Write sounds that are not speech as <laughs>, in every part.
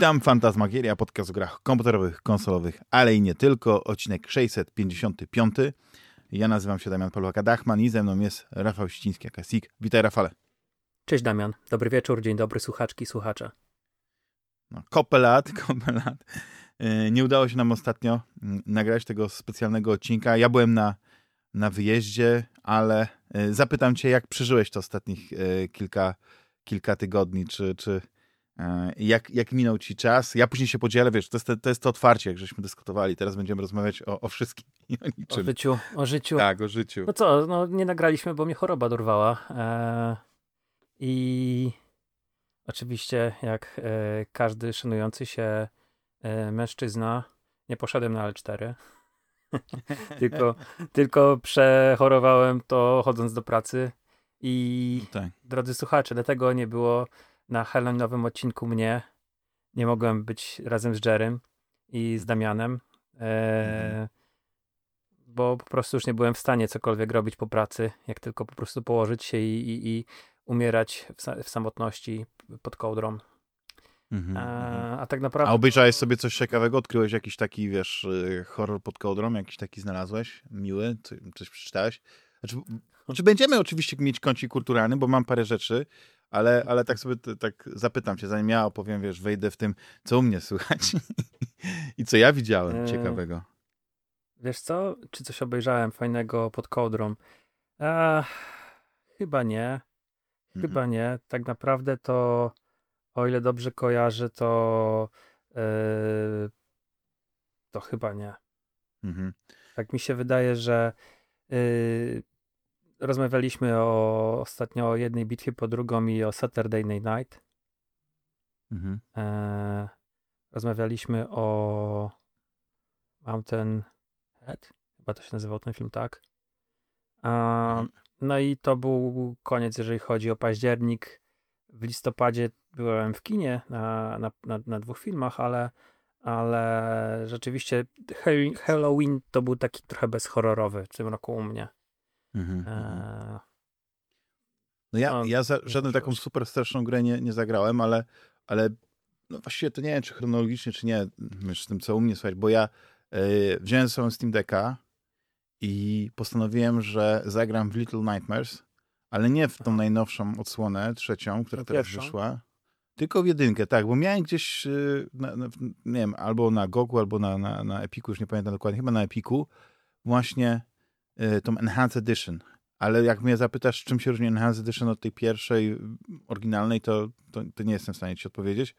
Witam, Fantasmagieria, podcast o grach komputerowych, konsolowych, ale i nie tylko, odcinek 655. Ja nazywam się Damian Polwaka-Dachman i ze mną jest Rafał Ściński, Kasik. Witaj, Rafale. Cześć, Damian. Dobry wieczór, dzień dobry, słuchaczki, słuchacze. No, kopę lat, <laughs> kopę lat. E, nie udało się nam ostatnio mm, nagrać tego specjalnego odcinka. Ja byłem na, na wyjeździe, ale e, zapytam cię, jak przeżyłeś to ostatnich e, kilka, kilka tygodni, czy, czy jak, jak minął ci czas? Ja później się podzielę, wiesz, to jest, to jest to otwarcie, jak żeśmy dyskutowali. Teraz będziemy rozmawiać o, o wszystkim i o niczym. O życiu, o życiu. Tak, o życiu. No co, no nie nagraliśmy, bo mnie choroba dorwała. Eee, I oczywiście, jak e, każdy szanujący się e, mężczyzna, nie poszedłem na L4. <laughs> tylko, tylko przechorowałem to chodząc do pracy. I tak. drodzy słuchacze, dlatego nie było na Halloweenowym odcinku mnie. Nie mogłem być razem z Jerem i z Damianem, e, mhm. bo po prostu już nie byłem w stanie cokolwiek robić po pracy, jak tylko po prostu położyć się i, i, i umierać w, w, samotności pod kołdrą. Mhm, e, mhm. a tak naprawdę... A obejrzałeś sobie coś ciekawego? Odkryłeś jakiś taki, wiesz, y, horror pod kołdrą? Jakiś taki znalazłeś? Miły? Coś przeczytałeś? Znaczy, znaczy będziemy oczywiście mieć kącik kulturalny, bo mam parę rzeczy, ale, ale tak sobie tak zapytam cię, zanim ja opowiem, wiesz, wejdę w tym, co u mnie słychać <laughs> i co ja widziałem e, ciekawego. Wiesz co? Czy coś obejrzałem fajnego pod kołdrą? Chyba nie. Chyba mhm. nie. Tak naprawdę to, o ile dobrze kojarzę, to e, to chyba nie. Mhm. Tak mi się wydaje, że y, rozmawialiśmy o, ostatnio o jednej bitwie po drugą i o Saturday Night. Mhm. E, rozmawialiśmy o Mountain Head, chyba to się nazywał ten film, tak? mhm. No i to był koniec, jeżeli chodzi o październik. W listopadzie byłem w kinie na, na, na, na dwóch filmach, ale, ale rzeczywiście Halloween to był taki trochę bezhorrorowy w tym roku u mnie. Mhm, mhm. E... No ja, no, ja za żadną taką super straszną grę nie, nie zagrałem, ale, ale no właściwie to nie wiem, czy chronologicznie, czy nie, z tym, co u mnie słuchać, bo ja yy, wziąłem sobie Steam Decka i postanowiłem, że zagram w Little Nightmares, ale nie w tą najnowszą odsłonę, trzecią, która teraz wyszła, tylko w jedynkę, tak, bo miałem gdzieś, yy, na, na, nie wiem, albo na Gogu, albo na, na, na Epiku, już nie pamiętam dokładnie, chyba na Epiku, właśnie tą Enhanced Edition. Ale jak mnie zapytasz, czym się różni Enhanced Edition od tej pierwszej, oryginalnej, to, to, to, nie jestem w stanie ci odpowiedzieć.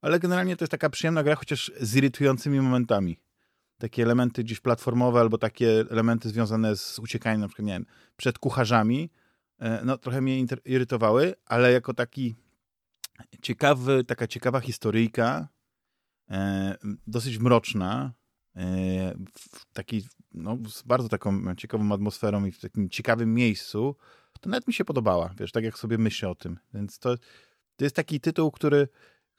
Ale generalnie to jest taka przyjemna gra, chociaż z irytującymi momentami. Takie elementy gdzieś platformowe, albo takie elementy związane z uciekaniem, na przykład, nie wiem, przed kucharzami, e, no trochę mnie irytowały, ale jako taki ciekawy, taka ciekawa historyjka, e, dosyć mroczna, w takiej no, z bardzo taką ciekawą atmosferą i w takim ciekawym miejscu, to nawet mi się podobała, wiesz, tak jak sobie myślę o tym. Więc to, to jest taki tytuł, który,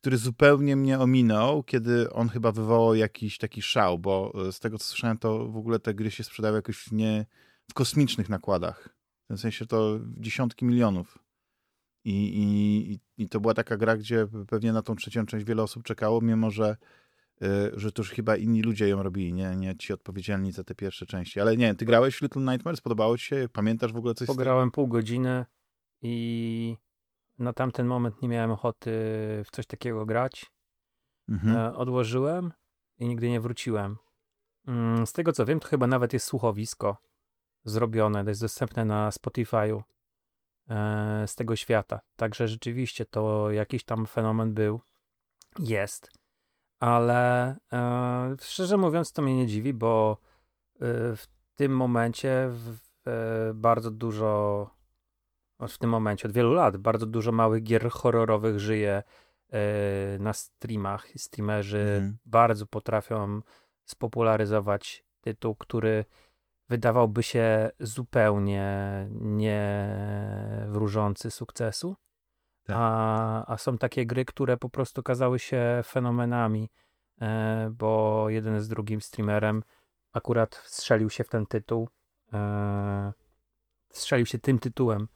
który zupełnie mnie ominął, kiedy on chyba wywołał jakiś taki szał, bo e, z tego co słyszałem, to w ogóle te gry się sprzedały jakoś nie w kosmicznych nakładach. W tym sensie to dziesiątki milionów. I, i, I to była taka gra, gdzie pewnie na tą trzecią część wiele osób czekało, mimo że że to już chyba inni ludzie ją robili, nie, nie ci odpowiedzialni za te pierwsze części. Ale nie, ty grałeś w Little Nightmares? Podobało ci się? Pamiętasz w ogóle coś? Pograłem pół godziny i na tamten moment nie miałem ochoty w coś takiego grać. Mhm. E, odłożyłem i nigdy nie wróciłem. Mm, z tego co wiem, to chyba nawet jest słuchowisko zrobione, to jest dostępne na Spotify'u e, z tego świata. Także rzeczywiście to jakiś tam fenomen był, jest ale e, szczerze mówiąc to mnie nie dziwi, bo e, w tym momencie w, e, bardzo dużo w tym momencie, od wielu lat, bardzo dużo małych gier horrorowych żyje e, na streamach. Streamerzy mhm. bardzo potrafią spopularyzować tytuł, który wydawałby się zupełnie nie wróżący sukcesu. Tak. A, a są takie gry, które po prostu okazały się fenomenami, e, bo jeden z drugim streamerem akurat strzelił się w ten tytuł. E, strzelił się tym tytułem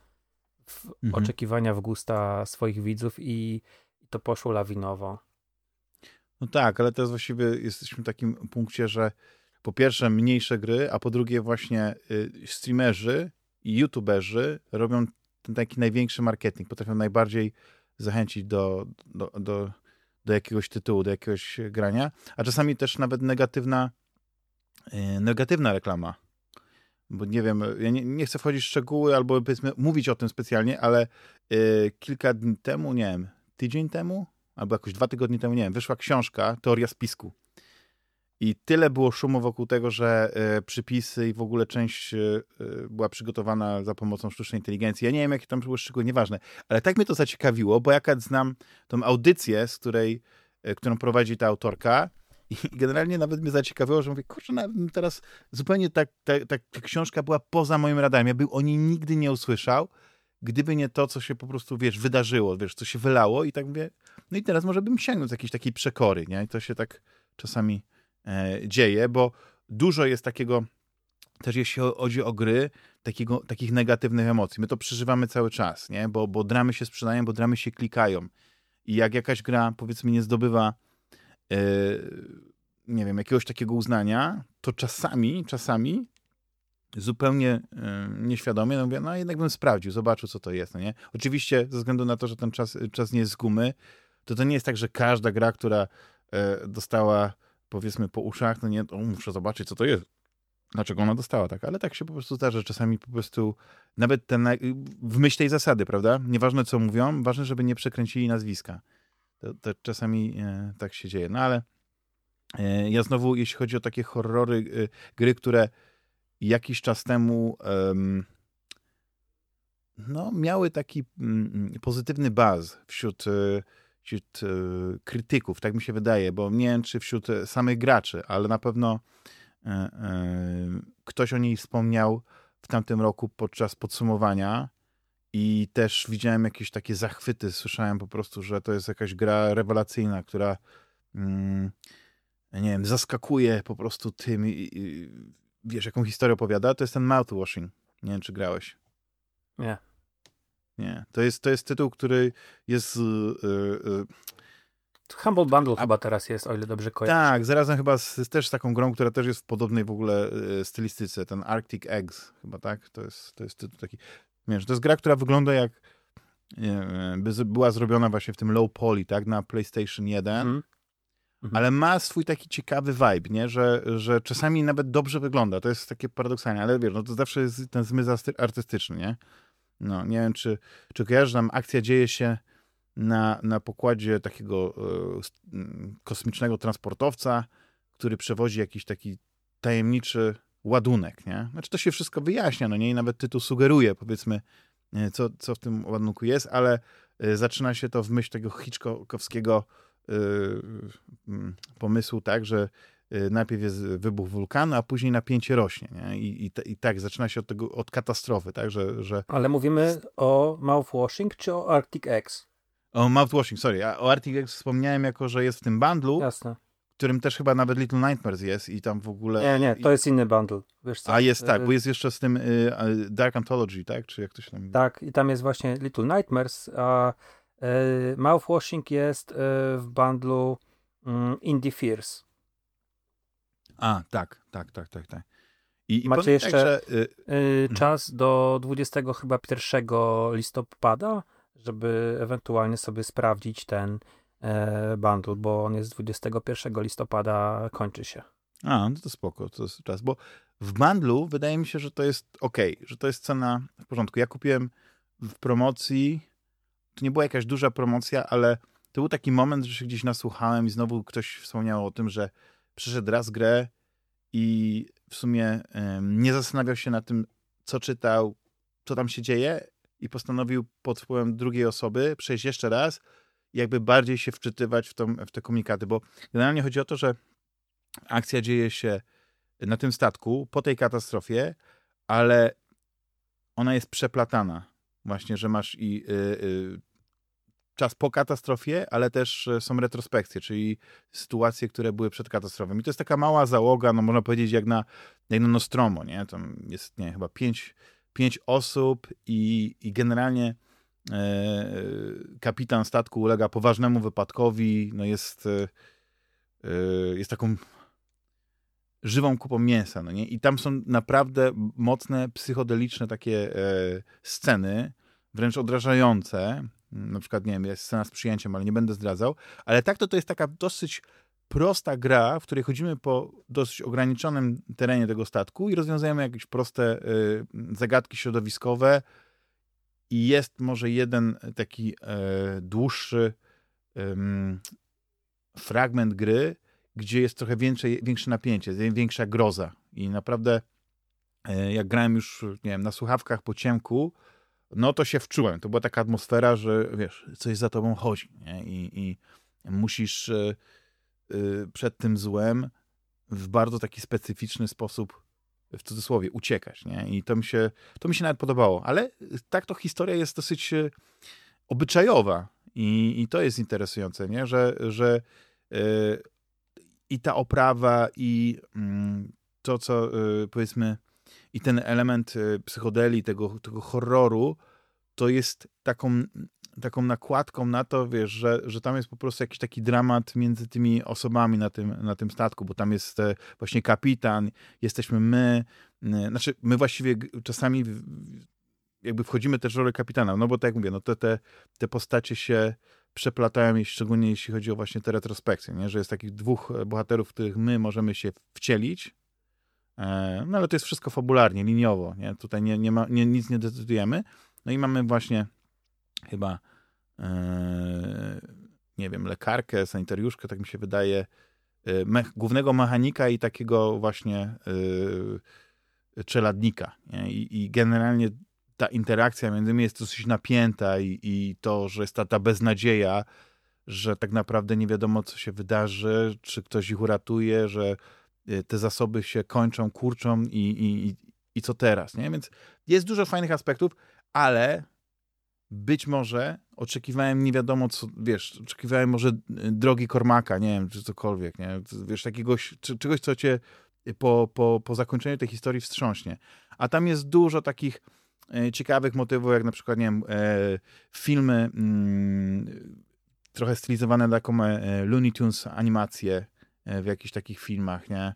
w mhm. oczekiwania w gusta swoich widzów i, to poszło lawinowo. No tak, ale teraz właściwie jesteśmy w takim punkcie, że po pierwsze mniejsze gry, a po drugie właśnie y, streamerzy i youtuberzy robią ten taki największy marketing, potrafią najbardziej zachęcić do, do, do, do jakiegoś tytułu, do jakiegoś grania, a czasami też nawet negatywna, y, negatywna reklama. Bo nie wiem, ja nie, nie chcę wchodzić w szczegóły albo powiedzmy mówić o tym specjalnie, ale y, kilka dni temu, nie wiem, tydzień temu, albo jakoś dwa tygodnie temu, nie wiem, wyszła książka Teoria spisku. I tyle było szumu wokół tego, że y, przypisy i w ogóle część y, była przygotowana za pomocą sztucznej inteligencji. Ja nie wiem, jakie tam były szczegóły, nieważne. Ale tak mnie to zaciekawiło, bo jak znam tą audycję, z której, y, którą prowadzi ta autorka, i generalnie nawet mnie zaciekawiło, że mówię, kurczę, teraz zupełnie tak, ta, książka była poza moim radarem. Ja bym o niej nigdy nie usłyszał, gdyby nie to, co się po prostu, wiesz, wydarzyło, wiesz, co się wylało i tak mówię, no i teraz może bym sięgnął z jakiejś takiej przekory, nie? I to się tak czasami dzieje, bo dużo jest takiego, też jeśli chodzi o gry, takiego, takich negatywnych emocji. My to przeżywamy cały czas, nie? Bo, bo dramy się sprzedają, bo dramy się klikają. I jak jakaś gra, powiedzmy, nie zdobywa e, nie wiem, jakiegoś takiego uznania, to czasami, czasami zupełnie nieświadomie, no mówię, no jednak bym sprawdził, zobaczył, co to jest, no nie? Oczywiście, ze względu na to, że ten czas, czas nie jest z gumy, to to nie jest tak, że każda gra, która e, dostała, powiedzmy, po uszach, no nie, to muszę zobaczyć, co to jest. Dlaczego ona dostała tak? Ale tak się po prostu zdarza, czasami po prostu nawet ten, w myśl tej zasady, prawda? Nieważne, co mówią, ważne, żeby nie przekręcili nazwiska. To, to czasami e, tak się dzieje. No ale e, ja znowu, jeśli chodzi o takie horrory, gry, które jakiś czas temu no, miały taki um, pozytywny baz wśród, e, wśród um, krytyków, tak mi się wydaje, bo nie wiem, czy wśród samych graczy, ale na pewno ktoś o niej wspomniał w tamtym roku podczas podsumowania i też widziałem jakieś takie zachwyty, słyszałem po prostu, że to jest jakaś gra rewelacyjna, która mm, nie wiem, zaskakuje po prostu tym wiesz, jaką historię opowiada, to jest ten Mouthwashing. Nie wiem, czy grałeś. Nie. Nie. To jest, to jest tytuł, który jest... Yy, yy, Humble Bundle a, chyba teraz jest, o ile dobrze kojarzę. Tak, zarazem chyba z, z, też taką grą, która też jest w podobnej w ogóle y, stylistyce, ten Arctic Eggs chyba, tak? To jest, to jest tytuł taki... Wiesz, to jest gra, która wygląda jak by była zrobiona właśnie w tym low poly, tak? Na PlayStation 1. Mm. Mhm. ale ma swój taki ciekawy vibe, nie? Że, że czasami nawet dobrze wygląda. To jest takie paradoksalne, ale wiesz, no to zawsze jest ten zmysł artystyczny, nie? No, nie wiem, czy, czy kojarzysz, tam akcja dzieje się na, na pokładzie takiego e, kosmicznego transportowca, który przewozi jakiś taki tajemniczy ładunek, nie? Znaczy to się wszystko wyjaśnia, no nie? I nawet tytuł sugeruje, powiedzmy, co, co w tym ładunku jest, ale e, zaczyna się to w myśl tego Hitchcockowskiego Y, pomysłu tak, że y, najpierw jest wybuch wulkanu, a później napięcie rośnie. Nie? I, i, I, tak zaczyna się od, tego, od katastrofy, tak, że, że... Ale mówimy o mouthwashing czy o Arctic X? O mouthwashing, sorry. O Arctic X wspomniałem jako, że jest w tym bundlu. Jasne. Którym też chyba nawet Little Nightmares jest i tam w ogóle... Nie, nie, to jest inny bundle. Wiesz co? A jest tak, bo jest jeszcze z tym y, Dark Anthology, tak? Czy jak to się tam... Tak, i tam jest właśnie Little Nightmares, a mouthwashing jest w bundlu mm, Indie Fears. A, tak, tak, tak, tak, tak. I, i Macie jeszcze tak, że, y, y, czas do 20 chyba 1 listopada, żeby ewentualnie sobie sprawdzić ten e, bundle, bo on jest 21 listopada, kończy się. A, no to spoko, to jest czas, bo w bundlu wydaje mi się, że to jest ok, że to jest cena w porządku. Ja kupiłem w promocji to nie była jakaś duża promocja, ale to był taki moment, że się gdzieś nasłuchałem i znowu ktoś wspomniał o tym, że przeszedł raz grę i w sumie um, nie zastanawiał się na tym, co czytał, co tam się dzieje i postanowił pod wpływem drugiej osoby przejść jeszcze raz jakby bardziej się wczytywać w, tą, w te komunikaty, bo generalnie chodzi o to, że akcja dzieje się na tym statku po tej katastrofie, ale ona jest przeplatana. Właśnie, że masz i y, y, czas po katastrofie, ale też e, są retrospekcje, czyli sytuacje, które były przed katastrofą. I to jest taka mała załoga, no można powiedzieć jak na, jak na Nostromo, nie? Tam jest, nie chyba pięć, pięć osób i, i generalnie e, kapitan statku ulega poważnemu wypadkowi, no jest... E, yy, jest taką żywą kupą mięsa, no nie? I tam są naprawdę mocne, psychodeliczne takie e, sceny, wręcz odrażające. Na przykład, nie wiem, jest scena z przyjęciem, ale nie będę zdradzał. Ale tak to to jest taka dosyć prosta gra, w której chodzimy po dosyć ograniczonym terenie tego statku i rozwiązujemy jakieś proste y, zagadki środowiskowe. I jest może jeden taki y, dłuższy y, fragment gry, gdzie jest trochę większe, większe napięcie, większa groza. I naprawdę, e, jak grałem już, nie wiem, na słuchawkach po ciemku, no to się wczułem. To była taka atmosfera, że wiesz, coś za tobą chodzi. Nie? I, I musisz y, przed tym złem w bardzo taki specyficzny sposób, w cudzysłowie, uciekać. Nie? I to mi, się, to mi się nawet podobało. Ale tak to historia jest dosyć obyczajowa. I, i to jest interesujące, nie? że, że i ta oprawa, i mm, to, co y, powiedzmy, i ten element y, psychodeli, tego, tego horroru, to jest taką, taką nakładką na to, wiesz, że, że tam jest po prostu jakiś taki dramat między tymi osobami na tym, na tym statku, bo tam jest e, właśnie kapitan, jesteśmy my, znaczy my właściwie czasami jakby wchodzimy też w rolę kapitana, no bo tak jak mówię, no te, te, te postacie się przeplatają, szczególnie jeśli chodzi o właśnie te retrospekcje, nie? że jest takich dwóch e, bohaterów, w których my możemy się wcielić, no ale to jest wszystko fabularnie, liniowo, nie? tutaj nie, nie ma, nie, nic nie decydujemy. No i mamy właśnie chyba e, nie wiem, lekarkę, sanitariuszkę, tak mi się wydaje, me głównego mechanika i takiego właśnie czeladnika. I, I generalnie ta interakcja między nimi jest dosyć napięta i, i to, że jest ta, ta beznadzieja, że tak naprawdę nie wiadomo, co się wydarzy, czy ktoś ich uratuje, że te zasoby się kończą, kurczą i, i, i co teraz, nie? Więc jest dużo fajnych aspektów, ale być może oczekiwałem nie wiadomo co, wiesz, oczekiwałem może y, drogi Kormaka, nie wiem, czy cokolwiek, nie? Wiesz, jakiegoś, czegoś, co cię po, po, po zakończeniu tej historii wstrząśnie. A tam jest dużo takich E, ciekawych motywów, jak na przykład, nie wiem, e, filmy mm, trochę stylizowane na taką e, Looney Tunes animacje w jakichś takich filmach, nie?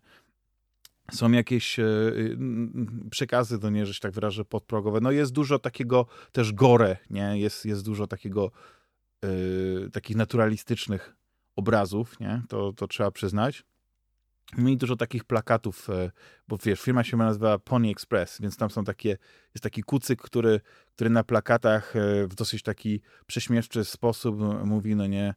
Są jakieś przekazy, to nie, że się tak wyrażę, podprogowe. No jest dużo takiego też gore, nie? Jest, jest dużo takiego takich naturalistycznych obrazów, nie? To, to trzeba przyznać. Mieli dużo takich plakatów, e, bo wiesz, firma się nazywa Pony Express, więc tam są takie, jest taki kucyk, który, który na plakatach e, w dosyć taki prześmieszczy sposób mówi, no nie,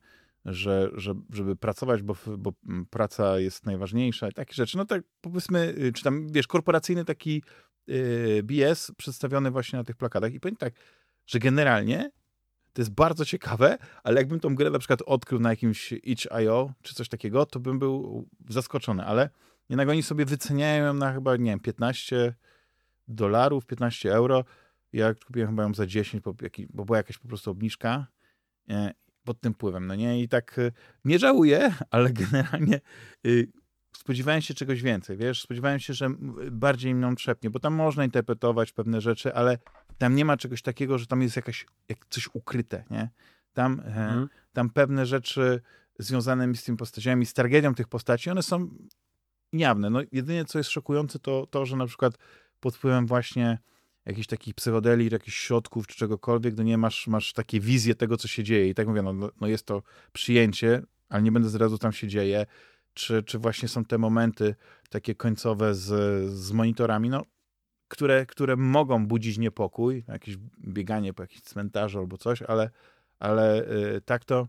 że, że żeby pracować, bo, bo praca jest najważniejsza i takie rzeczy. No tak powiedzmy, y, czy tam, wiesz, korporacyjny taki yy, BS przedstawiony właśnie na tych plakatach. I powiem tak, że generalnie to jest bardzo ciekawe, ale jakbym tą grę na przykład odkrył na jakimś itch.io czy coś takiego, to bym był zaskoczony, ale jednak oni sobie wyceniają ją na chyba, nie wiem, 15 dolarów, 15 euro. Ja kupiłem chyba ją za 10, bo, bo była jakaś po prostu obniżka e, pod tym wpływem, no nie? I tak e, nie żałuję, <laughs> ale generalnie y, spodziewałem się czegoś więcej, wiesz? Spodziewałem się, że bardziej mną trzepnie, bo tam można interpretować pewne rzeczy, ale tam nie ma czegoś takiego, że tam jest jakaś, jak coś ukryte, nie? Tam, hmm. tam pewne rzeczy związane z tymi postaciami, z tragedią tych postaci, one są jawne. No, jedynie co jest szokujące, to to, że na przykład pod wpływem właśnie jakichś takich psychodeli, jakichś środków, czy czegokolwiek, no nie masz, masz takie wizje tego, co się dzieje. I tak mówię, no, no, no jest to przyjęcie, ale nie będę zrazu tam się dzieje. Czy, czy właśnie są te momenty takie końcowe z, z monitorami? No, które, które mogą budzić niepokój, jakieś bieganie po jakimś cmentarzu albo coś, ale, ale y, tak to,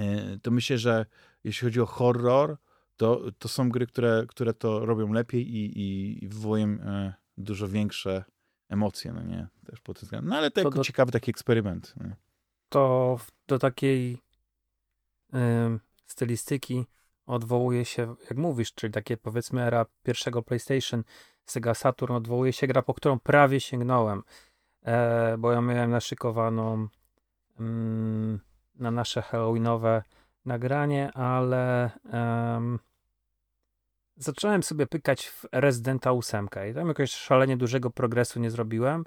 y, to myślę, że jeśli chodzi o horror, to, to są gry, które, które to robią lepiej i, i, i wywołują y, dużo większe emocje, no nie? Też pod tym względem. No ale to, to jako do, ciekawy taki eksperyment. Nie? To do takiej stylistyki odwołuje się, jak mówisz, czyli takie powiedzmy era pierwszego PlayStation, Sega Saturn odwołuje się gra, po którą prawie sięgnąłem, e, bo ja miałem naszykowaną mm, na nasze halloweenowe nagranie, ale zacząłem sobie pykać w Residenta 8 i tam jakoś szalenie dużego progresu nie zrobiłem,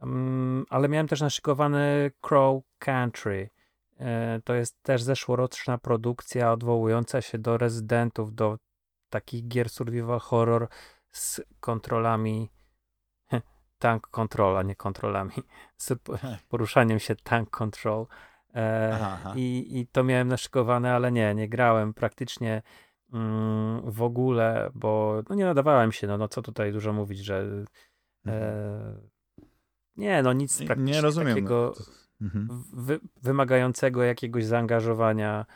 um, ale miałem też naszykowany Crow Country e, to jest też zeszłoroczna produkcja odwołująca się do rezydentów, do takich gier survival horror z kontrolami tank control, a nie kontrolami, z poruszaniem się tank control. E. I, I to miałem naszykowane, ale nie, nie grałem praktycznie w ogóle, bo no nie nadawałem się, no, no co tutaj dużo mówić, że e, mhm. nie, no nic praktycznie nie rozumiem. takiego mhm. wy, wymagającego jakiegoś zaangażowania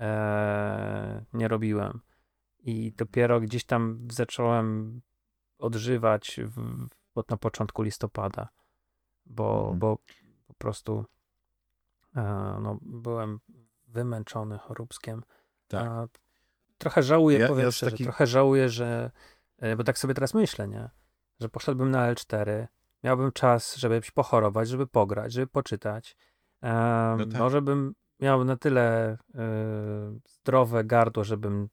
e, nie robiłem. I dopiero gdzieś tam zacząłem odżywać w, na początku listopada, bo, mhm. bo po prostu e, no, byłem wymęczony choróbskiem. Tak. Trochę żałuję, ja, powiem ja szczerze, taki... trochę żałuję, że, e, bo tak sobie teraz myślę, nie? Że poszedłbym na L4, miałbym czas, żeby pochorować, żeby pograć, żeby poczytać. Um, no tak. Może bym miał na tyle y, zdrowe gardło, żebym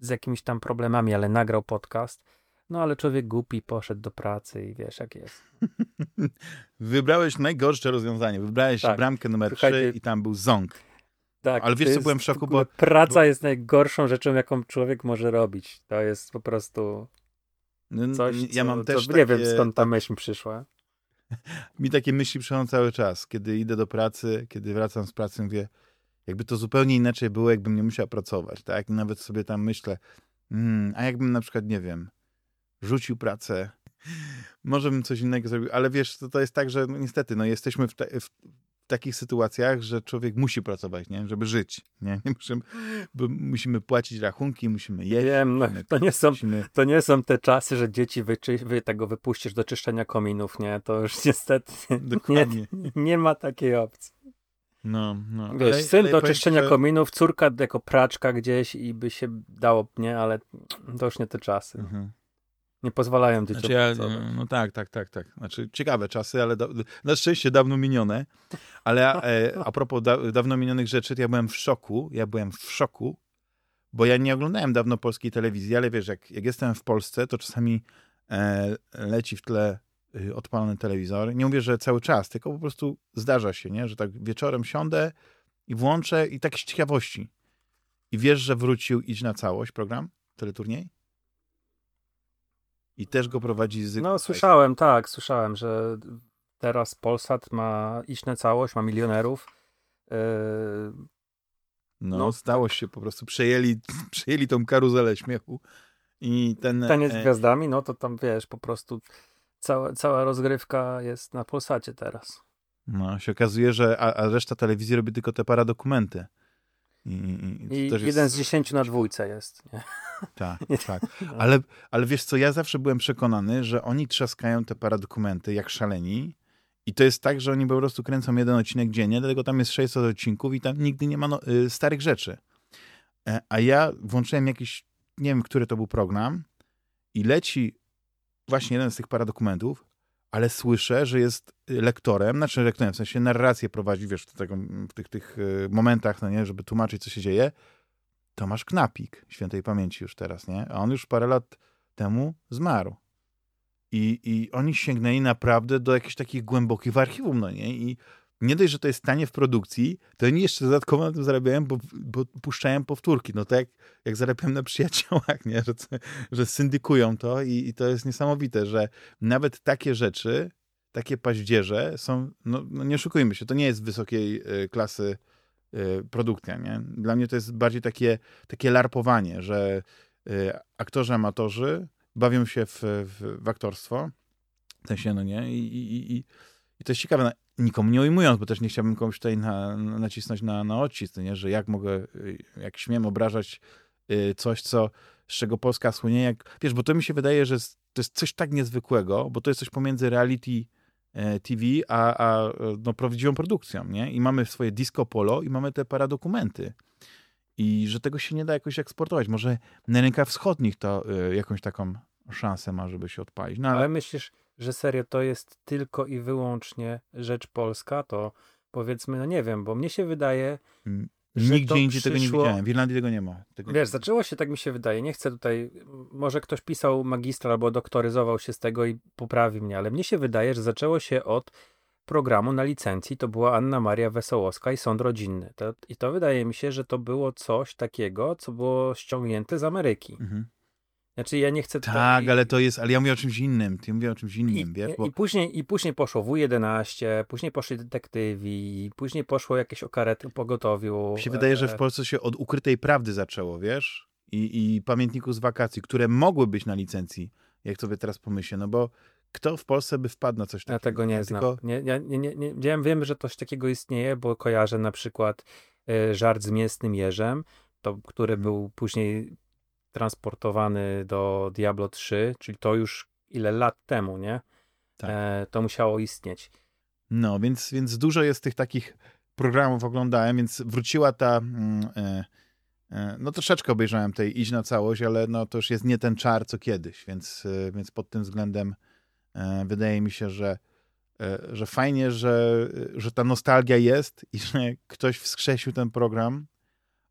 z jakimiś tam problemami, ale nagrał podcast. No ale człowiek głupi poszedł do pracy i wiesz jak jest. <laughs> Wybrałeś najgorsze rozwiązanie. Wybrałeś tak. bramkę numer Słuchajcie, 3 i tam był ząg. Tak, ale wiesz co, byłem w szoku, bo... Praca bo... jest najgorszą rzeczą, jaką człowiek może robić. To jest po prostu no, coś, ja co, mam też co, takie, nie wiem skąd ta tak... myśl przyszła. <laughs> Mi takie myśli przychodzą cały czas. Kiedy idę do pracy, kiedy wracam z pracy, mówię, jakby to zupełnie inaczej było, jakbym nie musiał pracować, tak? Nawet sobie tam myślę, hmm, a jakbym na przykład, nie wiem, rzucił pracę, <laughs> może bym coś innego zrobił, ale wiesz, to, to jest tak, że no, niestety, no jesteśmy w, te, w, takich sytuacjach, że człowiek musi pracować, nie? żeby żyć. Nie? <laughs> Musimy, musimy płacić rachunki, musimy jeść. Wiem, no, to, nie są, musimy... to nie są te czasy, że dzieci wyczy, wy tego wypuścisz do czyszczenia kominów, nie? To już <laughs> niestety nie, nie ma takiej opcji. No, no. Wiesz, ale, syn ale do czyszczenia że... kominów, córka jako praczka gdzieś i by się dało, nie? Ale to już nie te czasy. Mhm. Nie pozwalają dzieciom znaczy ja, No tak, tak, tak, tak. Znaczy ciekawe czasy, ale do, na szczęście dawno minione. Ale e, a propos da, dawno minionych rzeczy, to ja byłem w szoku, ja byłem w szoku, bo ja nie oglądałem dawno polskiej telewizji, ale wiesz, jak, jak jestem w Polsce, to czasami e, leci w tle y, odpalony telewizor. Nie mówię, że cały czas, tylko po prostu zdarza się, nie? że tak wieczorem siądę i włączę i tak z ciekawości. I wiesz, że wrócił Idź na całość program, teleturniej? I też go prowadzi z. No, słyszałem, tak, słyszałem, że teraz Polsat ma iść na całość, ma milionerów. Yy... No, no, stało się po prostu. Przejęli, <laughs> przejęli tą karuzelę śmiechu. I ten. Taniec z e, gwiazdami, no to tam wiesz, po prostu cała, cała rozgrywka jest na Polsacie teraz. No, się okazuje, że a, a reszta telewizji robi tylko te paradokumenty. I, jeden jest... z dziesięciu na dwójce jest. <laughs> Nie? Tak, tak. Ale, ale wiesz co, ja zawsze byłem przekonany, że oni trzaskają te paradokumenty jak szaleni i to jest tak, że oni po prostu kręcą jeden odcinek dziennie, dlatego tam jest 600 odcinków i tam nigdy nie ma no, y, starych rzeczy. E, a ja włączyłem jakiś, nie wiem, który to był program i leci właśnie jeden z tych paradokumentów, ale słyszę, że jest lektorem, znaczy lektorem, w sensie narrację prowadzi, wiesz, w, tego, w tych, tych y, momentach, no nie, żeby tłumaczyć, co się dzieje, Tomasz Knapik, świętej pamięci już teraz, nie? A on już parę lat temu zmarł. I, I oni sięgnęli naprawdę do jakichś takich głębokich archiwum, no nie? I nie dość, że to jest tanie w produkcji, to oni jeszcze dodatkowo na tym zarabiają, bo, bo puszczają powtórki. No tak jak, jak zarabiam na przyjaciołach, nie? Że, że syndykują to i, i to jest niesamowite, że nawet takie rzeczy, takie paździerze są, no, no nie oszukujmy się, to nie jest wysokiej y, klasy Y, produkcja. Nie? Dla mnie to jest bardziej takie, takie larpowanie, że y, aktorzy amatorzy bawią się w, w, w aktorstwo, w sensie, no nie, i, i, i, i to jest ciekawe, no, nikomu nie ujmując, bo też nie chciałbym komuś tutaj na, nacisnąć na, na odcisk, nie? że jak mogę, y, jak śmiem obrażać coś, co, z czego Polska słynie, jak, wiesz, bo to mi się wydaje, że to jest coś tak niezwykłego, bo to jest coś pomiędzy reality E, TV, a, a no, prawdziwą produkcją, nie? I mamy swoje disco polo i mamy te paradokumenty. I że tego się nie da jakoś eksportować. Może na rynkach wschodnich to y, jakąś taką szansę ma, żeby się odpalić. No, ale... ale myślisz, że serio to jest tylko i wyłącznie rzecz polska? To powiedzmy, no nie wiem, bo mnie się wydaje, mm. Nigdzie indziej przyszło... tego nie widziałem. W Irlandii tego nie ma. Tego Wiesz, zaczęło się, tak mi się wydaje, nie chcę tutaj, może ktoś pisał magistra albo doktoryzował się z tego i poprawi mnie, ale mnie się wydaje, że zaczęło się od programu na licencji to była Anna Maria Wesołowska i Sąd Rodzinny. To, I to wydaje mi się, że to było coś takiego, co było ściągnięte z Ameryki. Mhm. Znaczy ja nie chcę tutaj... Tak, ale to jest, ale ja mówię o czymś innym, ty mówię o czymś innym, I, wiesz? Bo... I, później, I później poszło W11, później poszli detektywi, później poszło jakieś o karety pogotowiu. Mi się wydaje, że w e, Polsce się od ukrytej prawdy zaczęło, wiesz? I, i pamiętników z wakacji, które mogły być na licencji, jak sobie teraz pomyślę, no bo kto w Polsce by wpadł na coś takiego? Ja tego nie znam. Tylko... Nie, ja nie, nie, nie, ja wiem, że coś takiego istnieje, bo kojarzę na przykład y, żart z mięsnym jeżem, to, który hmm. był później transportowany do Diablo 3, czyli to już ile lat temu, nie? Tak. E, to musiało istnieć. No, więc, więc dużo jest tych takich programów oglądałem, więc wróciła ta. Mm, e, e, no troszeczkę obejrzałem tej Idź na całość, ale no to już jest nie ten czar co kiedyś, więc, e, więc pod tym względem e, wydaje mi się, że, że fajnie, że, że ta nostalgia jest i że ktoś wskrzesił ten program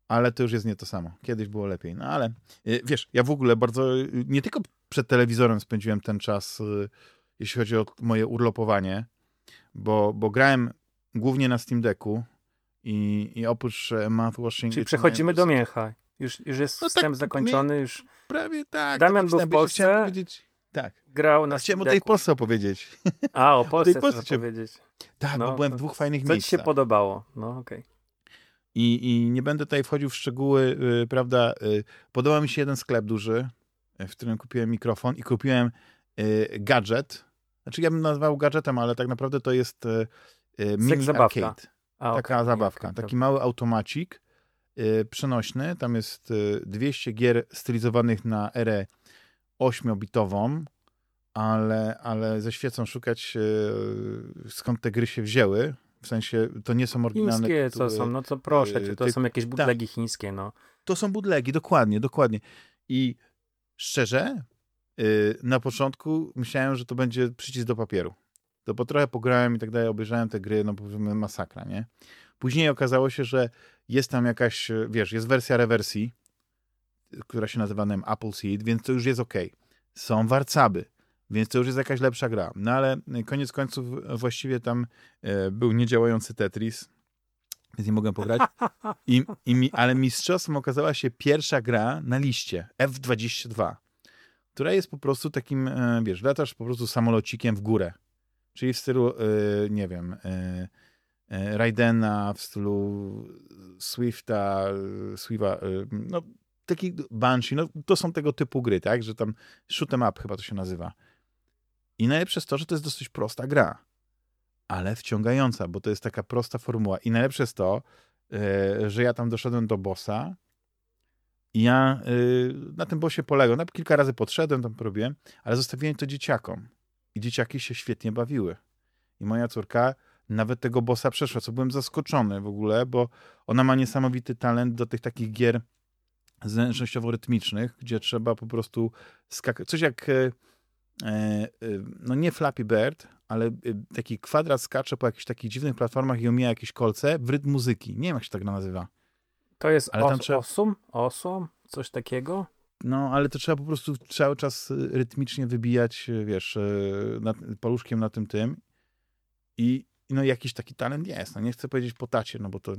ale to już jest nie to samo. Kiedyś było lepiej. No ale y, wiesz, ja w ogóle bardzo, y, nie tylko przed telewizorem spędziłem ten czas, y, jeśli chodzi o moje urlopowanie, bo, bo grałem głównie na Steam Decku i, i oprócz e, Mouthwashing... Czyli przechodzimy do mięcha. Już, już jest no wstęp tak, zakończony, już... Prawie tak. Damian był w Polsce, tak. grał na Chciałem o tej Polsce opowiedzieć. A, o <laughs> Polsce chcesz opowiedzieć. Tak, no, bo byłem w dwóch fajnych miejscach. Co ci się podobało? No, okej. Okay. I, I nie będę tutaj wchodził w szczegóły, yy, prawda? Yy, podoba mi się jeden sklep duży, w którym kupiłem mikrofon i kupiłem yy, gadżet. Znaczy ja bym nazwał gadżetem, ale tak naprawdę to jest mini zabawka. arcade. A, Taka okay, zabawka. Okay, taki mały automacik y, przenośny. Tam jest 200 y, gier stylizowanych na erę 8-bitową, ale, ale ze świecą szukać y, skąd te gry się wzięły. W sensie, to nie są oryginalne. Chińskie co są, no to proszę cię, to ty, są jakieś budlegi tak, chińskie, no. To są budlegi, dokładnie, dokładnie. I szczerze, yy, na początku myślałem, że to będzie przycisk do papieru. To po trochę pograłem i tak dalej, obejrzałem te gry, no powiedzmy masakra, nie? Później okazało się, że jest tam jakaś, wiesz, jest wersja rewersji, która się nazywa Apple Seed, więc to już jest ok. Są warcaby więc to już jest jakaś lepsza gra. No ale koniec końców właściwie tam e, był niedziałający Tetris, więc nie mogłem pograć. I, i mi, ale mistrzostwem okazała się pierwsza gra na liście, F22, która jest po prostu takim, e, wiesz, latasz po prostu samolocikiem w górę. Czyli w stylu, e, nie wiem, e Raidena, w stylu Swifta, Swifa, e, no taki Banshee, no to są tego typu gry, tak, że tam shoot'em up chyba to się nazywa. I najlepsze jest to, że to jest dosyć prosta gra, ale wciągająca, bo to jest taka prosta formuła. I najlepsze jest to, yy, że ja tam doszedłem do bossa i ja yy, na tym bossie poległem. Kilka razy podszedłem, tam porobiłem, ale zostawiłem to dzieciakom. I dzieciaki się świetnie bawiły. I moja córka nawet tego bossa przeszła, co byłem zaskoczony w ogóle, bo ona ma niesamowity talent do tych takich gier zręcznościowo-rytmicznych, gdzie trzeba po prostu skakać. Coś jak e, no nie Flappy Bird, ale e, taki kwadrat skacze po jakichś takich dziwnych platformach i omija jakieś kolce w rytm muzyki. Nie wiem, jak się tak nazywa. To jest ale os trzeba... osum? Osum? Coś takiego? No, ale to trzeba po prostu cały czas rytmicznie wybijać, wiesz, nad, paluszkiem na tym tym i no jakiś taki talent jest. No nie chcę powiedzieć po tacie, no bo to,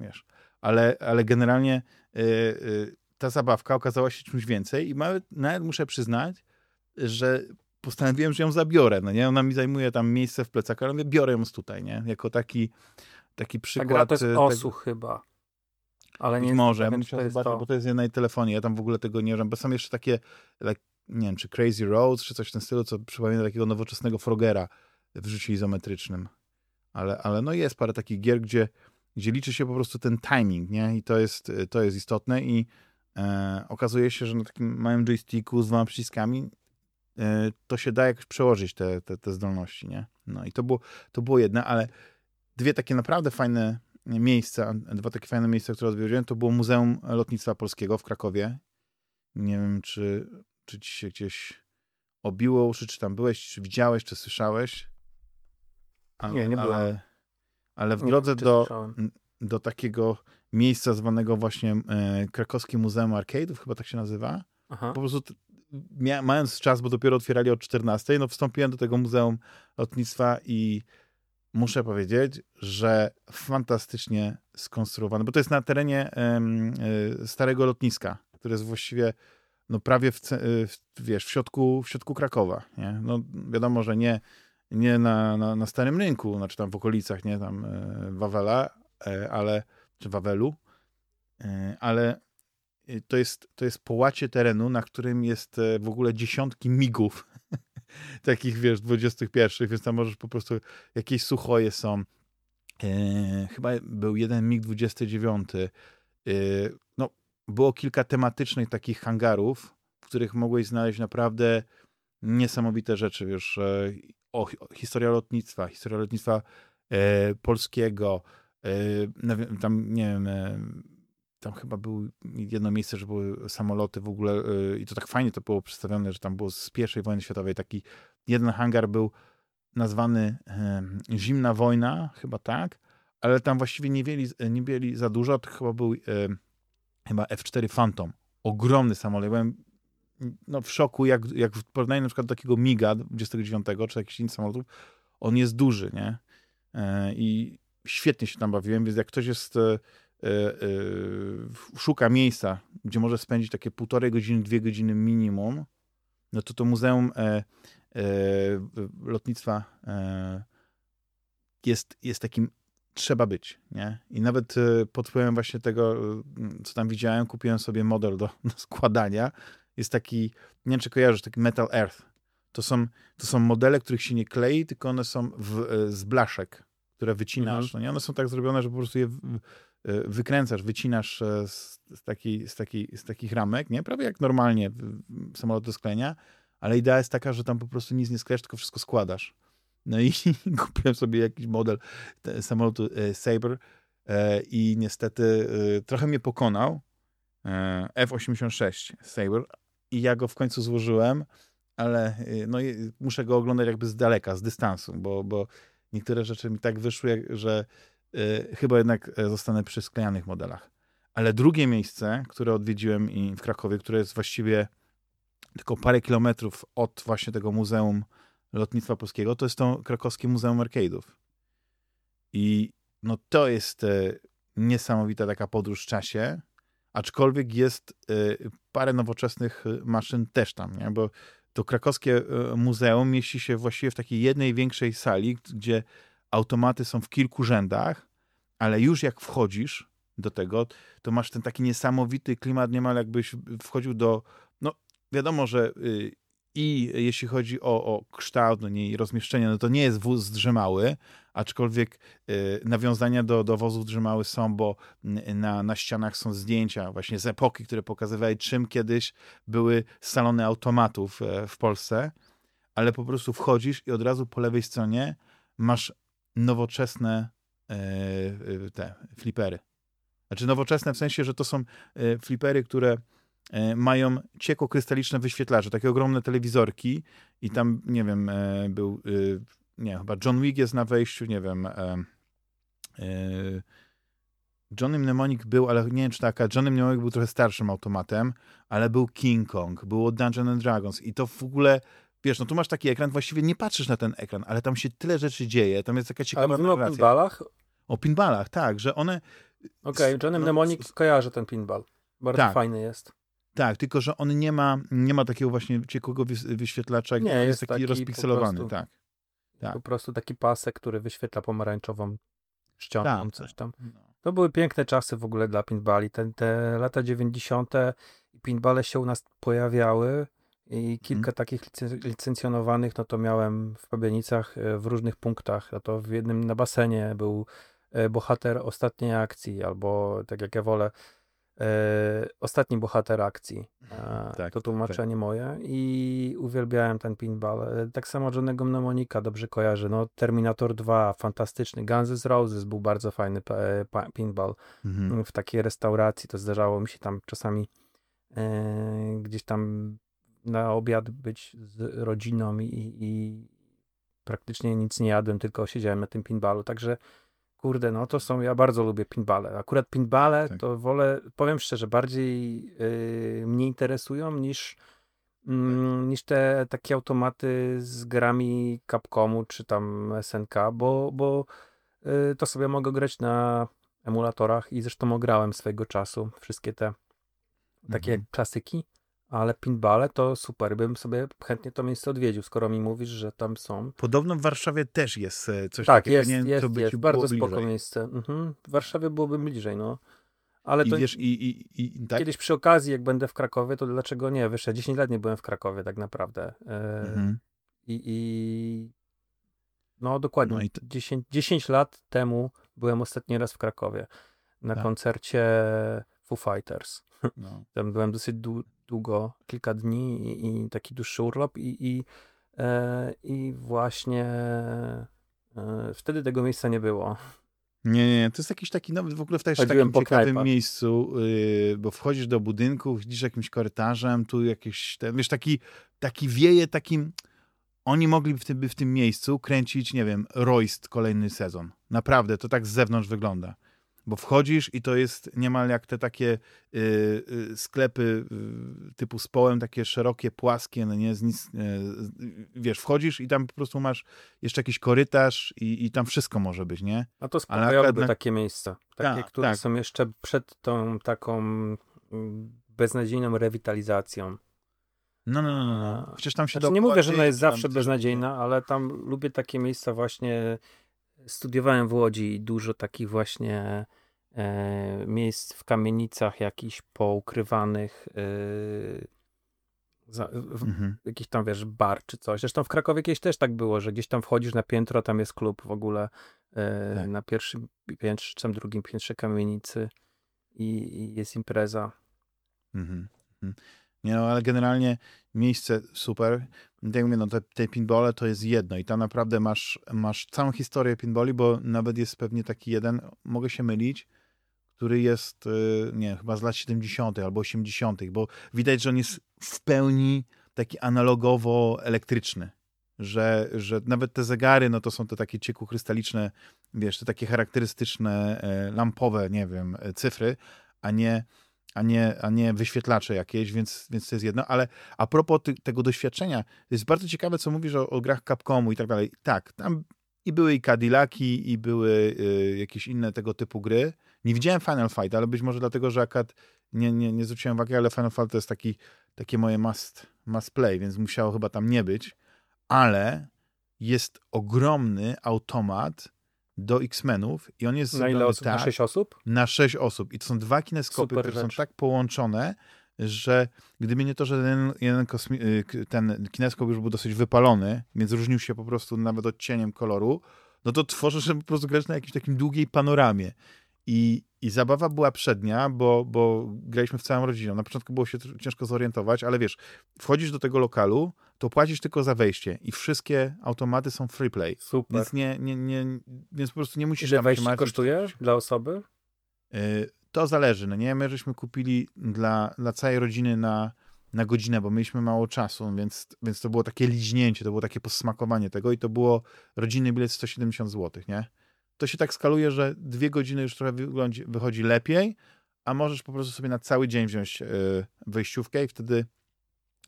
wiesz, ale, ale generalnie ta zabawka okazała się czymś więcej i nawet, nawet muszę przyznać, że postanowiłem, że ją zabiorę, no nie? Ona mi zajmuje tam miejsce w plecaku, ale mówię, biorę ją z tutaj, nie? Jako taki, taki przykład. Tak, to jest e, tego... chyba. Ale nie może, ja bym musiał zobaczyć, to. bo to jest na jej telefonie, ja tam w ogóle tego nie wiem, bo są jeszcze takie, like, nie wiem, czy Crazy Roads, czy coś w tym stylu, co przypomina takiego nowoczesnego Frogera w życiu izometrycznym. Ale, ale no jest parę takich gier, gdzie, gdzie liczy się po prostu ten timing, nie? I to jest, to jest istotne i e, okazuje się, że na takim małym joysticku z dwoma przyciskami to się da jakoś przełożyć te, te, te zdolności, nie? No i to było, to było jedno, ale dwie takie naprawdę fajne miejsca, dwa takie fajne miejsca, które odwiedziłem, to było Muzeum Lotnictwa Polskiego w Krakowie. Nie wiem, czy, czy ci się gdzieś obiło uszy, czy tam byłeś, czy widziałeś, czy słyszałeś. Ale, nie, nie byłem. Ale, ale w drodze do, do takiego miejsca zwanego właśnie e, Krakowskie Muzeum Arcade'ów, chyba tak się nazywa, Aha. po prostu mając czas, bo dopiero otwierali od 14, no wstąpiłem do tego Muzeum Lotnictwa i muszę powiedzieć, że fantastycznie skonstruowany, bo to jest na terenie y, starego lotniska, które jest właściwie no prawie w, w, wiesz, w środku, w środku Krakowa. Nie? No wiadomo, że nie, nie na, na, na Starym Rynku, znaczy tam w okolicach, nie tam e, Wawela, e, ale, czy Wawelu, e, ale to jest, to jest połacie terenu, na którym jest w ogóle dziesiątki migów, <laughs> takich wiesz, 21, więc tam możesz po prostu, jakieś suchoje są. chyba był jeden MiG 29. no, było kilka tematycznych takich hangarów, w których mogłeś znaleźć naprawdę niesamowite rzeczy, wiesz, o, historia lotnictwa, historia lotnictwa e, polskiego, e, tam nie wiem, e, tam chyba było jedno miejsce, że były samoloty w ogóle e, i to tak fajnie to było przedstawione, że tam było z pierwszej wojny światowej taki jeden hangar był nazwany e, Zimna Wojna, chyba tak, ale tam właściwie nie mieli, nie mieli za dużo, to chyba był e, chyba F4 Phantom, ogromny samolot. Byłem no, w szoku, jak, jak w porównaniu na przykład do takiego MIGA 29 czy jakichś innych samolotów, on jest duży, nie? E, I świetnie się tam bawiłem, więc jak ktoś jest, e, szuka miejsca, gdzie może spędzić takie półtorej godziny, dwie godziny minimum, no to to Muzeum Lotnictwa jest, jest takim trzeba być, nie? I nawet pod wpływem właśnie tego, co tam widziałem, kupiłem sobie model do, do składania jest taki, nie wiem czy kojarzysz, taki Metal Earth. To są, to są modele, których się nie klei, tylko one są w, e, z blaszek, które wycinasz. Mhm. No nie? One są tak zrobione, że po prostu je e, wykręcasz, wycinasz e, z, z, taki, z, taki, z takich ramek, nie? Prawie jak normalnie samolot do sklenia, ale idea jest taka, że tam po prostu nic nie sklejasz, tylko wszystko składasz. No i <laughs> kupiłem sobie jakiś model samolotu Sabre i niestety trochę mnie pokonał. F-86 Sabre, i ja go w końcu złożyłem, ale y, no, muszę go oglądać jakby z daleka, z dystansu, bo, bo niektóre rzeczy mi tak wyszły, że y, chyba jednak e, zostanę przy sklejanych modelach. Ale drugie miejsce, które odwiedziłem i w Krakowie, które jest właściwie tylko parę kilometrów od właśnie tego Muzeum Lotnictwa Polskiego, to jest to krakowskie Muzeum Arcade'ów. I no to jest e, niesamowita taka podróż w czasie, aczkolwiek jest y, parę nowoczesnych y, maszyn też tam, nie? bo to krakowskie y, muzeum mieści się właściwie w takiej jednej większej sali, gdzie automaty są w kilku rzędach, ale już jak wchodzisz do tego, to masz ten taki niesamowity klimat, niemal jakbyś wchodził do, no wiadomo, że i jeśli chodzi o, o kształt no nie, i rozmieszczenie, no to nie jest wóz zdrzemały, aczkolwiek y, nawiązania do, do wozów drzymały są, bo na, na ścianach są zdjęcia właśnie z epoki, które pokazywały, czym kiedyś były salony automatów e, w Polsce, ale po prostu wchodzisz i od razu po lewej stronie masz nowoczesne e, e, te flipery. Znaczy nowoczesne w sensie, że to są flipery, które E, mają ciekło-krystaliczne wyświetlacze, takie ogromne telewizorki i tam, nie wiem, e, był, e, nie chyba John Wick jest na wejściu, nie wiem, Johnny Mnemonic był, ale nie wiem czy taka, Johnny Mnemonic był trochę starszym automatem, ale był King Kong, było Dungeons and Dragons i to w ogóle wiesz, no tu masz taki ekran, właściwie nie patrzysz na ten ekran, ale tam się tyle rzeczy dzieje, tam jest taka ciekawa Ale mówimy o pinballach? O pinballach, tak, że one... Okej, okay, Johnny no, Mnemonic kojarzy ten pinball. Bardzo tak. fajny jest. Tak, tylko że on nie ma, nie ma takiego właśnie ciekłego wyświetlacza, nie, jest, jest taki, taki rozpikselowany, prostu, tak. tak. Po prostu taki pasek, który wyświetla pomarańczową ścianą, tak, coś tam. No. To były piękne czasy w ogóle dla pinballi. Te, te lata 90. pinballe się u nas pojawiały i kilka hmm. takich licencjonowanych, no to miałem w Pabianicach e, w różnych punktach. No to w jednym na basenie był e, bohater ostatniej akcji, albo tak jak ja wolę, E, ostatni bohater akcji. E, tak, to tłumaczenie tak. moje i uwielbiałem ten pinball. Tak samo Johnego Mnemonika dobrze kojarzę. No, Terminator 2, fantastyczny. Guns N' Roses był bardzo fajny pinball. Mhm. W takiej restauracji to zdarzało mi się tam czasami e, gdzieś tam na obiad być z rodziną i, i praktycznie nic nie jadłem, tylko siedziałem na tym pinballu. Także Kurde, no to są, ja bardzo lubię pinballe. Akurat pinballe tak. to wolę, powiem szczerze, bardziej yy, mnie interesują niż mm, niż te takie automaty z grami Capcomu czy tam SNK, bo, bo y, to sobie mogę grać na emulatorach i zresztą ograłem swego czasu wszystkie te takie mhm. klasyki, ale pinballe to super, bym sobie chętnie to miejsce odwiedził, skoro mi mówisz, że tam są. Podobno w Warszawie też jest e, coś tak, takiego. Jest, nie jest, jest, bardzo spoko miejsce. Mhm. W Warszawie byłoby bliżej, no. Ale I to wiesz, i, i, i tak? kiedyś przy okazji, jak będę w Krakowie, to dlaczego nie? Wyższe 10 lat nie byłem w Krakowie tak naprawdę. E, mhm. I, I no dokładnie, no to... 10, 10 lat temu byłem ostatni raz w Krakowie na tak. koncercie Foo Fighters. <laughs> No. Tam byłem dosyć długo, kilka dni i, i taki dłuższy urlop i, i, e, i właśnie e, wtedy tego miejsca nie było. Nie, nie, to jest jakiś taki, nawet w ogóle w też takim ciekawym knajpach. miejscu, yy, bo wchodzisz do budynku, widzisz jakimś korytarzem, tu jakieś, ten, wiesz, taki, taki wieje takim, oni mogliby w tym, w tym miejscu kręcić, nie wiem, Royst kolejny sezon. Naprawdę, to tak z zewnątrz wygląda bo wchodzisz i to jest niemal jak te takie y, y, sklepy y, typu z połem, takie szerokie, płaskie, no nie, z nic, y, wiesz, wchodzisz i tam po prostu masz jeszcze jakiś korytarz i, i tam wszystko może być, nie? A to spokojałby na... takie miejsca, takie, Ta, które tak. są jeszcze przed tą taką beznadziejną rewitalizacją. No, no, no, no. Przecież tam się znaczy, Nie mówię, że ona jest zawsze beznadziejna, ale tam lubię takie miejsca właśnie. Studiowałem w Łodzi i dużo takich właśnie e, miejsc w kamienicach jakichś poukrywanych, e, za, w, mhm. jakiś tam, wiesz, bar czy coś. Zresztą w Krakowie kiedyś też tak było, że gdzieś tam wchodzisz na piętro, tam jest klub w ogóle e, tak. na pierwszym piętrze, czy tam drugim piętrze kamienicy i, i jest impreza. Mhm. mhm. Nie no, ale generalnie miejsce super. Jak mówię, no te, te pinbole to jest jedno i tam naprawdę masz, masz całą historię pinboli, bo nawet jest pewnie taki jeden, mogę się mylić, który jest, y, nie chyba z lat 70. albo 80., bo widać, że on jest w pełni taki analogowo-elektryczny. Że, że nawet te zegary, no to są te takie ciekukrystaliczne, wiesz, te takie charakterystyczne, e, lampowe, nie wiem, e, cyfry, a nie, a nie, a nie wyświetlacze jakieś, więc, więc to jest jedno. Ale a propos ty, tego doświadczenia, jest bardzo ciekawe, co mówisz o, o grach Capcomu i tak dalej. Tak, tam i były i Cadillaki, i były y, jakieś inne tego typu gry, nie widziałem Final Fight, ale być może dlatego, że akad nie, nie, nie zwróciłem uwagi, ale Final Fight to jest taki, takie moje must, must play, więc musiało chyba tam nie być. Ale jest ogromny automat do X-Menów i on jest na ile osób? Tak, na sześć osób? Na sześć osób. I to są dwa kineskopy, Super które rzecz. są tak połączone, że gdyby nie to, że ten, jeden y, ten kineskop już był dosyć wypalony, więc różnił się po prostu nawet odcieniem koloru, no to tworzysz po prostu grać na jakimś takim długiej panoramie. I, I zabawa była przednia, bo, bo graliśmy w całą rodziną. Na początku było się ciężko zorientować, ale wiesz, wchodzisz do tego lokalu, to płacisz tylko za wejście i wszystkie automaty są free play. Super. Więc, nie, nie, nie, więc po prostu nie musisz Ile wejście kosztuje dla osoby? Yy, to zależy, no nie? My żeśmy kupili dla, dla całej rodziny na, na godzinę, bo mieliśmy mało czasu, więc, więc to było takie liźnięcie, to było takie posmakowanie tego i to było rodzinny bilet 170 zł, nie? To się tak skaluje, że dwie godziny już trochę wychodzi lepiej, a możesz po prostu sobie na cały dzień wziąć e, wejściówkę i wtedy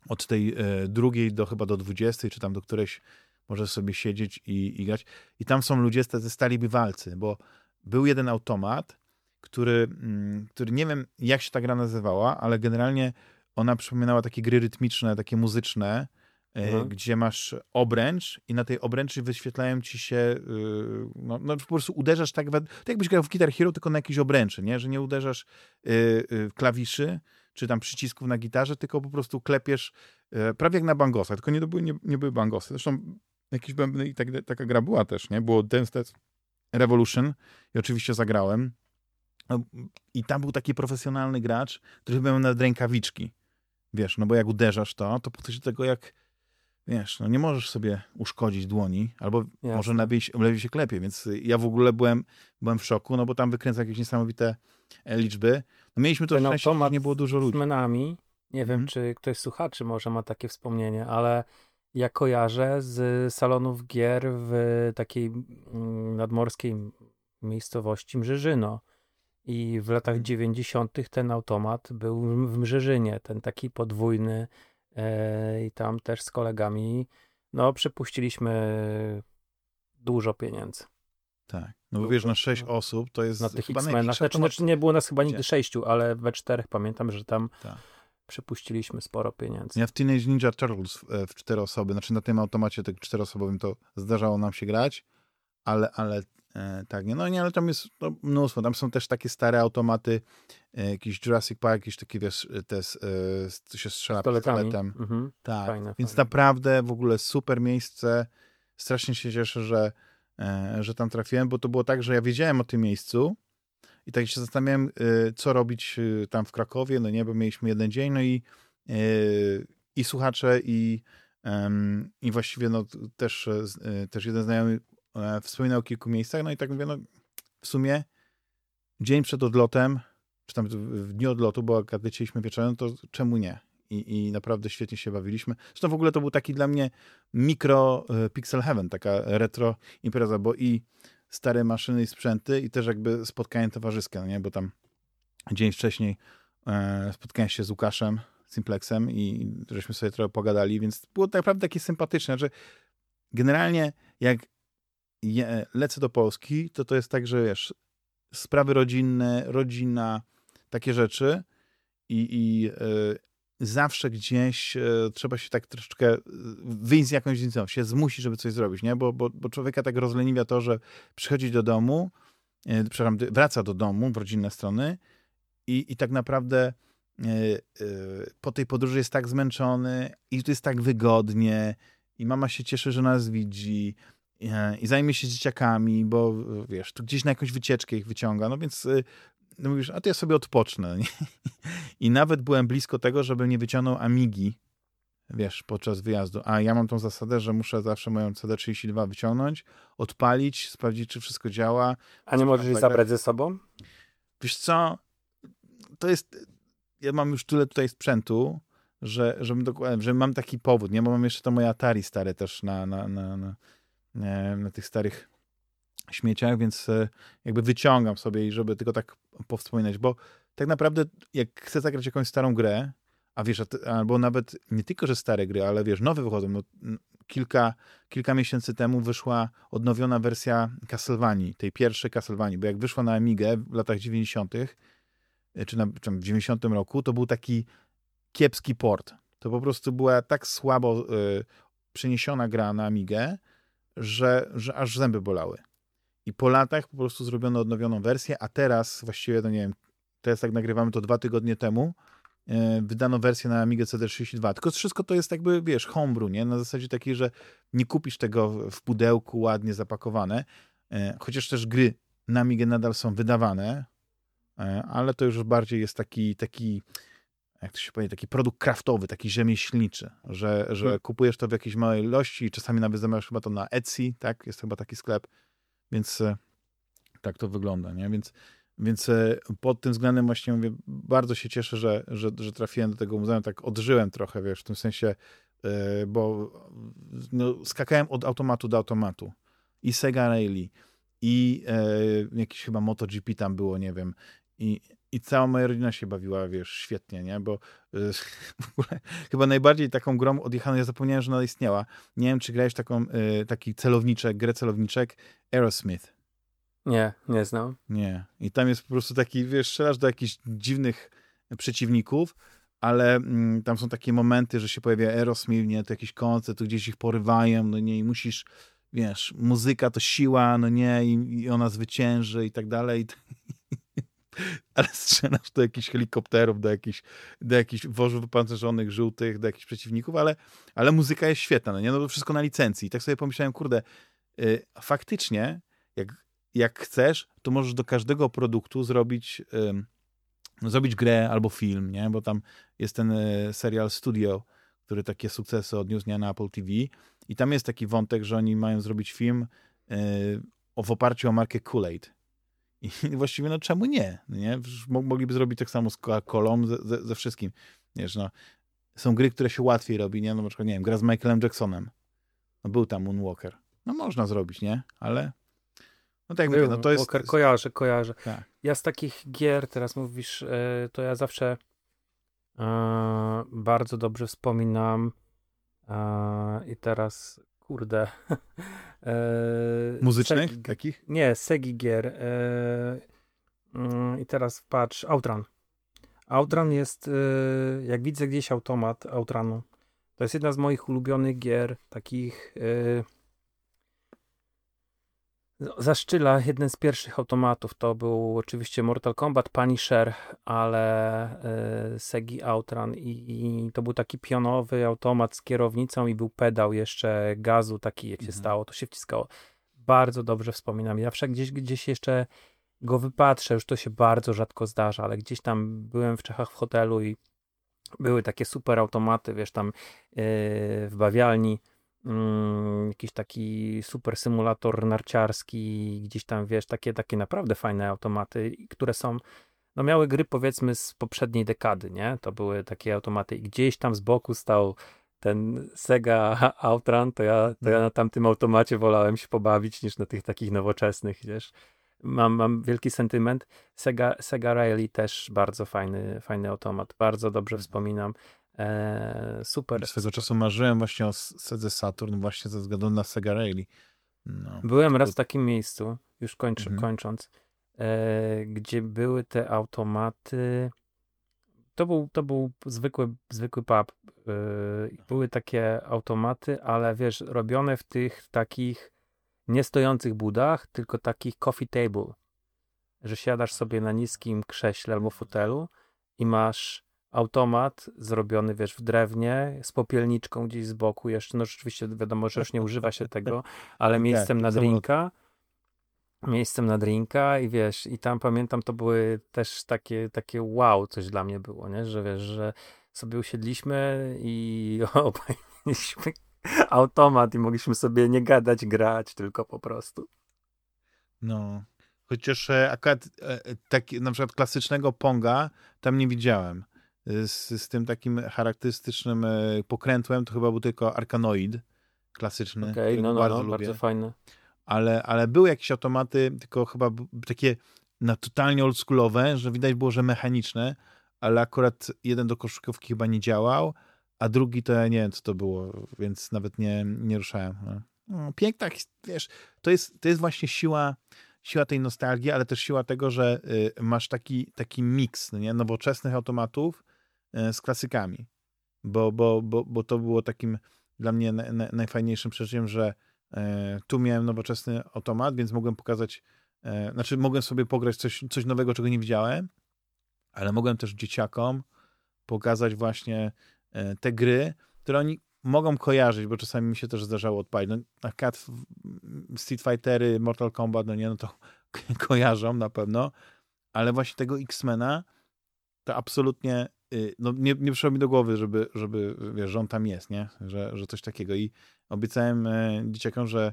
od tej e, drugiej do chyba do dwudziestej, czy tam do którejś możesz sobie siedzieć i, i grać. I tam są ludzie ze stali bywalcy, bo był jeden automat, który, mm, który nie wiem jak się ta gra nazywała, ale generalnie ona przypominała takie gry rytmiczne, takie muzyczne, mhm. gdzie masz obręcz i na tej obręczy wyświetlają ci się, y, no, no po prostu uderzasz tak, tak jakbyś grał w Guitar Hero, tylko na jakiejś obręczy, nie? że nie uderzasz y, klawiszy, czy tam przycisków na gitarze, tylko po prostu klepiesz prawie jak na bangosach, tylko nie, były, nie, nie były bangosy. Zresztą jakieś bębny i tak, taka gra była też, nie? Było Dance Dance Revolution i oczywiście zagrałem. No, I tam był taki profesjonalny gracz, który miał na rękawiczki. Wiesz, no bo jak uderzasz to, to po coś tego jak wiesz, no nie możesz sobie uszkodzić dłoni, albo Jasne. może lepiej, lepiej się klepie, więc ja w ogóle byłem, byłem w szoku, no bo tam wykręca jakieś niesamowite e, liczby. No mieliśmy to szczęście, że nie było dużo ludzi. Z menami, nie wiem, hmm. czy ktoś z słuchaczy może ma takie wspomnienie, ale ja kojarzę z salonów gier w takiej mm, nadmorskiej miejscowości Mrzeżyno. I w latach 90. ten automat był w Mrzeżynie, ten taki podwójny, i tam też z kolegami, no przypuściliśmy dużo pieniędzy. Tak. No bo wiesz, na sześć no. osób to jest na tych X-Menach. Znaczy, znaczy, nie było nas chyba nigdy sześciu, ale we czterech pamiętam, że tam tak. przypuściliśmy sporo pieniędzy. Ja w Teenage Ninja Turtles e, w cztery osoby, znaczy na tym automacie tych czteroosobowym to zdarzało nam się grać, ale, ale e, tak, nie, no nie, ale tam jest no, mnóstwo, tam są też takie stare automaty, e, jakiś Jurassic Park, jakieś takie, wiesz, te, e, się strzela pistoletem. Mhm. Tak, fajne, więc fajne. naprawdę w ogóle super miejsce, strasznie się cieszę, że E, że tam trafiłem, bo to było tak, że ja wiedziałem o tym miejscu i tak się zastanawiałem, e, co robić e, tam w Krakowie, no nie, bo mieliśmy jeden dzień, no i, i słuchacze i, i właściwie no też, też jeden znajomy wspominał o kilku miejscach, no i tak mówię, no w sumie dzień przed odlotem, czy tam w dniu odlotu, bo jak lecieliśmy wieczorem, to czemu nie? i, i naprawdę świetnie się bawiliśmy. Zresztą w ogóle to był taki dla mnie mikro e, Pixel Heaven, taka retro impreza, bo i stare maszyny i sprzęty i też jakby spotkanie towarzyskie, no nie? bo tam dzień wcześniej e, spotkałem się z Łukaszem Simplexem i żeśmy sobie trochę pogadali, więc było tak naprawdę takie sympatyczne, że generalnie jak je, lecę do Polski, to to jest tak, że wiesz, sprawy rodzinne, rodzina, takie rzeczy i, i e, zawsze gdzieś e, trzeba się tak troszeczkę e, wyjść z jakąś inicjatywą, się zmusi, żeby coś zrobić, nie? Bo, bo, bo człowieka tak rozleniwia to, że przychodzi do domu, e, przepraszam, wraca do domu w rodzinne strony i, i tak naprawdę po tej podróży jest tak zmęczony i tu jest tak wygodnie i mama się cieszy, że nas widzi i zajmie się dzieciakami, bo wiesz, tu gdzieś na jakąś wycieczkę ich wyciąga, no więc no mówisz, a to ja sobie odpocznę. <laughs> I nawet byłem blisko tego, żeby nie wyciągnął Amigi, wiesz, podczas wyjazdu. A ja mam tą zasadę, że muszę zawsze moją CD32 wyciągnąć, odpalić, sprawdzić, czy wszystko działa. A nie możesz jej zabrać ze sobą? Wiesz co, to jest, ja mam już tyle tutaj sprzętu, że, że, że mam taki powód, nie? Bo mam jeszcze to moje Atari stare też na, na, na, na, na tych starych śmieciach, więc e, jakby wyciągam sobie i żeby tylko tak powspominać, bo tak naprawdę jak chcę zagrać jakąś starą grę, a wiesz, albo nawet nie tylko, że stare gry, ale wiesz, nowe wychodzą, no, kilka, kilka miesięcy temu wyszła odnowiona wersja Castlevanii, tej pierwszej Castlevanii, bo jak wyszła na Amigę w latach 90., e, czy, na, czy w 90 roku, to był taki kiepski port. To po prostu była tak słabo y, przeniesiona gra na Amigę, że, że aż zęby bolały. I po latach po prostu zrobiono odnowioną wersję, a teraz właściwie, no nie wiem, teraz tak nagrywamy to dwa tygodnie temu, e, wydano wersję na Amiga CD32. Tylko wszystko to jest jakby, wiesz, homebrew, nie? Na zasadzie takiej, że nie kupisz tego w pudełku ładnie zapakowane, e, chociaż też gry na Amigę nadal są wydawane, e, ale to już bardziej jest taki, taki jak to się powie, taki produkt kraftowy, taki rzemieślniczy, że, że hmm. kupujesz to w jakiejś małej ilości, czasami nawet zamawiasz chyba to na Etsy, tak? Jest chyba taki sklep, więc e, tak to wygląda, nie? Więc, więc e, pod tym względem właśnie mówię, bardzo się cieszę, że, że, że trafiłem do tego muzeum, tak odżyłem trochę, wiesz, w tym sensie, e, bo no, skakałem od automatu do automatu. I Sega Rally, i e, jakiś chyba MotoGP tam było, nie wiem, i, i cała moja rodzina się bawiła, wiesz, świetnie, nie? Bo y, <laughs> w ogóle chyba najbardziej taką grą odjechaną, ja zapomniałem, że ona istniała. Nie wiem, czy grałeś taką, y, taki celowniczek, grę celowniczek Aerosmith. Nie, nie znam. Nie. I tam jest po prostu taki, wiesz, strzelasz do jakichś dziwnych przeciwników, ale mm, tam są takie momenty, że się pojawia Aerosmith, nie, to jakiś koncert, tu gdzieś ich porywają, no nie, i musisz, wiesz, muzyka to siła, no nie, i, i ona zwycięży i tak dalej. <laughs> <laughs> ale strzelasz do jakichś helikopterów, do jakichś, do jakichś wożów wypancerzonych, żółtych, do jakichś przeciwników, ale, ale muzyka jest świetna, no nie? No to wszystko na licencji. I tak sobie pomyślałem, kurde, yy, faktycznie, jak, jak chcesz, to możesz do każdego produktu zrobić, zrobić grę albo film, nie? Bo tam jest ten yy, serial Studio, który takie sukcesy odniósł nie, na Apple TV i tam jest taki wątek, że oni mają zrobić film y, w oparciu o markę Kool-Aid i <laughs> właściwie, no czemu nie? Nie? Mogliby zrobić tak samo z Coca-Colą, ze, ze, ze, wszystkim. Wiesz, no, są gry, które się łatwiej robi, nie? No, na przykład, nie wiem, gra z Michaelem Jacksonem. No, był tam Moonwalker. No, można zrobić, nie? Ale no tak mówię, no to jest... Walker, kojarzę, kojarzę. Tak. Ja z takich gier, teraz mówisz, e, to ja zawsze E, bardzo dobrze wspominam e, i teraz, kurde... <laughs> E, Muzycznych Segi, takich? Nie, Segi gier. E, mm, I teraz patrz, Outrun. Outrun jest, e, jak widzę gdzieś automat Outrunu, to jest jedna z moich ulubionych gier, takich zaszczyla jeden z pierwszych automatów. To był oczywiście Mortal Kombat Punisher, ale y, Segi Outrun i, i, to był taki pionowy automat z kierownicą i był pedał jeszcze gazu taki jak się mhm. stało, to się wciskało. Bardzo dobrze wspominam. Ja wszak gdzieś, gdzieś jeszcze go wypatrzę, już to się bardzo rzadko zdarza, ale gdzieś tam byłem w Czechach w hotelu i były takie super automaty, wiesz, tam yy, w bawialni mm, jakiś taki super symulator narciarski, gdzieś tam, wiesz, takie, takie naprawdę fajne automaty, które są, no miały gry powiedzmy z poprzedniej dekady, nie? To były takie automaty i gdzieś tam z boku stał ten Sega <laughs> Outrun, to ja, to ja mhm. na tamtym automacie wolałem się pobawić niż na tych takich nowoczesnych, wiesz. Mam, mam wielki sentyment. Sega, Sega Rally też bardzo fajny, fajny automat. Bardzo dobrze mhm. wspominam. E, super. Swego czasu marzyłem właśnie o Sedze Saturn właśnie ze względu na Sega Rally. No. Byłem raz w takim miejscu, już kończę, mhm. kończąc, e, gdzie były te automaty. To był, to był zwykły, zwykły pub. E, były takie automaty, ale wiesz, robione w tych takich niestojących budach, tylko takich coffee table. Że siadasz sobie na niskim krześle albo fotelu i masz automat zrobiony, wiesz, w drewnie, z popielniczką gdzieś z boku jeszcze, no rzeczywiście wiadomo, że już nie używa się tego, ale <laughs> miejscem na drinka, miejscem na drinka i wiesz, i tam pamiętam, to były też takie, takie wow, coś dla mnie było, nie, że wiesz, że sobie usiedliśmy i <laughs> obaj mieliśmy automat i mogliśmy sobie nie gadać, grać, tylko po prostu. No, chociaż e, akurat e, tak, na przykład klasycznego Ponga tam nie widziałem z, z tym takim charakterystycznym e, pokrętłem, to chyba był tylko Arkanoid klasyczny. Okej, okay, no, no, bardzo, no, bardzo fajny. Ale, ale były jakieś automaty, tylko chyba takie na totalnie oldschoolowe, że widać było, że mechaniczne, ale akurat jeden do koszykówki chyba nie działał, a drugi to ja nie wiem, co to było, więc nawet nie, nie ruszałem. No, no piękna, wiesz, to jest, to jest właśnie siła, siła tej nostalgii, ale też siła tego, że y, masz taki, taki miks no nie? nowoczesnych automatów z klasykami, bo, bo, bo, bo to było takim dla mnie na, na, najfajniejszym przeżyciem, że e, tu miałem nowoczesny automat, więc mogłem pokazać, e, znaczy mogłem sobie pograć coś, coś nowego, czego nie widziałem, ale mogłem też dzieciakom pokazać właśnie e, te gry, które oni mogą kojarzyć, bo czasami mi się też zdarzało odpalić. No, na kat Street Fightery, Mortal Kombat, no nie, no to <laughs> kojarzą na pewno, ale właśnie tego X-Mena to absolutnie no nie, nie przyszło mi do głowy, żeby, żeby wiesz, że on tam jest, nie? Że, że coś takiego. I obiecałem e, dzieciakom, że,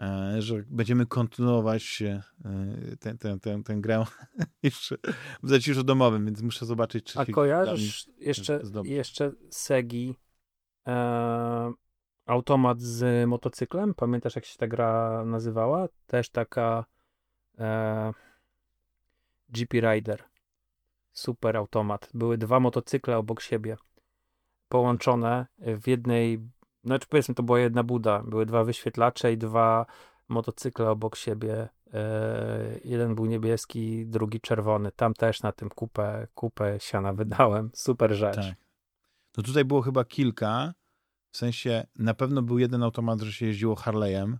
e, że będziemy kontynuować e, tę, tę, tę, tę grę <laughs> jeszcze w zaciszu domowym, więc muszę zobaczyć, czy A kojarzysz jeszcze, jeszcze Segi e, automat z motocyklem? Pamiętasz, jak się ta gra nazywała? Też taka e, GP Rider super automat. Były dwa motocykle obok siebie, połączone w jednej, znaczy powiedzmy to była jedna buda. Były dwa wyświetlacze i dwa motocykle obok siebie. E, jeden był niebieski, drugi czerwony. Tam też na tym kupę, kupę siana wydałem. Super rzecz. Tak. No tutaj było chyba kilka. W sensie na pewno był jeden automat, że się jeździło Harley'em.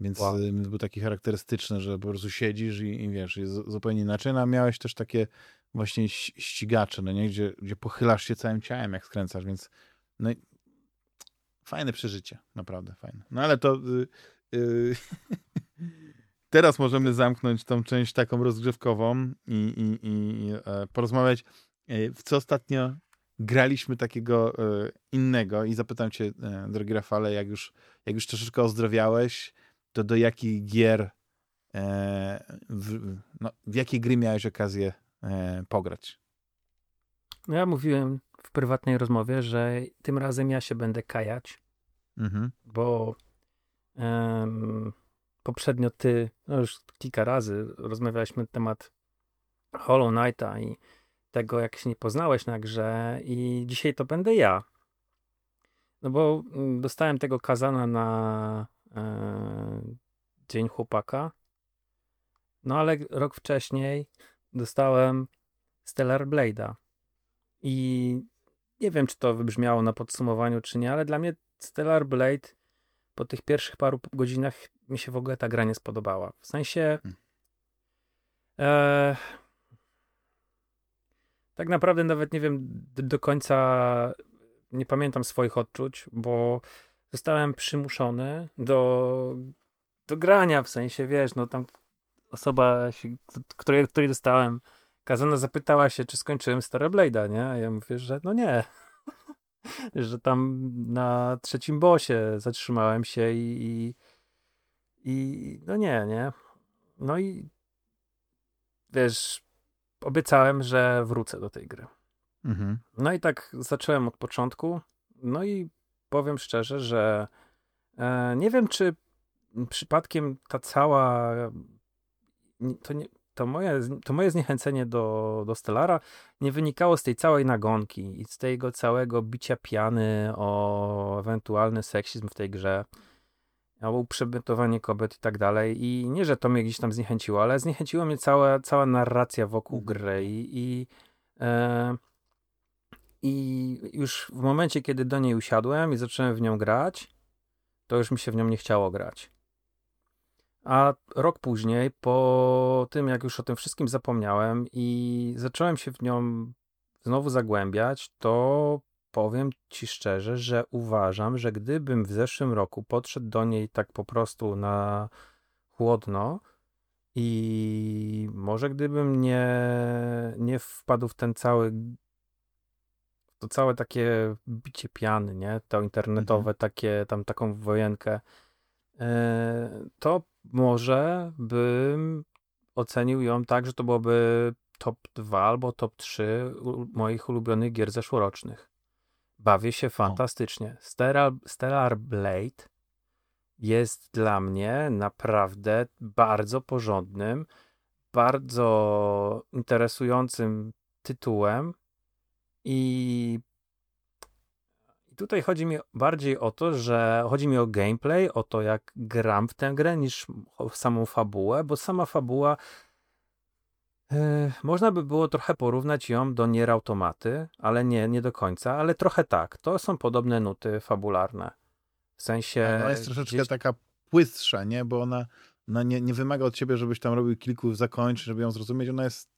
Więc wow. był taki charakterystyczny, że po prostu siedzisz i, i wiesz, jest zupełnie inaczej. No, a miałeś też takie właśnie ścigacze, no nie? Gdzie, gdzie pochylasz się całym ciałem, jak skręcasz, więc no fajne przeżycie, naprawdę fajne. No ale to yy, yy, <laughs> teraz możemy zamknąć tą część taką rozgrzewkową i, i, i e, porozmawiać, e, w co ostatnio graliśmy takiego e, innego i zapytam cię, drogi Rafale, jak już, jak już troszeczkę ozdrowiałeś, to do jakich gier w, no, w gry miałeś okazję pograć. No ja mówiłem w prywatnej rozmowie, że tym razem ja się będę kajać, mhm. bo um, poprzednio ty, no już kilka razy rozmawialiśmy na temat Hollow Knighta i tego, jak się nie poznałeś na grze i dzisiaj to będę ja. No bo mm, dostałem tego kazana na e, Dzień Chłopaka. No ale rok wcześniej dostałem Stellar Blade'a. I nie wiem, czy to wybrzmiało na podsumowaniu, czy nie, ale dla mnie Stellar Blade po tych pierwszych paru godzinach mi się w ogóle ta gra nie spodobała. W sensie. Hmm. E, tak naprawdę nawet nie wiem do końca, nie pamiętam swoich odczuć, bo zostałem przymuszony do, do grania, w sensie, wiesz, no tam osoba, której, której dostałem Kazana zapytała się, czy skończyłem Star Blade'a, nie? A ja mówię, że no nie. <laughs> że tam na trzecim bosie zatrzymałem się i, i, i no nie, nie. No i wiesz, obiecałem, że wrócę do tej gry. Mhm. No i tak zacząłem od początku. No i powiem szczerze, że e, nie wiem, czy przypadkiem ta cała. To, nie, to, moje, to moje zniechęcenie do, do Stellara nie wynikało z tej całej nagonki i z tego całego bicia piany o ewentualny seksizm w tej grze albo uprzedmiotowanie kobiet i tak dalej. I nie, że to mnie gdzieś tam zniechęciło, ale zniechęciła mnie cała, cała narracja wokół mhm. gry i, i, e, i już w momencie, kiedy do niej usiadłem i zacząłem w nią grać, to już mi się w nią nie chciało grać. A rok później, po tym jak już o tym wszystkim zapomniałem i zacząłem się w nią znowu zagłębiać, to powiem ci szczerze, że uważam, że gdybym w zeszłym roku podszedł do niej tak po prostu na chłodno i może gdybym nie, nie wpadł w ten cały to całe takie bicie piany, nie? To internetowe, mhm. takie, tam taką wojenkę, e, to może bym ocenił ją tak, że to byłoby top 2 albo top 3 moich ulubionych gier zeszłorocznych. Bawię się fantastycznie. Stellar, Stellar Blade jest dla mnie naprawdę bardzo porządnym, bardzo interesującym tytułem i tutaj chodzi mi bardziej o to, że chodzi mi o gameplay, o to jak gram w tę grę, niż o samą fabułę, bo sama fabuła yy, można by było trochę porównać ją do Nier Automaty, ale nie, nie do końca, ale trochę tak. To są podobne nuty fabularne. W sensie... Ona jest troszeczkę gdzieś... taka płystsza, nie? Bo ona, ona nie, nie wymaga od ciebie, żebyś tam robił kilku zakończeń, żeby ją zrozumieć. Ona jest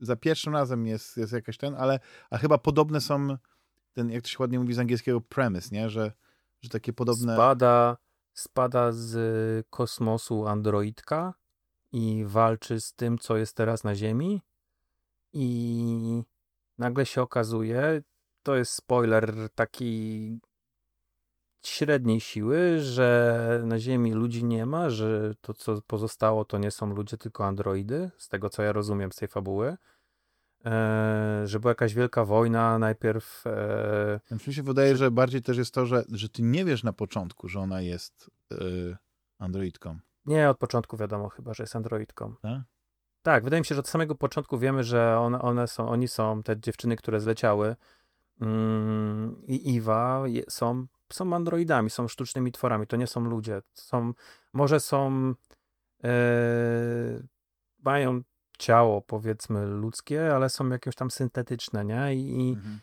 za pierwszym razem jest, jest jakaś ten, ale a chyba podobne są ten, jak to się ładnie mówi z angielskiego, premise, nie? Że, że takie podobne... Spada, spada z kosmosu androidka i walczy z tym, co jest teraz na Ziemi i nagle się okazuje, to jest spoiler taki średniej siły, że na Ziemi ludzi nie ma, że to, co pozostało, to nie są ludzie, tylko androidy, z tego, co ja rozumiem z tej fabuły E, że była jakaś wielka wojna najpierw. E... Mi się wydaje, że bardziej też jest to, że, że ty nie wiesz na początku, że ona jest e, androidką. Nie, od początku wiadomo chyba, że jest androidką. Tak? Tak, wydaje mi się, że od samego początku wiemy, że one, one są, oni są, te dziewczyny, które zleciały mm, i Iwa są, są androidami, są sztucznymi tworami, to nie są ludzie. Są, może są e, mają ciało, powiedzmy, ludzkie, ale są jakieś tam syntetyczne, nie? I, mhm.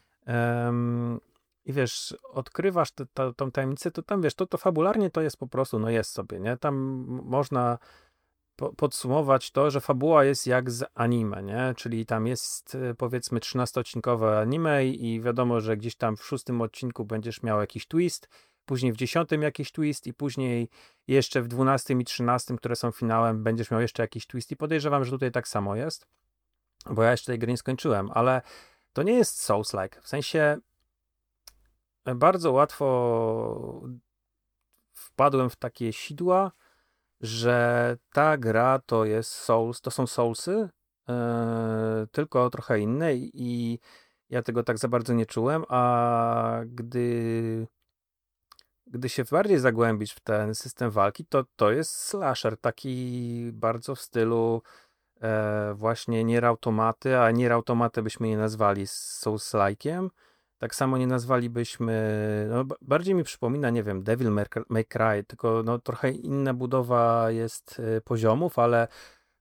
um, i wiesz, odkrywasz tą tajemnicę, to tam wiesz, to, to fabularnie to jest po prostu, no jest sobie, nie? Tam można po, podsumować to, że fabuła jest jak z anime, nie? Czyli tam jest e, powiedzmy 13-odcinkowe anime i wiadomo, że gdzieś tam w szóstym odcinku będziesz miał jakiś twist, później w dziesiątym jakiś twist i później jeszcze w dwunastym i trzynastym, które są finałem, będziesz miał jeszcze jakiś twist. I podejrzewam, że tutaj tak samo jest, bo ja jeszcze tej gry nie skończyłem, ale to nie jest Souls-like, w sensie bardzo łatwo wpadłem w takie sidła, że ta gra to jest Souls, to są Soulsy, yy, tylko trochę inne i ja tego tak za bardzo nie czułem, a gdy gdy się bardziej zagłębić w ten system walki, to to jest slasher, taki bardzo w stylu e, właśnie nier automaty, a nier automaty byśmy nie nazwali Souls-like'iem. Tak samo nie nazwalibyśmy, no, bardziej mi przypomina, nie wiem, Devil May Cry, tylko no, trochę inna budowa jest e, poziomów, ale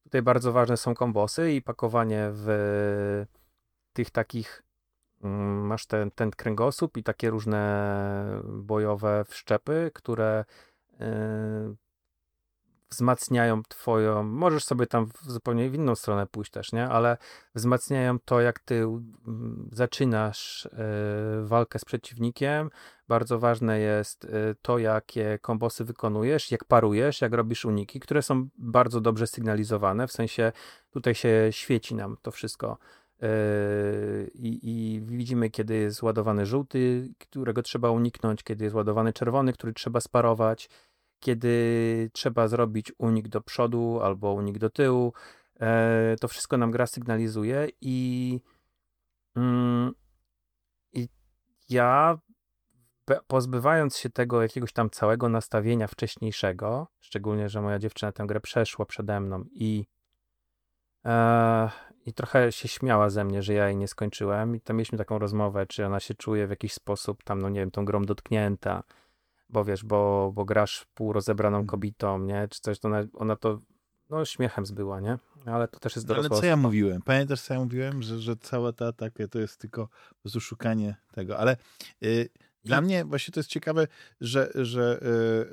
tutaj bardzo ważne są kombosy i pakowanie w tych takich masz ten, ten kręgosłup i takie różne bojowe wszczepy, które e, wzmacniają twoją, możesz sobie tam w zupełnie w inną stronę pójść też, nie? Ale wzmacniają to, jak ty zaczynasz y, walkę z przeciwnikiem. Bardzo ważne jest y, to, jakie kombosy wykonujesz, jak parujesz, jak robisz uniki, które są bardzo dobrze sygnalizowane, w sensie tutaj się świeci nam to wszystko. Y, I, I, widzimy, kiedy jest ładowany żółty, którego trzeba uniknąć, kiedy jest ładowany czerwony, który trzeba sparować kiedy trzeba zrobić unik do przodu albo unik do tyłu. E, to wszystko nam gra sygnalizuje i, mm, i ja pozbywając się tego jakiegoś tam całego nastawienia wcześniejszego, szczególnie, że moja dziewczyna tę grę przeszła przede mną i e, i trochę się śmiała ze mnie, że ja jej nie skończyłem i tam mieliśmy taką rozmowę, czy ona się czuje w jakiś sposób tam, no nie wiem, tą grą dotknięta, bo wiesz, bo, bo grasz pół rozebraną mhm. kobietą, nie, czy coś, to ona, ona to no śmiechem zbyła, nie? Ale to też jest dorosłe. Ale co ja mówiłem? Pamiętasz, co ja mówiłem? Że, że cała ta taka to jest tylko po szukanie tego. Ale yy, dla mnie właśnie to jest ciekawe, że, że,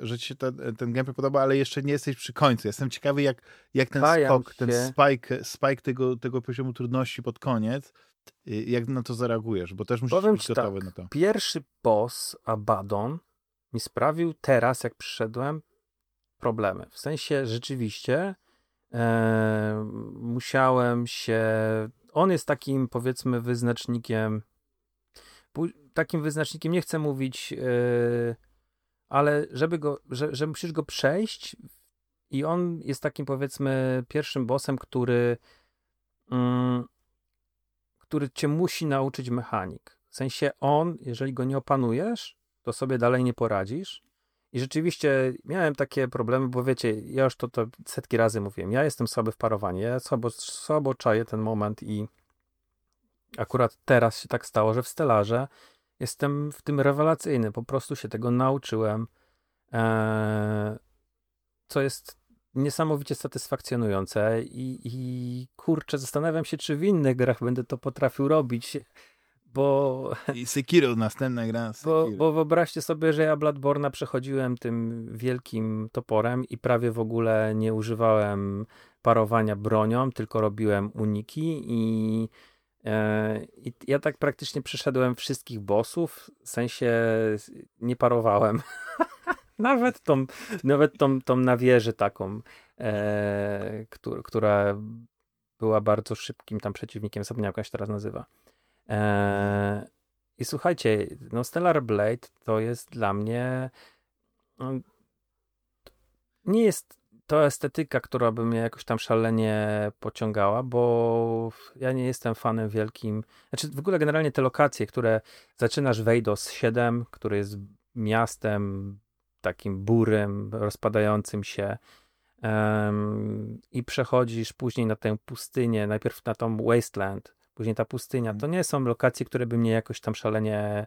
yy, że ci się ta, ten gameplay podoba, ale jeszcze nie jesteś przy końcu. Jestem ciekawy, jak, jak ten skok, się. ten spike, spike tego, tego poziomu trudności pod koniec, yy, jak na to zareagujesz, bo też musisz Powiem być gotowy tak, na to. Pierwszy boss, Abaddon, mi sprawił teraz, jak przyszedłem, problemy. W sensie rzeczywiście e, musiałem się. On jest takim, powiedzmy, wyznacznikiem. Takim wyznacznikiem, nie chcę mówić, e, ale żeby go, że, że musisz go przejść, i on jest takim, powiedzmy, pierwszym bossem, który. Mm, który cię musi nauczyć mechanik. W sensie on, jeżeli go nie opanujesz, to sobie dalej nie poradzisz. I rzeczywiście miałem takie problemy, bo wiecie, ja już to, to setki razy mówiłem, ja jestem słaby w parowaniu, ja słabo, słabo czaję ten moment i akurat teraz się tak stało, że w Stellarze jestem w tym rewelacyjny, po prostu się tego nauczyłem, eee, co jest niesamowicie satysfakcjonujące i, i kurczę, zastanawiam się, czy w innych grach będę to potrafił robić, bo... I Sekiro, następna gra. <laughs> Bo, bo wyobraźcie sobie, że ja Bladborna przechodziłem tym wielkim toporem i prawie w ogóle nie używałem parowania bronią, tylko robiłem uniki i, i ja tak praktycznie przeszedłem wszystkich bossów, w sensie nie parowałem. <laughs> nawet tą, nawet tą, tą na wieży taką, e, która, która była bardzo szybkim tam przeciwnikiem, zapomniałem jak się teraz nazywa. Eee, I słuchajcie, no Stellar Blade to jest dla mnie no, nie jest to estetyka, która by mnie jakoś tam szalenie pociągała, bo ja nie jestem fanem wielkim. Znaczy, w ogóle generalnie te lokacje, które zaczynasz Wejdos 7, który jest miastem takim burym, rozpadającym się, um, i przechodzisz później na tę pustynię, najpierw na tą Wasteland, później ta pustynia. Mhm. To nie są lokacje, które by mnie jakoś tam szalenie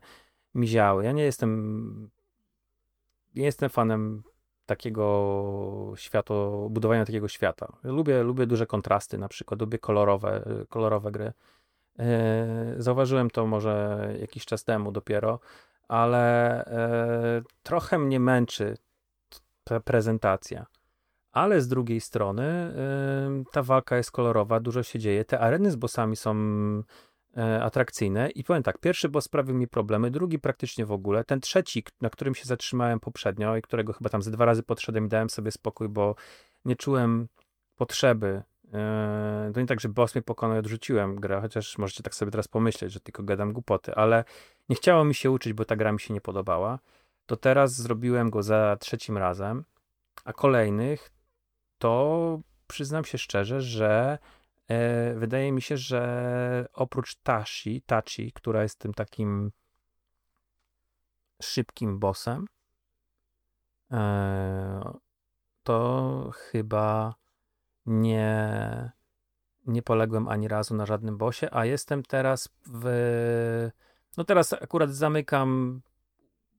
miziały. Ja nie jestem nie jestem fanem takiego świata, budowania takiego świata. Lubię, lubię duże kontrasty na przykład, lubię kolorowe, kolorowe gry. E, zauważyłem to może jakiś czas temu dopiero, ale e, trochę mnie męczy ta prezentacja ale z drugiej strony yy, ta walka jest kolorowa, dużo się dzieje, te areny z bossami są atrakcyjne i powiem tak, pierwszy boss sprawił mi problemy, drugi praktycznie w ogóle, ten trzeci, na którym się zatrzymałem poprzednio i którego chyba tam ze dwa razy podszedłem i dałem sobie spokój, bo nie czułem potrzeby Yy, to nie tak, że boss mnie pokonał i odrzuciłem grę, chociaż możecie tak sobie teraz pomyśleć, że tylko gadam głupoty, ale nie chciało mi się uczyć, bo ta gra mi się nie podobała. To teraz zrobiłem go za trzecim razem, a kolejnych to przyznam się szczerze, że e, wydaje mi się, że oprócz Tashi, Tachi, która jest tym takim szybkim bossem, e, to chyba nie, nie poległem ani razu na żadnym bosie, a jestem teraz w... No teraz akurat zamykam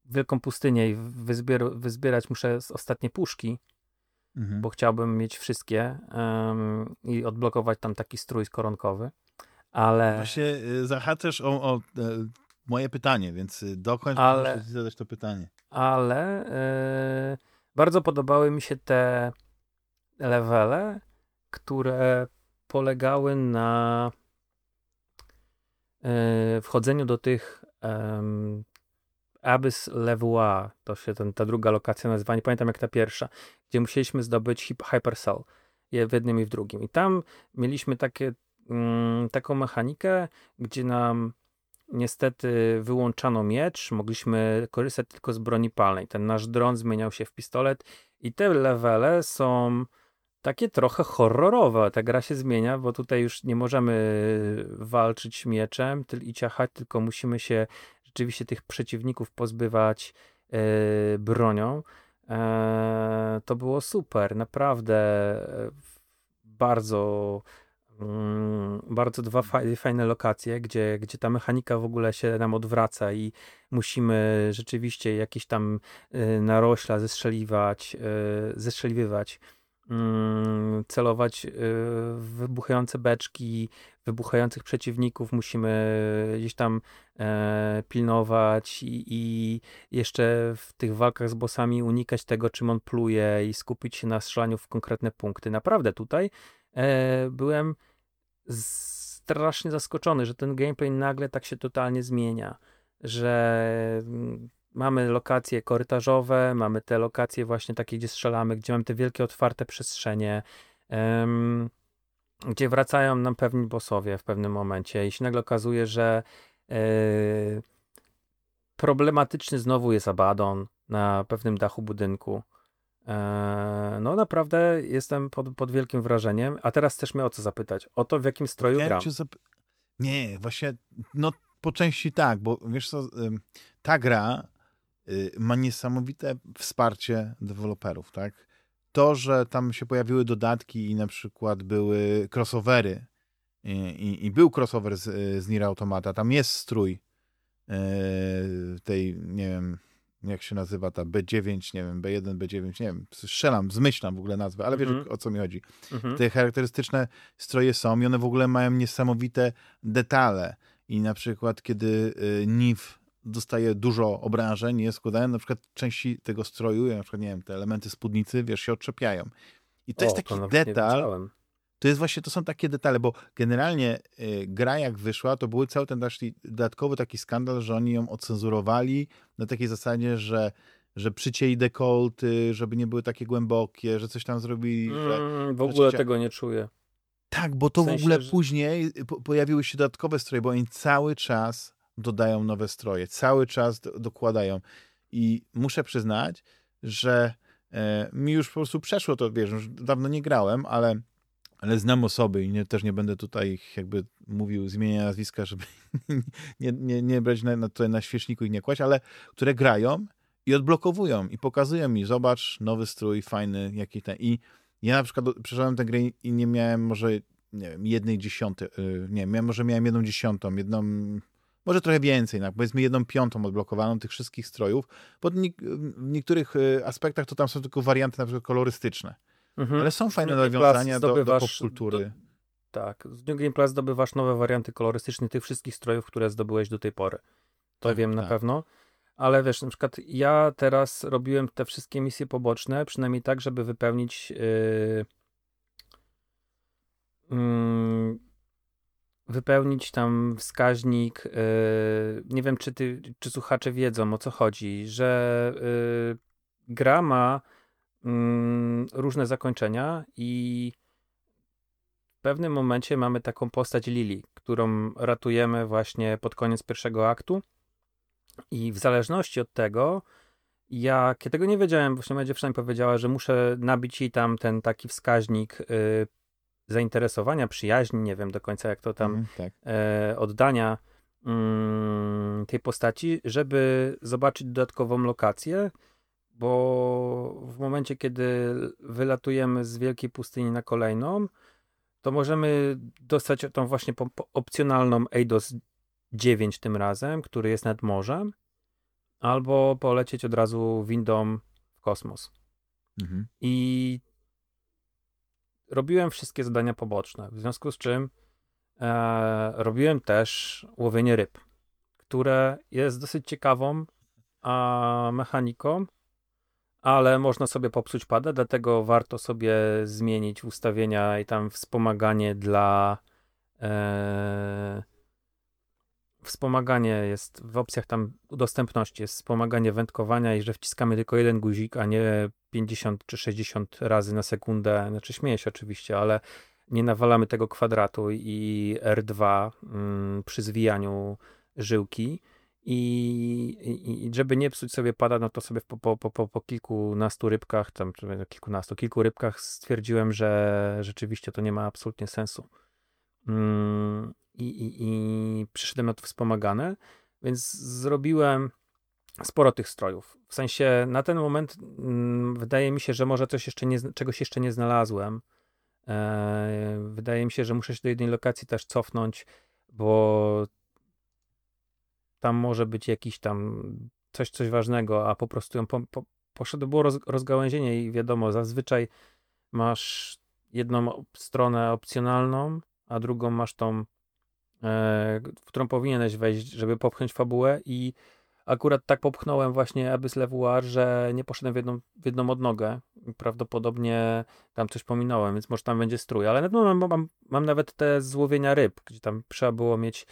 wielką pustynię i wyzbier wyzbierać muszę ostatnie puszki, mhm. bo chciałbym mieć wszystkie um, i odblokować tam taki strój koronkowy, ale... Właśnie y, zahaczasz o, o e, moje pytanie, więc y, dokończ, ale, muszę zadać to pytanie. Ale e, bardzo podobały mi się te levele, które polegały na e, wchodzeniu do tych um, Abyss Levois, to się ten, ta druga lokacja nazywa, nie pamiętam jak ta pierwsza, gdzie musieliśmy zdobyć Hypercell w jednym i w drugim. I tam mieliśmy takie, mm, taką mechanikę, gdzie nam niestety wyłączano miecz, mogliśmy korzystać tylko z broni palnej. Ten nasz dron zmieniał się w pistolet i te levele są takie trochę horrorowe. Ta gra się zmienia, bo tutaj już nie możemy walczyć mieczem i ciachać, tylko musimy się rzeczywiście tych przeciwników pozbywać e, bronią. E, to było super, naprawdę e, bardzo mm, bardzo dwa fajne lokacje, gdzie, gdzie ta mechanika w ogóle się nam odwraca i musimy rzeczywiście jakieś tam narośla zestrzeliwać, zestrzeliwywać. Mm, celować y, w wybuchające beczki, wybuchających przeciwników, musimy gdzieś tam e, pilnować i, i, jeszcze w tych walkach z bossami unikać tego, czym on pluje i skupić się na strzelaniu w konkretne punkty. Naprawdę tutaj e, byłem strasznie zaskoczony, że ten gameplay nagle tak się totalnie zmienia, że mm, mamy lokacje korytarzowe, mamy te lokacje właśnie takie, gdzie strzelamy, gdzie mamy te wielkie otwarte przestrzenie, um, gdzie wracają nam pewni bossowie w pewnym momencie i się nagle okazuje, że yy, problematyczny znowu jest Abaddon na pewnym dachu budynku. E, no naprawdę jestem pod, pod wielkim wrażeniem. A teraz też mnie o co zapytać. O to, w jakim stroju ja gram. Nie, właśnie, no po części tak, bo wiesz co, ta gra ma niesamowite wsparcie deweloperów, tak? To, że tam się pojawiły dodatki i na przykład były crossovery i, i, i był crossover z, z Nier Automata, tam jest strój tej, nie wiem, jak się nazywa ta B9, nie wiem, B1, B9, nie wiem, strzelam, zmyślam w ogóle nazwę, ale wiesz mm o co mi chodzi. Mm -hmm. Te charakterystyczne stroje są i one w ogóle mają niesamowite detale. I na przykład, kiedy y, Niv dostaje dużo obrażeń, nie składają na przykład części tego stroju, na przykład, nie wiem, te elementy spódnicy, wiesz, się odczepiają. I to o, jest taki to detal, to jest właśnie, to są takie detale, bo generalnie y, gra jak wyszła, to był cały ten dodatkowy taki skandal, że oni ją ocenzurowali na takiej zasadzie, że że przycięli dekolty, żeby nie były takie głębokie, że coś tam zrobili. Mm, że, w ogóle że... tego nie czuję. Tak, bo to w, sensie, w ogóle że... później pojawiły się dodatkowe stroje, bo oni cały czas dodają nowe stroje, cały czas do, dokładają. I muszę przyznać, że e, mi już po prostu przeszło to, wiesz, już dawno nie grałem, ale, ale znam osoby i nie, też nie będę tutaj jakby mówił zmienia nazwiska, żeby <laughs> nie, nie, nie brać na, na, na świeczniku i nie kłaść, ale które grają i odblokowują i pokazują mi, zobacz, nowy strój, fajny, jaki ten. I ja na przykład przeszedłem tę grę i nie miałem może, nie wiem, jednej dziesiątej, y, nie, miałem, może miałem jedną dziesiątą, jedną może trochę więcej, no, powiedzmy jedną piątą odblokowaną tych wszystkich strojów, bo w niektórych y, aspektach to tam są tylko warianty na przykład kolorystyczne. Mhm. Ale są fajne nawiązania do, do popkultury. Do, tak, z New Game Plus zdobywasz nowe warianty kolorystyczne tych wszystkich strojów, które zdobyłeś do tej pory. To tak, wiem tak. na pewno. Ale wiesz, na przykład ja teraz robiłem te wszystkie misje poboczne, przynajmniej tak, żeby wypełnić yy, yy, wypełnić tam wskaźnik. Yy, nie wiem, czy, ty, czy słuchacze wiedzą o co chodzi, że yy, gra ma yy, różne zakończenia i w pewnym momencie mamy taką postać Lili, którą ratujemy właśnie pod koniec pierwszego aktu. I w zależności od tego, jak ja tego nie wiedziałem, właśnie moja dziewczyna powiedziała, że muszę nabić jej tam ten taki wskaźnik y, zainteresowania, przyjaźni, nie wiem do końca jak to tam, mm, tak. e, oddania mm, tej postaci, żeby zobaczyć dodatkową lokację, bo w momencie, kiedy wylatujemy z wielkiej pustyni na kolejną, to możemy dostać tą właśnie opcjonalną ADOS 9 tym razem, który jest nad morzem, albo polecieć od razu windą w kosmos. Mhm. I robiłem wszystkie zadania poboczne, w związku z czym e, robiłem też łowienie ryb, które jest dosyć ciekawą a, mechaniką, ale można sobie popsuć pada, dlatego warto sobie zmienić ustawienia i tam wspomaganie dla e, wspomaganie jest w opcjach tam dostępności, jest wspomaganie wędkowania i że wciskamy tylko jeden guzik, a nie 50 czy 60 razy na sekundę. Znaczy śmieję się oczywiście, ale nie nawalamy tego kwadratu i R2 mm, przy zwijaniu żyłki. I, I, żeby nie psuć sobie pada, no to sobie po, po, po, po kilkunastu rybkach, tam kilkunastu, kilku rybkach stwierdziłem, że rzeczywiście to nie ma absolutnie sensu. Mm, i, i, i przyszedłem na to wspomagane, więc zrobiłem sporo tych strojów. W sensie na ten moment mm, wydaje mi się, że może coś jeszcze nie, czegoś jeszcze nie znalazłem. E, wydaje mi się, że muszę się do jednej lokacji też cofnąć, bo tam może być jakiś tam coś, coś ważnego, a po prostu ją po, po, poszedł, było roz, rozgałęzienie i wiadomo, zazwyczaj masz jedną stronę opcjonalną, a drugą masz tą E, w którą powinieneś wejść, żeby popchnąć fabułę i akurat tak popchnąłem właśnie Abyss Levuar, że nie poszedłem w jedną, w jedną odnogę. Prawdopodobnie tam coś pominąłem, więc może tam będzie strój, ale no, mam, mam, mam nawet te złowienia ryb, gdzie tam trzeba było mieć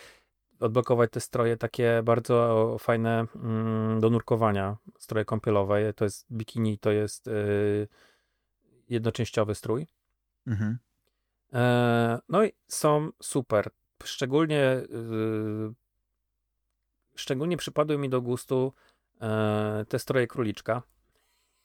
odblokować te stroje takie bardzo fajne mm, do nurkowania, stroje kąpielowe. To jest bikini, to jest yy, jednoczęściowy strój. Mhm. E, no i są super szczególnie yy, szczególnie przypadły mi do gustu yy, te stroje króliczka.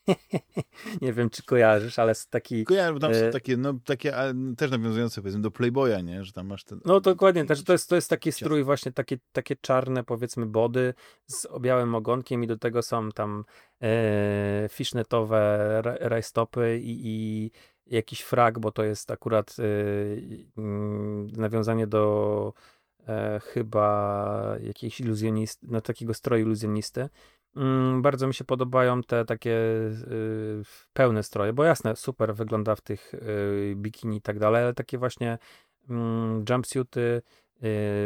<laughs> nie wiem, czy kojarzysz, ale taki... Kojarzę, tam są e, takie, no, takie też nawiązujące, powiedzmy, do Playboya, nie? Że tam masz ten... No dokładnie, też, to, jest, to jest taki strój właśnie, takie, takie czarne, powiedzmy, body z białym ogonkiem i do tego są tam e, fishnetowe rajstopy i, i jakiś frag, bo to jest akurat y, mm, nawiązanie do e, chyba jakiejś iluzjonisty, no takiego stroju iluzjonisty. Mm, bardzo mi się podobają te takie y, pełne stroje, bo jasne, super wygląda w tych y, bikini i tak dalej, ale takie właśnie mm, jumpsuity,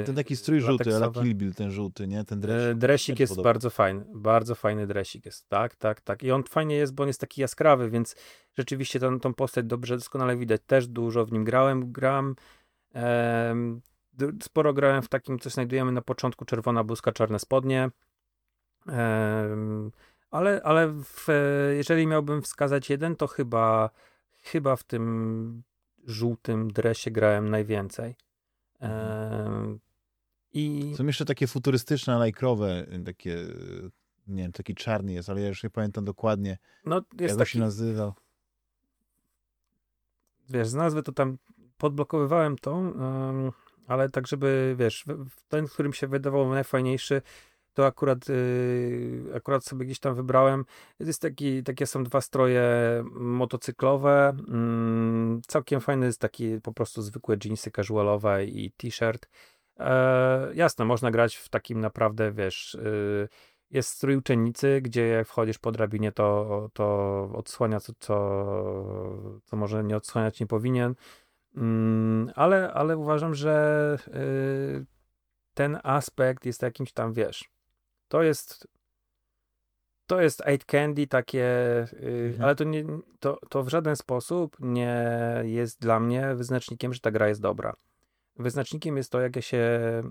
ten taki strój żółty, ale Kill Bill ten żółty, nie? Ten dresik. Yy, dresik jest podoba. bardzo fajny, bardzo fajny dresik jest, tak, tak, tak. I on fajnie jest, bo on jest taki jaskrawy, więc rzeczywiście tą, tą postać dobrze, doskonale widać. Też dużo w nim grałem, gram. Em, sporo grałem w takim, co znajdujemy na początku, czerwona bluzka, czarne spodnie. Em, ale ale w, jeżeli miałbym wskazać jeden, to chyba, chyba w tym żółtym dresie grałem najwięcej. I... Są jeszcze takie futurystyczne, lajkrowe, takie, nie wiem, taki czarny jest, ale ja już nie pamiętam dokładnie, no, jest jak taki... się nazywał. Wiesz, z nazwy to tam podblokowywałem to, um, ale tak, żeby, wiesz, ten, którym się wydawał najfajniejszy, to akurat, yy, akurat sobie gdzieś tam wybrałem. Jest taki, takie są dwa stroje motocyklowe. Yy, całkiem fajny jest taki po prostu zwykłe jeansy casualowe i t-shirt. E, jasne, można grać w takim naprawdę, wiesz, yy, jest strój uczennicy, gdzie jak wchodzisz po drabinie, to, to odsłania co, co, co może nie odsłaniać nie powinien. Mm, ale, ale uważam, że yy, ten aspekt jest jakimś tam, wiesz, to jest to jest Eight Candy takie, yy, mhm. ale to, nie, to, to w żaden sposób nie jest dla mnie wyznacznikiem, że ta gra jest dobra. Wyznacznikiem jest to, jak ja się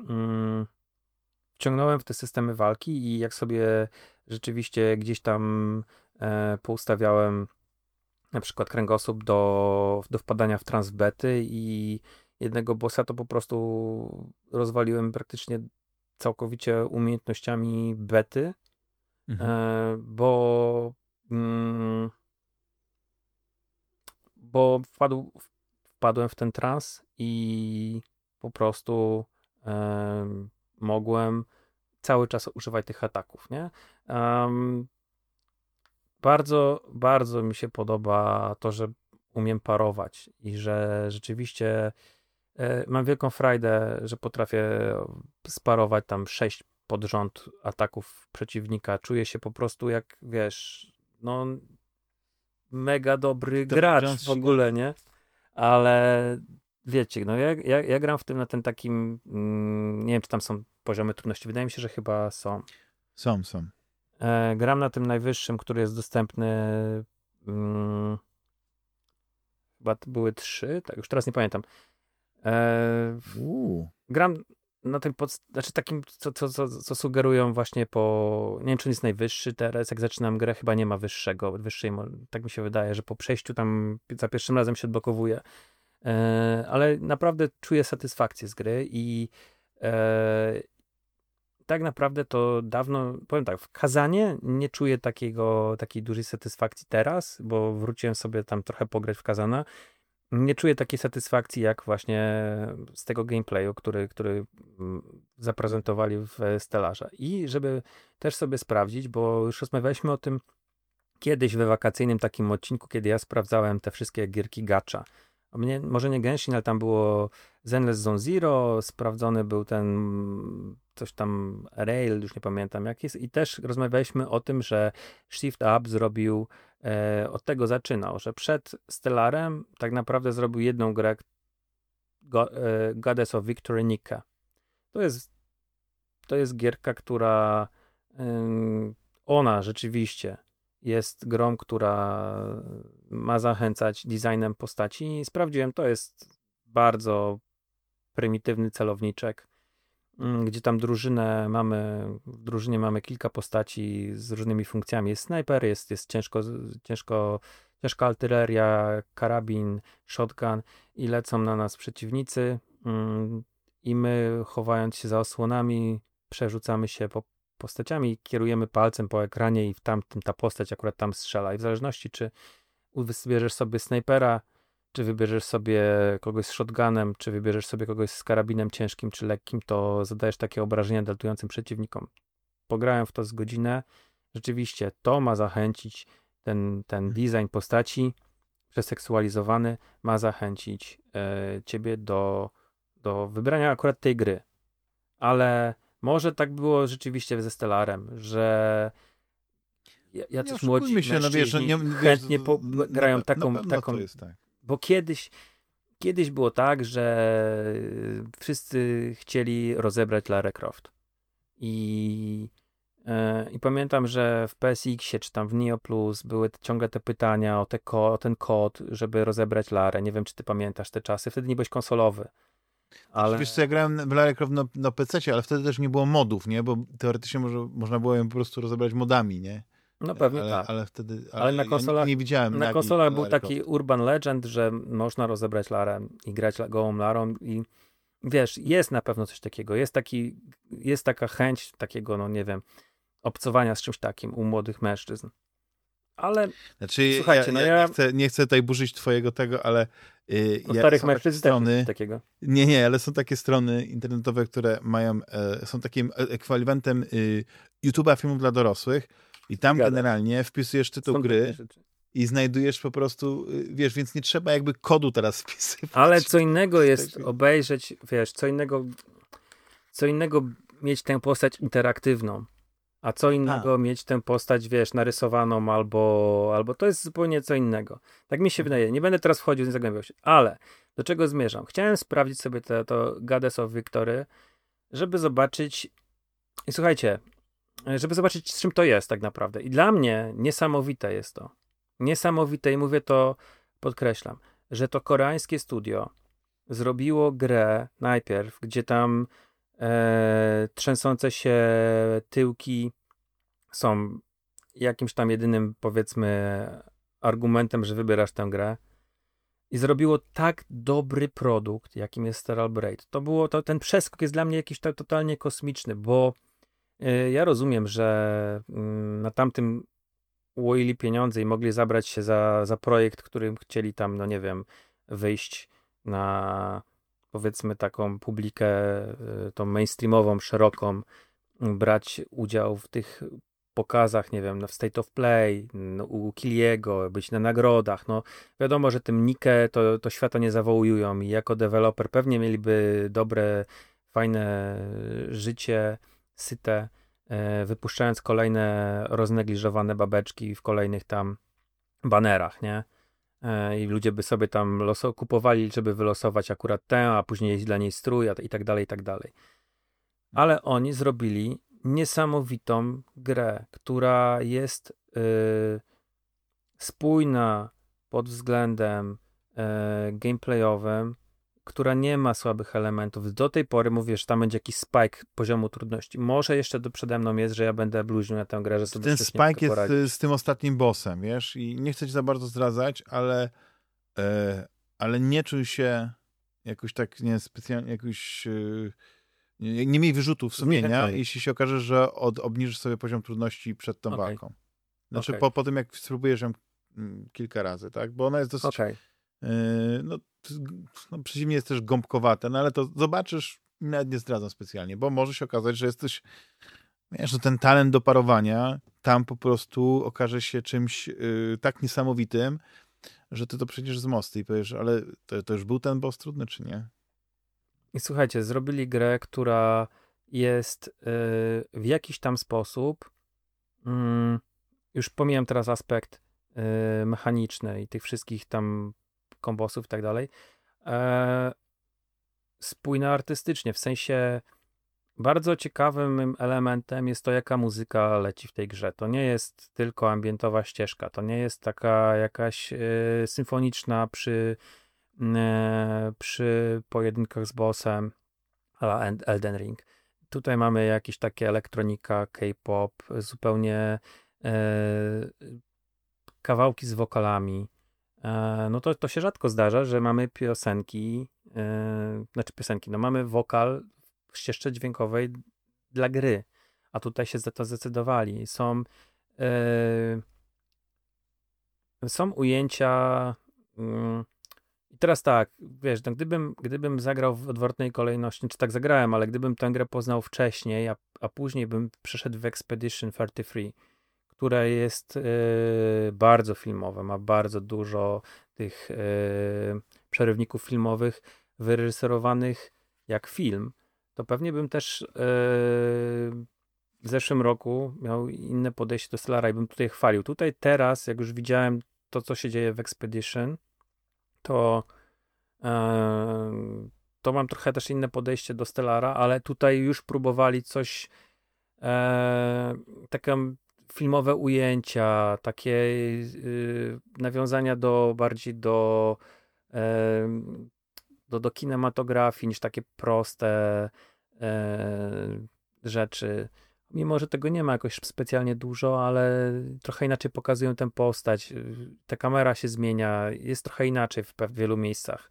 mm, wciągnąłem w te systemy walki i jak sobie rzeczywiście gdzieś tam e, poustawiałem na przykład kręgosłup do, do wpadania w transbety i jednego bossa to po prostu rozwaliłem praktycznie całkowicie umiejętnościami bety, mhm. E, bo mm, bo wpadł, wpadłem w ten trans i po prostu mogłem cały czas używać tych ataków, nie? Um, bardzo, bardzo mi się podoba to, że umiem parować i że rzeczywiście mam wielką frajdę, że potrafię sparować tam sześć pod rząd ataków przeciwnika. Czuję się po prostu jak, wiesz, no mega dobry to gracz w ogóle, nie? Ale wiecie, no ja, ja, ja gram w tym na ten takim, mm, nie wiem, czy tam są poziomy trudności. Wydaje mi się, że chyba są. Są, są. E, gram na tym najwyższym, który jest dostępny. Mm, chyba były trzy, tak, już teraz nie pamiętam. E, gram na tym, pod, znaczy takim, co, co, co, co, sugerują właśnie po, nie wiem, czy on jest najwyższy teraz, jak zaczynam grę, chyba nie ma wyższego, wyższej, tak mi się wydaje, że po przejściu tam za pierwszym razem się odblokowuje. E, ale naprawdę czuję satysfakcję z gry i e, tak naprawdę to dawno, powiem tak, w Kazanie nie czuję takiego, takiej dużej satysfakcji teraz, bo wróciłem sobie tam trochę pograć w Kazana. Nie czuję takiej satysfakcji jak właśnie z tego gameplayu, który, który mm, zaprezentowali w Stellarze. I żeby też sobie sprawdzić, bo już rozmawialiśmy o tym kiedyś we wakacyjnym takim odcinku, kiedy ja sprawdzałem te wszystkie gierki gacha mnie, może nie Genshin, ale tam było Zenless Zone Zero, sprawdzony był ten coś tam Rail, już nie pamiętam jak jest i też rozmawialiśmy o tym, że Shift Up zrobił, od tego zaczynał, że przed Stellarem tak naprawdę zrobił jedną grę e, Goddess of Victory Nika. To jest to jest gierka, która e, ona rzeczywiście jest grą, która ma zachęcać designem postaci. Sprawdziłem, to jest bardzo prymitywny celowniczek, gdzie tam drużynę mamy, w drużynie mamy kilka postaci z różnymi funkcjami. Jest snajper, jest, jest ciężko, ciężko, ciężka artyleria, karabin, shotgun i lecą na nas przeciwnicy mm, i my chowając się za osłonami przerzucamy się po postaciami, kierujemy palcem po ekranie i w tamtym ta postać akurat tam strzela. I w zależności, czy wybierzesz sobie snajpera, czy wybierzesz sobie kogoś z shotgunem, czy wybierzesz sobie kogoś z karabinem ciężkim czy lekkim, to zadajesz takie obrażenia deltującym przeciwnikom. Pograłem w to z godzinę. Rzeczywiście to ma zachęcić ten, ten mhm. design postaci przeseksualizowany ma zachęcić e, ciebie do, do wybrania akurat tej gry. Ale może tak było rzeczywiście ze Stellarem, że jacyś młodzi się, no wiesz, nie, chętnie po, grają no, taką, no, taką tak. Bo kiedyś kiedyś było tak, że wszyscy chcieli rozebrać Lara Croft i e, i pamiętam, że w PSX-ie czy tam w Neo Plus były ciągle te pytania o, te ko o ten kod, żeby rozebrać Larę. Nie wiem, czy ty pamiętasz te czasy. Wtedy nie byłeś konsolowy. Ale... Wiesz co, ja grałem w Lara Croft na, na PC, ale wtedy też nie było modów, nie? Bo teoretycznie może, można było ją po prostu rozebrać modami, nie? No pewnie ale, tak. Ale wtedy ale, ale na konsolach, ja nie, widziałem. Na konsolach był taki urban legend, że można rozebrać Larę i grać gołą Larą i wiesz, jest na pewno coś takiego. Jest taki, jest taka chęć takiego, no nie wiem, obcowania z czymś takim u młodych mężczyzn. Ale znaczy, słuchajcie, ja, no ja, Nie, chcę, nie chcę tutaj burzyć twojego tego, ale yy, ja, starych mężczyzn strony, takiego. Nie, nie, ale są takie strony internetowe, które mają, e, są takim e, ekwiwalentem y, YouTube'a filmów dla dorosłych i tam Gada. generalnie wpisujesz tytuł są gry i znajdujesz po prostu, y, wiesz, więc nie trzeba jakby kodu teraz <laughs> wpisywać. Ale co innego jest obejrzeć, wiesz, co innego, co innego mieć tę postać interaktywną a co innego a. mieć tę postać, wiesz, narysowaną albo, albo to jest zupełnie co innego. Tak mi się mhm. wydaje. Nie będę teraz wchodził, nie zagłębiał się. Ale do czego zmierzam? Chciałem sprawdzić sobie te, to Goddess of Victory, żeby zobaczyć i słuchajcie, żeby zobaczyć z czym to jest tak naprawdę. I dla mnie niesamowite jest to. Niesamowite i mówię to, podkreślam, że to koreańskie studio zrobiło grę najpierw, gdzie tam e, trzęsące się tyłki są jakimś tam jedynym, powiedzmy, argumentem, że wybierasz tę grę. I zrobiło tak dobry produkt, jakim jest Steral Braid. To było, to, ten przeskok jest dla mnie jakiś tak totalnie kosmiczny, bo ja rozumiem, że y, na tamtym ułoili pieniądze i mogli zabrać się za, za projekt, którym chcieli tam, no nie wiem, wyjść na powiedzmy taką publikę, y, tą mainstreamową, szeroką, brać udział w tych pokazach, nie wiem, w State of Play, no, u Kiliego, być na nagrodach. No, wiadomo, że tym Nike to, to świata nie zawołują i jako deweloper pewnie mieliby dobre, fajne życie, syte, e, wypuszczając kolejne roznegliżowane babeczki w kolejnych tam banerach, nie? E, I ludzie by sobie tam loso- kupowali, żeby wylosować akurat tę, a później dla niej strój i tak dalej, i tak dalej. Ale oni zrobili niesamowitą grę, która jest yy, spójna pod względem yy, gameplayowym, która nie ma słabych elementów. Do tej pory mówię, że tam będzie jakiś spike poziomu trudności. Może jeszcze do przede mną jest, że ja będę bluźnił na tę grę, że sobie Ten spike jest y, z tym ostatnim bossem, wiesz? I nie chcę ci za bardzo zdradzać, ale, yy, ale nie czuj się jakoś tak nie specjalnie, jakoś... Yy nie, nie miej wyrzutów sumienia, jeśli się okaże, że od, obniżysz sobie poziom trudności przed tą okay. walką. Znaczy okay. po, po tym, jak spróbujesz ją mm, kilka razy, tak? Bo ona jest dosyć... Okay. Yy, no, no, przeciwnie jest też gąbkowate, no ale to zobaczysz, nawet nie zdradzam specjalnie, bo może się okazać, że jesteś, wiesz, no ten talent do parowania tam po prostu okaże się czymś yy, tak niesamowitym, że ty to przejdziesz z mostu i powiesz, ale to, to już był ten boss trudny, czy nie? I słuchajcie, zrobili grę, która jest y, w jakiś tam sposób, mm, już pomijam teraz aspekt y, mechaniczny i tych wszystkich tam kombosów i tak dalej, e, spójna artystycznie, w sensie bardzo ciekawym elementem jest to, jaka muzyka leci w tej grze. To nie jest tylko ambientowa ścieżka, to nie jest taka jakaś y, symfoniczna przy E, przy pojedynkach z bossem a Elden Ring. Tutaj mamy jakieś takie elektronika, K-pop, zupełnie e, kawałki z wokalami. E, no to, to się rzadko zdarza, że mamy piosenki, e, znaczy piosenki, no mamy wokal w ścieżce dźwiękowej dla gry, a tutaj się za to zdecydowali. Są e, są ujęcia mm, i teraz tak, wiesz, no gdybym, gdybym zagrał w odwrotnej kolejności, czy tak zagrałem, ale gdybym tę grę poznał wcześniej, a, a później bym przeszedł w Expedition 33, które jest y, bardzo filmowe, ma bardzo dużo tych y, przerywników filmowych wyreżyserowanych jak film, to pewnie bym też y, w zeszłym roku miał inne podejście do Stellara i bym tutaj chwalił. Tutaj teraz, jak już widziałem to, co się dzieje w Expedition, to to mam trochę też inne podejście do Stellara, ale tutaj już próbowali coś e, takie filmowe ujęcia, takie y, nawiązania do bardziej do, e, do, do kinematografii niż takie proste e, rzeczy mimo że tego nie ma jakoś specjalnie dużo, ale trochę inaczej pokazują tę postać. Ta kamera się zmienia, jest trochę inaczej w wielu miejscach.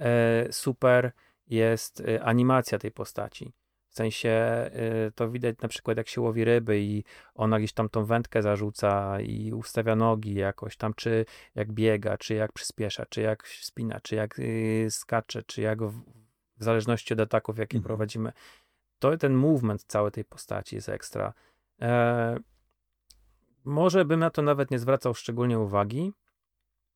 E, super jest e, animacja tej postaci. W sensie e, to widać na przykład jak się łowi ryby i ona gdzieś tam tą wędkę zarzuca i ustawia nogi jakoś tam, czy jak biega, czy jak przyspiesza, czy jak spina, czy jak skacze, czy jak w, w zależności od ataków, jakie mhm. prowadzimy to ten movement całej tej postaci jest ekstra. E, może bym na to nawet nie zwracał szczególnie uwagi,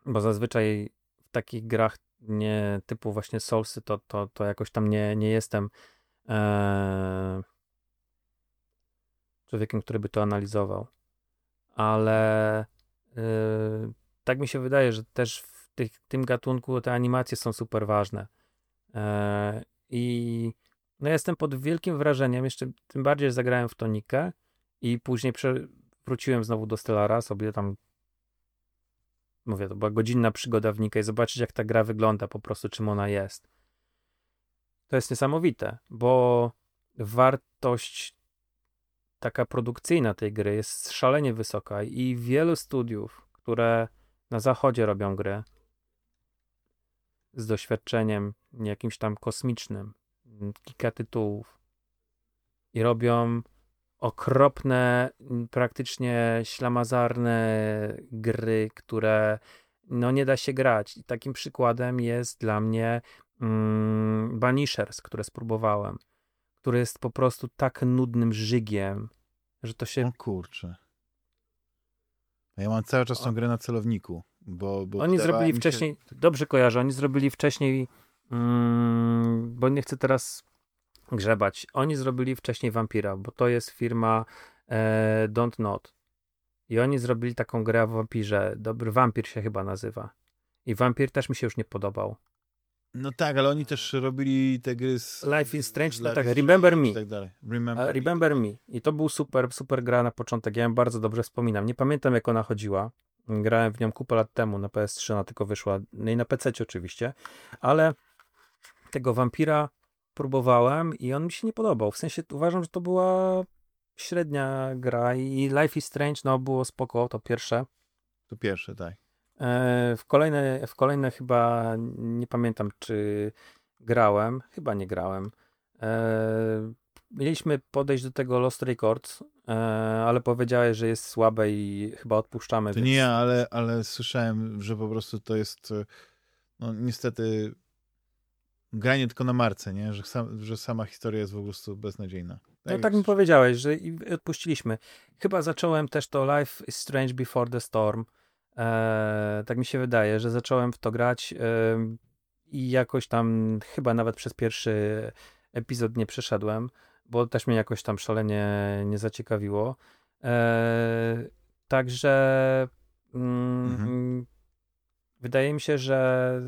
bo zazwyczaj w takich grach nie typu właśnie Soulsy to, to, to jakoś tam nie, nie jestem e, człowiekiem, który by to analizował. Ale e, tak mi się wydaje, że też w tych, tym gatunku te animacje są super ważne. E, I no jestem pod wielkim wrażeniem, jeszcze tym bardziej, zagrałem w Tonikę i później wróciłem znowu do Stellara, sobie tam mówię, to była godzinna przygoda w Nika i zobaczyć, jak ta gra wygląda po prostu, czym ona jest. To jest niesamowite, bo wartość taka produkcyjna tej gry jest szalenie wysoka i wielu studiów, które na zachodzie robią gry z doświadczeniem jakimś tam kosmicznym, kilka tytułów i robią okropne, praktycznie ślamazarne gry, które no nie da się grać. I takim przykładem jest dla mnie mm, Banishers, które spróbowałem, który jest po prostu tak nudnym żygiem, że to się... O kurczę. Ja mam cały czas tą grę na celowniku, bo... bo oni zrobili wcześniej, się... dobrze kojarzę, oni zrobili wcześniej, mm, bo nie chcę teraz grzebać, oni zrobili wcześniej Vampira, bo to jest firma e, Don't Not. I oni zrobili taką grę o wampirze. Dobry wampir się chyba nazywa. I wampir też mi się już nie podobał. No tak, ale oni też robili te gry z... Life is Strange, no tak, Remember Me. Tak dalej. Remember, Remember Me. I to był super, super gra na początek. Ja ją bardzo dobrze wspominam. Nie pamiętam, jak ona chodziła. Grałem w nią kupę lat temu na PS3, ona tylko wyszła. No i na PC oczywiście. Ale tego wampira próbowałem i on mi się nie podobał. W sensie uważam, że to była średnia gra i Life is Strange, no było spoko, to pierwsze. To pierwsze, tak. E, w kolejne, w kolejne chyba nie pamiętam, czy grałem. Chyba nie grałem. E, mieliśmy podejść do tego Lost Records, e, ale powiedziałeś, że jest słabe i chyba odpuszczamy. To więc... nie ale, ale słyszałem, że po prostu to jest no niestety granie tylko na marce, nie? Że, sam, że sama historia jest po prostu beznadziejna. Tak no tak mi powiedziałeś, że i odpuściliśmy. Chyba zacząłem też to Life is Strange Before the Storm. E, tak mi się wydaje, że zacząłem w to grać e, i jakoś tam chyba nawet przez pierwszy epizod nie przeszedłem, bo też mnie jakoś tam szalenie nie zaciekawiło. E, także mm, mhm. wydaje mi się, że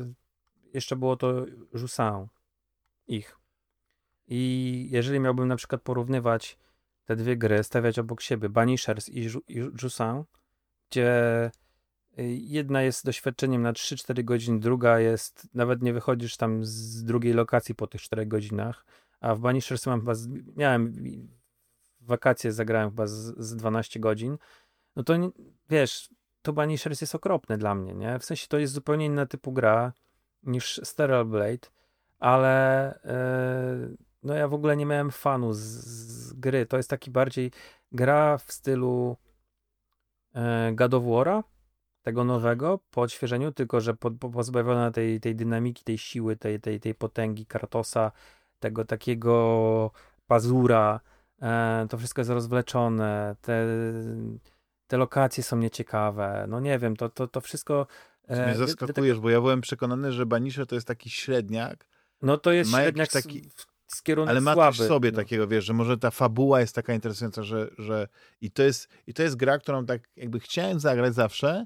jeszcze było to Jussin ich. I jeżeli miałbym na przykład porównywać te dwie gry, stawiać obok siebie, Banishers i Jussin, gdzie jedna jest doświadczeniem na 3-4 godziny, druga jest, nawet nie wychodzisz tam z drugiej lokacji po tych 4 godzinach, a w Banishers mam chyba, miałem wakacje, zagrałem chyba z, z 12 godzin, no to wiesz, to Banishers jest okropne dla mnie, nie? W sensie to jest zupełnie inna typu gra niż Sterile Blade, ale yy, no ja w ogóle nie miałem fanu z, z gry. To jest taki bardziej gra w stylu e, God of War'a, tego nowego, po odświeżeniu, tylko że po, po, pozbawiona tej, tej dynamiki, tej siły, tej, tej, tej potęgi Kratosa, tego takiego pazura, e, to wszystko jest rozwleczone, te, te lokacje są nieciekawe, no nie wiem, to, to, to wszystko... E, mnie zaskakujesz, bo ja byłem przekonany, że Banisher to jest taki średniak. No to jest średniak taki kierunek Ale ma słaby. sobie no. takiego, wiesz, że może ta fabuła jest taka interesująca, że, że i, to jest, i to jest gra, którą tak jakby chciałem zagrać zawsze,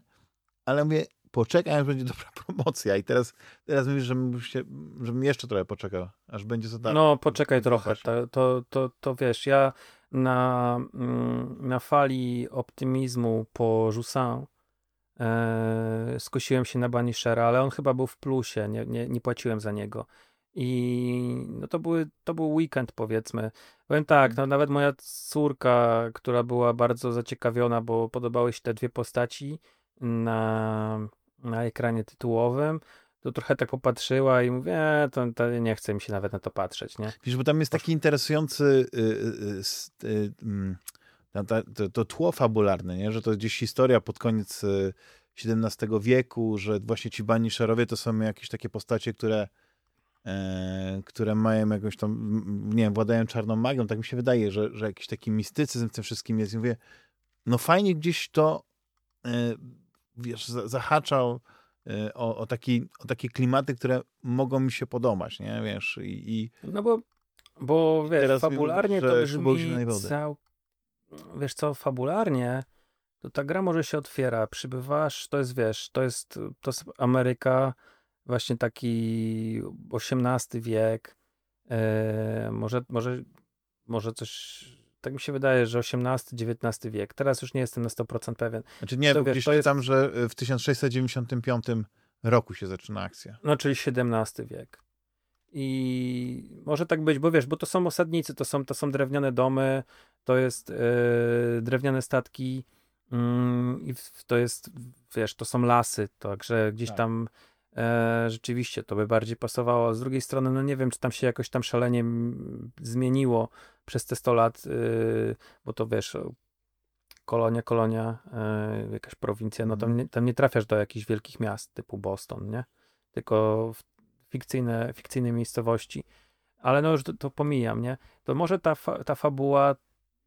ale mówię, poczekaj, aż będzie <laughs> dobra promocja i teraz, teraz mówisz, żebym, się, żebym jeszcze trochę poczekał, aż będzie za darmo. No, poczekaj trochę, to, to, to, to wiesz, ja na, mm, na fali optymizmu po Jussin e, skosiłem się na Banishera, ale on chyba był w plusie, nie, nie, nie płaciłem za niego. I no to, były, to był weekend, powiedzmy. Powiem tak, no nawet moja córka, która była bardzo zaciekawiona, bo podobały się te dwie postaci na, na ekranie tytułowum, to trochę tak popatrzyła i mówię, e, to, to, nie chce mi się nawet na to patrzeć, nie? Wiesz, bo tam jest taki interesujący y, y, y, mm, to, to, tło fabularne, nie? że to gdzieś historia pod koniec XVII wieku, że właśnie ci baniszerowie to są jakieś takie postacie, które E, które mają jakąś tam, nie wiem, władają czarną magią, tak mi się wydaje, że, że jakiś taki mistycyzm w tym wszystkim jest. I mówię, no fajnie gdzieś to, e, wiesz, zahaczał e, o, o, taki, o takie klimaty, które mogą mi się podobać, nie, wiesz, i... i... No bo, bo wiesz, Teraz fabularnie to brzmi cał... Wiesz co, fabularnie to ta gra może się otwiera, przybywasz, to jest, wiesz, to jest, to jest Ameryka, właśnie taki XVIII wiek, e, może, może, może coś, tak mi się wydaje, że XVIII-XIX wiek. Teraz już nie jestem na 100% pewien. Znaczy nie, to, wiesz, to jest... że w 1695 roku się zaczyna akcja. No, czyli XVII wiek. I może tak być, bo wiesz, bo to są osadnicy, to są, to są drewniane domy, to jest yy, drewniane statki yy, i to jest, wiesz, to są lasy, także gdzieś tak. tam E, rzeczywiście to by bardziej pasowało. Z drugiej strony, no nie wiem, czy tam się jakoś tam szalenie zmieniło przez te 100 lat, y, bo to wiesz, kolonia, kolonia, y, jakaś prowincja, no tam mhm. nie, tam nie trafiasz do jakichś wielkich miast typu Boston, nie? Tylko fikcyjne, fikcyjne miejscowości. Ale no już to, to pomijam, nie? To może ta, fa, ta fabuła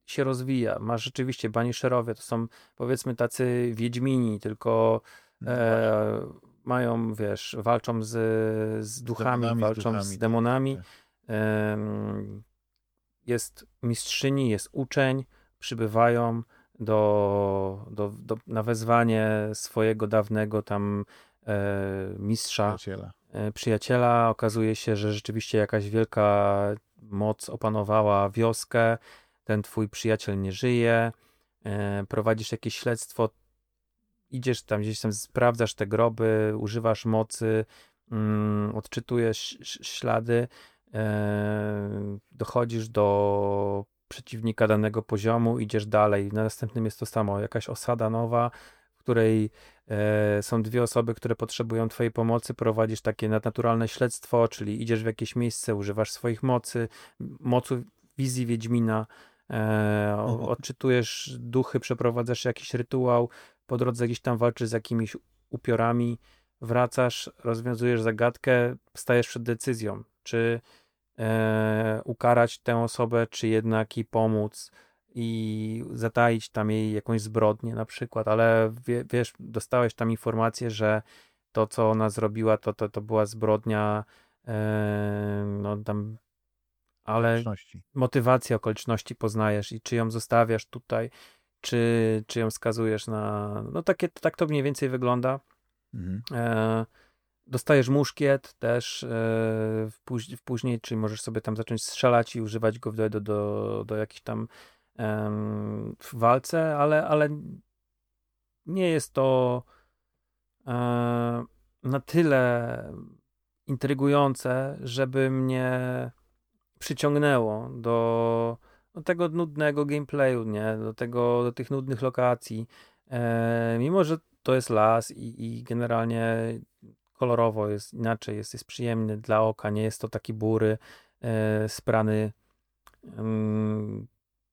się rozwija. Masz rzeczywiście Banisherowie, to są powiedzmy tacy wiedźmini, tylko no e, mają, wiesz, walczą z, z duchami, demonami, walczą z, duchami, z demonami. E, jest mistrzyni, jest uczeń, przybywają do, do, do, na wezwanie swojego dawnego tam e, mistrza, przyjaciela. E, przyjaciela. Okazuje się, że rzeczywiście jakaś wielka moc opanowała wioskę. Ten twój przyjaciel nie żyje. E, prowadzisz jakieś śledztwo. Idziesz tam gdzieś tam, sprawdzasz te groby, używasz mocy, mm, odczytujesz ślady, e, dochodzisz do przeciwnika danego poziomu, idziesz dalej. Na następnym jest to samo, jakaś osada nowa, w której e, są dwie osoby, które potrzebują twojej pomocy, prowadzisz takie nadnaturalne śledztwo, czyli idziesz w jakieś miejsce, używasz swoich mocy, mocy wizji Wiedźmina, e, odczytujesz duchy, przeprowadzasz jakiś rytuał, po drodze gdzieś tam walczysz z jakimiś upiorami, wracasz, rozwiązujesz zagadkę, stajesz przed decyzją, czy e, ukarać tę osobę, czy jednak jej pomóc i zataić tam jej jakąś zbrodnię na przykład, ale wie, wiesz, dostałeś tam informację, że to, co ona zrobiła, to, to, to była zbrodnia e, no tam ale motywację okoliczności poznajesz i czy ją zostawiasz tutaj, czy, czy ją skazujesz na... No takie, tak to mniej więcej wygląda. Mhm. E, Dostajesz muszkiet też e, w, póź w później, czyli możesz sobie tam zacząć strzelać i używać go do, do, do, do jakichś tam w walce, ale, ale nie jest to e, na tyle intrygujące, żeby mnie przyciągnęło do, do tego nudnego gameplayu, nie? Do, tego, do tych nudnych lokacji. E, mimo, że to jest las i, i generalnie kolorowo, jest inaczej, jest, jest przyjemny dla oka, nie jest to taki bury, e, sprany mm,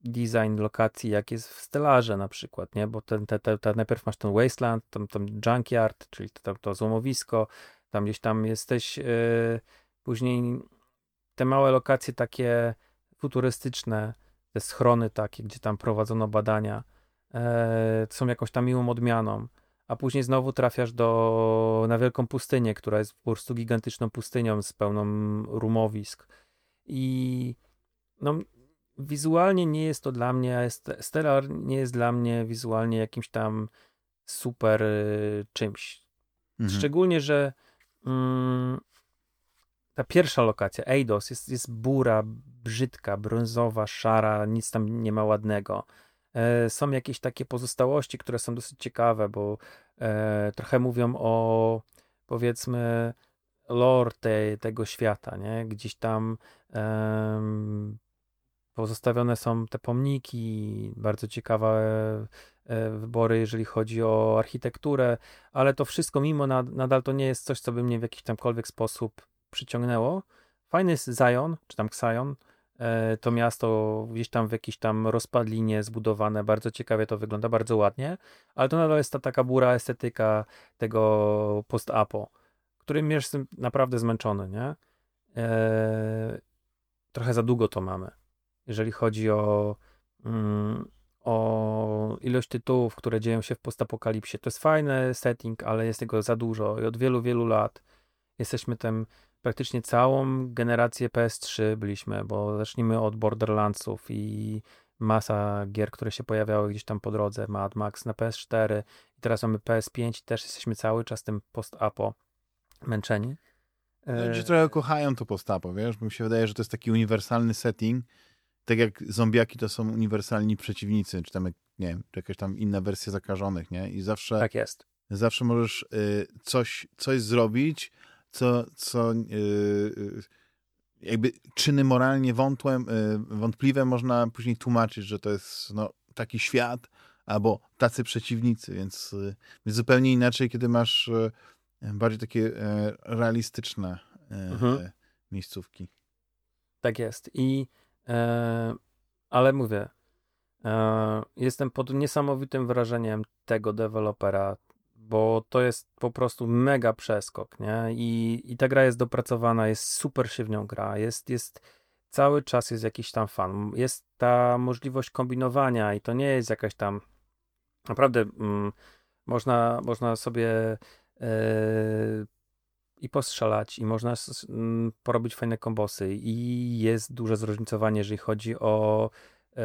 design lokacji, jak jest w Stellarze na przykład, nie? Bo ten, te, te, te, najpierw masz ten Wasteland, tam, tam Junkyard, czyli to, to złomowisko, tam gdzieś tam jesteś, e, później te małe lokacje takie futurystyczne, te schrony takie, gdzie tam prowadzono badania, e, są jakąś tam miłą odmianą a później znowu trafiasz do, na wielką pustynię, która jest po prostu gigantyczną pustynią z pełną rumowisk. I no, wizualnie nie jest to dla mnie, Stellar nie jest dla mnie wizualnie jakimś tam super y, czymś. Mhm. Szczególnie, że mm, ta pierwsza lokacja, Eidos, jest, jest bura, brzydka, brązowa, szara, nic tam nie ma ładnego. E, są jakieś takie pozostałości, które są dosyć ciekawe, bo e, trochę mówią o powiedzmy lore te, tego świata, nie? Gdzieś tam pozostawione są te pomniki, bardzo ciekawe e, wybory, jeżeli chodzi o architekturę, ale to wszystko mimo nad, nadal to nie jest coś, co by mnie w jakiś tamkolwiek sposób przyciągnęło. Fajny jest Zion, czy tam Xion, E, to miasto gdzieś tam w jakiejś tam rozpadlinie zbudowane, bardzo ciekawie to wygląda, bardzo ładnie, ale to nadal jest ta taka bura estetyka tego post-apo, którym jestem naprawdę zmęczony, nie? Eee, trochę za długo to mamy, jeżeli chodzi o, mm, o ilość tytułów, które dzieją się w postapokalipsie. To jest fajny setting, ale jest tego za dużo i od wielu, wielu lat jesteśmy tym praktycznie całą generację PS3 byliśmy, bo zacznijmy od Borderlandsów i masa gier, które się pojawiały gdzieś tam po drodze, Mad Max na PS4 i teraz mamy PS5 i też jesteśmy cały czas tym post-apo męczeni. Ludzie trochę kochają to post-apo, wiesz, bo mi się wydaje, że to jest taki uniwersalny setting, tak jak zombiaki to są uniwersalni przeciwnicy, czy tam, nie wiem, czy jakaś tam inna wersja zakażonych, nie? I zawsze... Tak jest. Zawsze możesz y, coś, coś zrobić, co, co yy, jakby czyny moralnie yy, wątpliwe można później tłumaczyć, że to jest no, taki świat albo tacy przeciwnicy, więc, yy, więc zupełnie inaczej, kiedy masz y, bardziej takie y, realistyczne mhm. miejscówki. Tak jest. I e, ale mówię, e, jestem pod niesamowitym wrażeniem tego dewelopera, bo to jest po prostu mega przeskok, nie? I, i ta gra jest dopracowana, jest super się w nią gra, jest, jest cały czas jest jakiś tam fan. Jest ta możliwość kombinowania i to nie jest jakaś tam naprawdę mm, można, można sobie yy, i postrzelać i można mm, porobić fajne kombosy i jest duże zróżnicowanie, jeżeli chodzi o yy,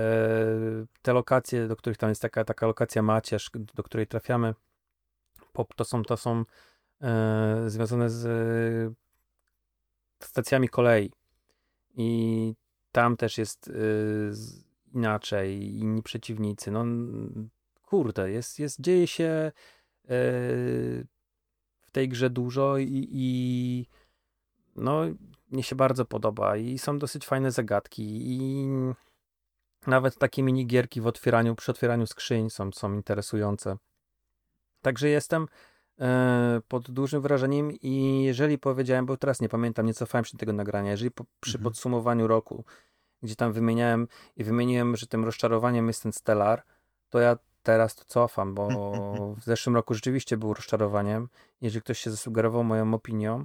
te lokacje, do których tam jest taka, taka lokacja Macierz, do której trafiamy. To są, to są yy, związane z stacjami kolei i tam też jest y, inaczej, inni przeciwnicy. No kurde, jest, jest dzieje się y, w tej grze dużo i, i no mnie się bardzo podoba i są dosyć fajne zagadki i nawet takie minigierki w otwieraniu, przy otwieraniu skrzyń są, są interesujące. Także jestem E, pod dużym wrażeniem i jeżeli powiedziałem, bo teraz nie pamiętam, nie cofałem się do tego nagrania, jeżeli po, przy mhm. podsumowaniu roku, gdzie tam wymieniałem i wymieniłem, że tym rozczarowaniem jest ten Stellar, to ja teraz to cofam, bo w zeszłym roku rzeczywiście był rozczarowaniem. Jeżeli ktoś się zasugerował moją opinią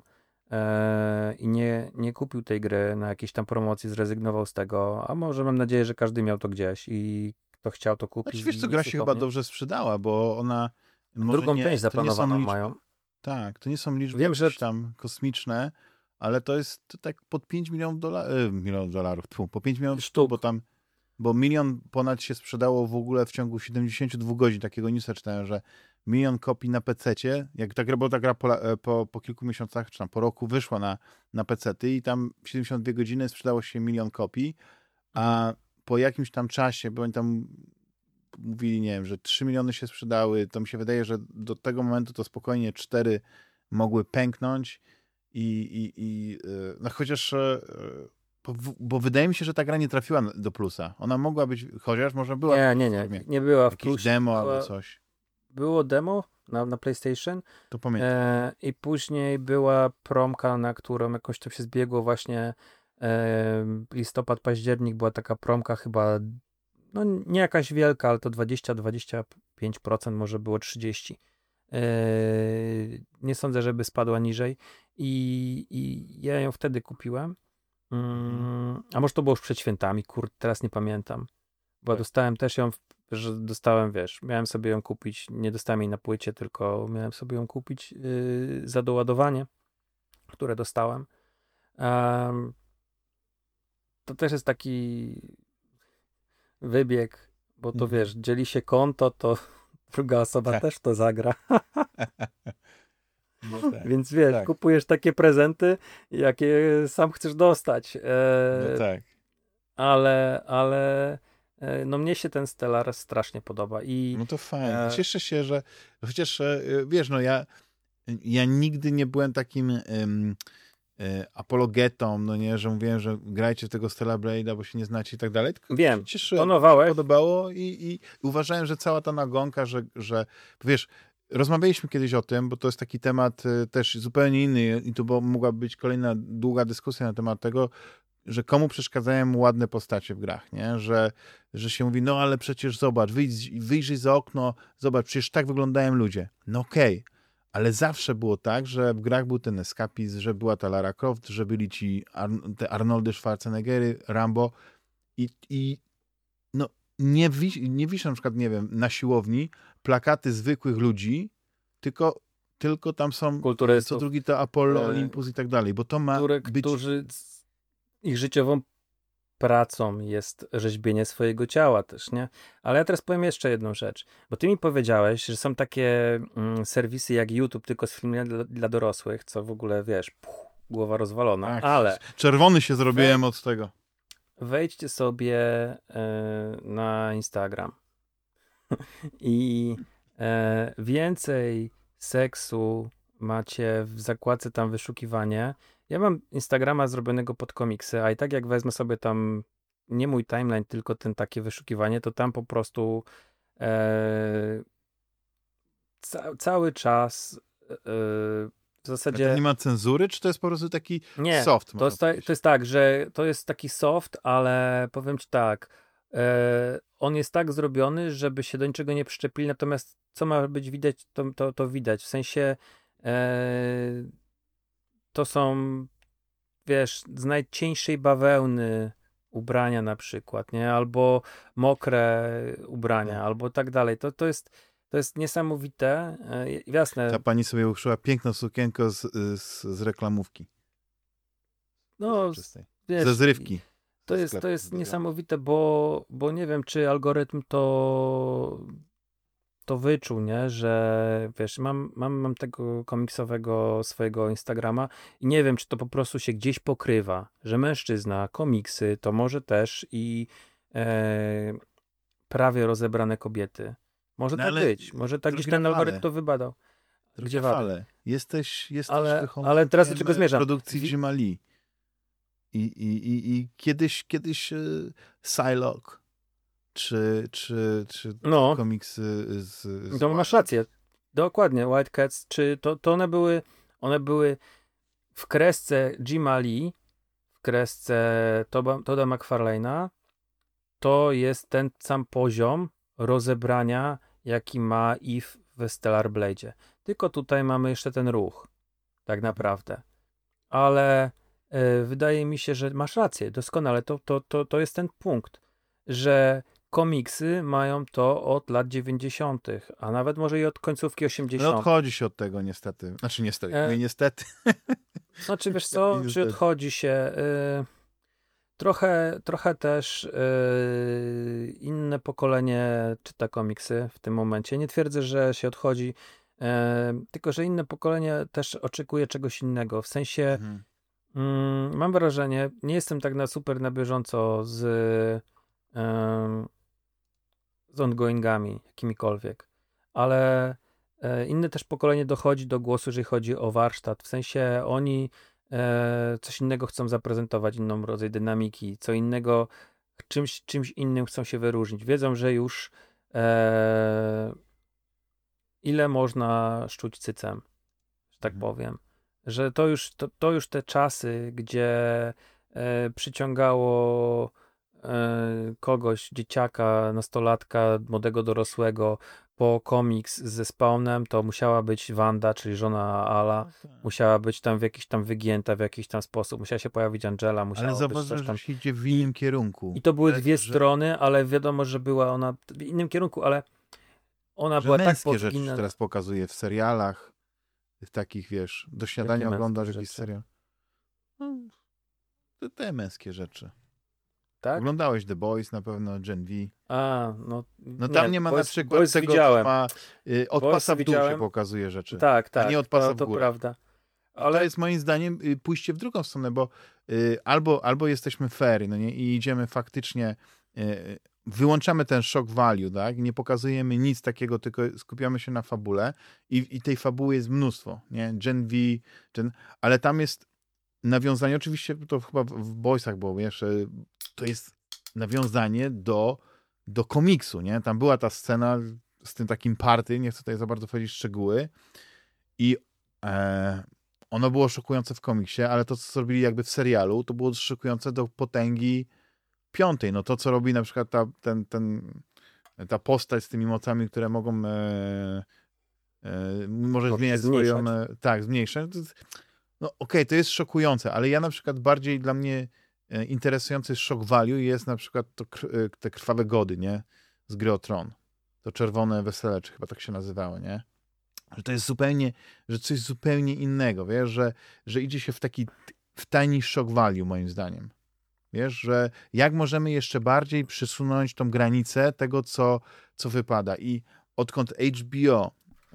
e, i nie, nie kupił tej gry na jakiejś tam promocji, zrezygnował z tego, a może mam nadzieję, że każdy miał to gdzieś i kto chciał to kupić. Znaczy, wiesz, co gra się chyba dobrze sprzedała, bo ona Drugą nie, część zaplanowaną liczby, mają. Tak, to nie są liczby Wiem, że... tam kosmiczne, ale to jest to tak pod 5 milionów, dola e, milionów dolarów, tfu, po 5 milionów sztuk, bo tam, bo milion ponad się sprzedało w ogóle w ciągu 72 godzin, takiego newsa czytałem, że milion kopii na PC-cie, jak ta gra, bo ta gra po, e, po, po, kilku miesiącach, czy tam po roku wyszła na, na PC-ty i tam w 72 godziny sprzedało się milion kopii, a po jakimś tam czasie, bo oni tam mówili, nie wiem, że 3 miliony się sprzedały, to mi się wydaje, że do tego momentu to spokojnie 4 mogły pęknąć i, i, i y, no chociaż e, bo, bo, wydaje mi się, że ta gra nie trafiła do plusa. Ona mogła być, chociaż może była. Nie, nie, nie, nie była w plusie. demo była, albo coś. Było demo na, na PlayStation. To pamiętam. E, I później była promka, na którą jakoś to się zbiegło właśnie e, listopad, październik, była taka promka chyba no nie jakaś wielka, ale to 20-25%, może było 30%. Yy, nie sądzę, żeby spadła niżej i, i ja ją wtedy kupiłem. Yy, a może to było już przed świętami, kur, teraz nie pamiętam. Bo tak. dostałem też ją, że dostałem, wiesz, miałem sobie ją kupić, nie dostałem jej na płycie, tylko miałem sobie ją kupić yy, za doładowanie, które dostałem. to też jest taki wybieg, bo to mhm. wiesz, dzieli się konto, to <laughs> druga osoba tak. też to zagra. <laughs> No tak, Więc wiesz, tak. kupujesz takie prezenty, jakie sam chcesz dostać. E, no tak. Ale, ale e, no mnie się ten Stellar strasznie podoba. I, no to fajnie. E... Cieszę się, że chociaż e, wiesz, no ja, ja nigdy nie byłem takim E, apologetą, no nie, że mówiłem, że grajcie tego Stella Blade'a, bo się nie znacie i tak dalej. Tylko Wiem, cieszyłem, tonowałeś. podobało i, i uważałem, że cała ta nagonka, że, że wiesz, rozmawialiśmy kiedyś o tym, bo to jest taki temat e, też zupełnie inny i tu mogła być kolejna długa dyskusja na temat tego, że komu przeszkadzają ładne postacie w grach, nie? Że, że się mówi, no ale przecież zobacz, wyjdź, wyjrzyj za okno, zobacz, przecież tak wyglądają ludzie. No okej, okay ale zawsze było tak, że w grach był ten eskapizm, że była ta Lara Croft, że byli ci Ar te Arnoldy Schwarzeneggery, Rambo i, i no, nie, wi nie wiszą na przykład, nie wiem, na siłowni plakaty zwykłych ludzi, tylko, tylko tam są co drugi to Apollo, e, Olympus i tak dalej, bo to ma które, być... Którzy ich życiową pracą jest rzeźbienie swojego ciała też, nie? Ale ja teraz powiem jeszcze jedną rzecz, bo ty mi powiedziałeś, że są takie mm, serwisy jak YouTube, tylko z filmami dla, dla, dorosłych, co w ogóle, wiesz, puch, głowa rozwalona, tak, ale... Czerwony się zrobiłem od tego. Wejdźcie sobie e, na Instagram <laughs> i e, więcej seksu macie w zakładce tam wyszukiwanie, ja mam Instagrama zrobionego pod komiksy, a i tak jak wezmę sobie tam nie mój timeline, tylko ten takie wyszukiwanie, to tam po prostu e, ca cały czas e, w zasadzie... to nie ma cenzury, czy to jest po prostu taki nie, soft? To jest, ta, to jest tak, że to jest taki soft, ale powiem ci tak, e, on jest tak zrobiony, żeby się do niczego nie przyczepili, natomiast co ma być widać, to, to, to widać. W sensie e, to są wiesz, z najcieńszej bawełny ubrania na przykład, nie? Albo mokre ubrania, no. albo tak dalej. To, to jest to jest niesamowite. E, jasne. Ta pani sobie uszyła piękną sukienkę z, z, z reklamówki. No, wiesz, ze zrywki. To jest, to jest niesamowite, bo, bo nie wiem, czy algorytm to to wyczuł, nie, że wiesz, mam, mam, mam tego komiksowego swojego Instagrama i nie wiem, czy to po prostu się gdzieś pokrywa, że mężczyzna, komiksy, to może też i e, prawie rozebrane kobiety. Może no, tak być, może tak gdzieś ten algorytm to wybadał. Gdzie wale? Jesteś, jesteś ale, ale teraz do czego zmierzam? produkcji Jimali. I, i, i, i kiedyś, kiedyś uh, Psylocke czy, czy, czy no. komiksy z, z... To masz rację. Dokładnie, White Cats, czy to, to one były one były w kresce Jima Lee, w kresce Toda, Toda McFarlane'a, to jest ten sam poziom rozebrania, jaki ma Eve w Stellar Blade. Tylko tutaj mamy jeszcze ten ruch, tak naprawdę. Ale y, wydaje mi się, że masz rację, doskonale. To, to, to, to jest ten punkt, że komiksy mają to od lat 90., a nawet może i od końcówki 80. No odchodzi się od tego niestety. Znaczy niestety, e... no i niestety. <laughs> Znaczy wiesz co, <laughs> czy odchodzi się... Y... Trochę, trochę też yy, inne pokolenie czyta komiksy w tym momencie. Nie twierdzę, że się odchodzi, yy, tylko że inne pokolenie też oczekuje czegoś innego. W sensie mhm. yy, mam wrażenie, nie jestem tak na super na bieżąco z z ongoingami, jakimikolwiek. Ale e, inne też pokolenie dochodzi do głosu, jeżeli chodzi o warsztat. W sensie oni e, coś innego chcą zaprezentować, inną rodzaj dynamiki, co innego, czymś, czymś innym chcą się wyróżnić. Wiedzą, że już e, ile można szczuć cycem, że tak mhm. powiem. Że to już, to, to już te czasy, gdzie e, przyciągało kogoś, dzieciaka, nastolatka, młodego dorosłego po komiks ze Spawnem, to musiała być Wanda, czyli żona Ala, tak. musiała być tam w jakiś tam wygięta w jakiś tam sposób, musiała się pojawić Angela, musiała Ale zauważ, że tam... się idzie w innym kierunku. I to były dwie że... strony, ale wiadomo, że była ona w innym kierunku, ale ona że była tak podginana. rzeczy teraz pokazuje w serialach, w takich, wiesz, do śniadania oglądasz jakiś serial. No, te męskie rzeczy. Tak? Oglądałeś The Boys na pewno, Gen V. A, no. No tam nie, nie ma Boys, na przykład Boys tego, widziałem. ma y, od Boys pasa w dół widziałem. się pokazuje rzeczy. Tak, tak. A nie od pasa no, to w górę. prawda. Ale to jest moim zdaniem y, pójście w drugą stronę, bo y, albo, albo jesteśmy fair, no nie, i idziemy faktycznie, y, wyłączamy ten shock value, tak, nie pokazujemy nic takiego, tylko skupiamy się na fabule i, i tej fabuły jest mnóstwo, nie, Gen V, Gen, ale tam jest nawiązanie, oczywiście to chyba w Boysach było, wiesz, to jest nawiązanie do, do komiksu, nie? Tam była ta scena z tym takim party, nie chcę tutaj za bardzo powiedzieć szczegóły i e, ono było szokujące w komiksie, ale to, co zrobili jakby w serialu, to było szokujące do potęgi piątej. No to, co robi na przykład ta, ten, ten, ta postać z tymi mocami, które mogą e, e, może zmieniać swoją... E, tak, zmniejszać. No okej, okay, to jest szokujące, ale ja na przykład bardziej dla mnie E, interesujący shock value jest na przykład to, e, te krwawe gody, nie? Z gry o Tron. To czerwone wesele, czy chyba tak się nazywało, nie? Że to jest zupełnie, że coś zupełnie innego, wiesz, że, że idzie się w taki w tani shock value, moim zdaniem. Wiesz, że jak możemy jeszcze bardziej przysunąć tą granicę tego, co, co wypada. I odkąd HBO,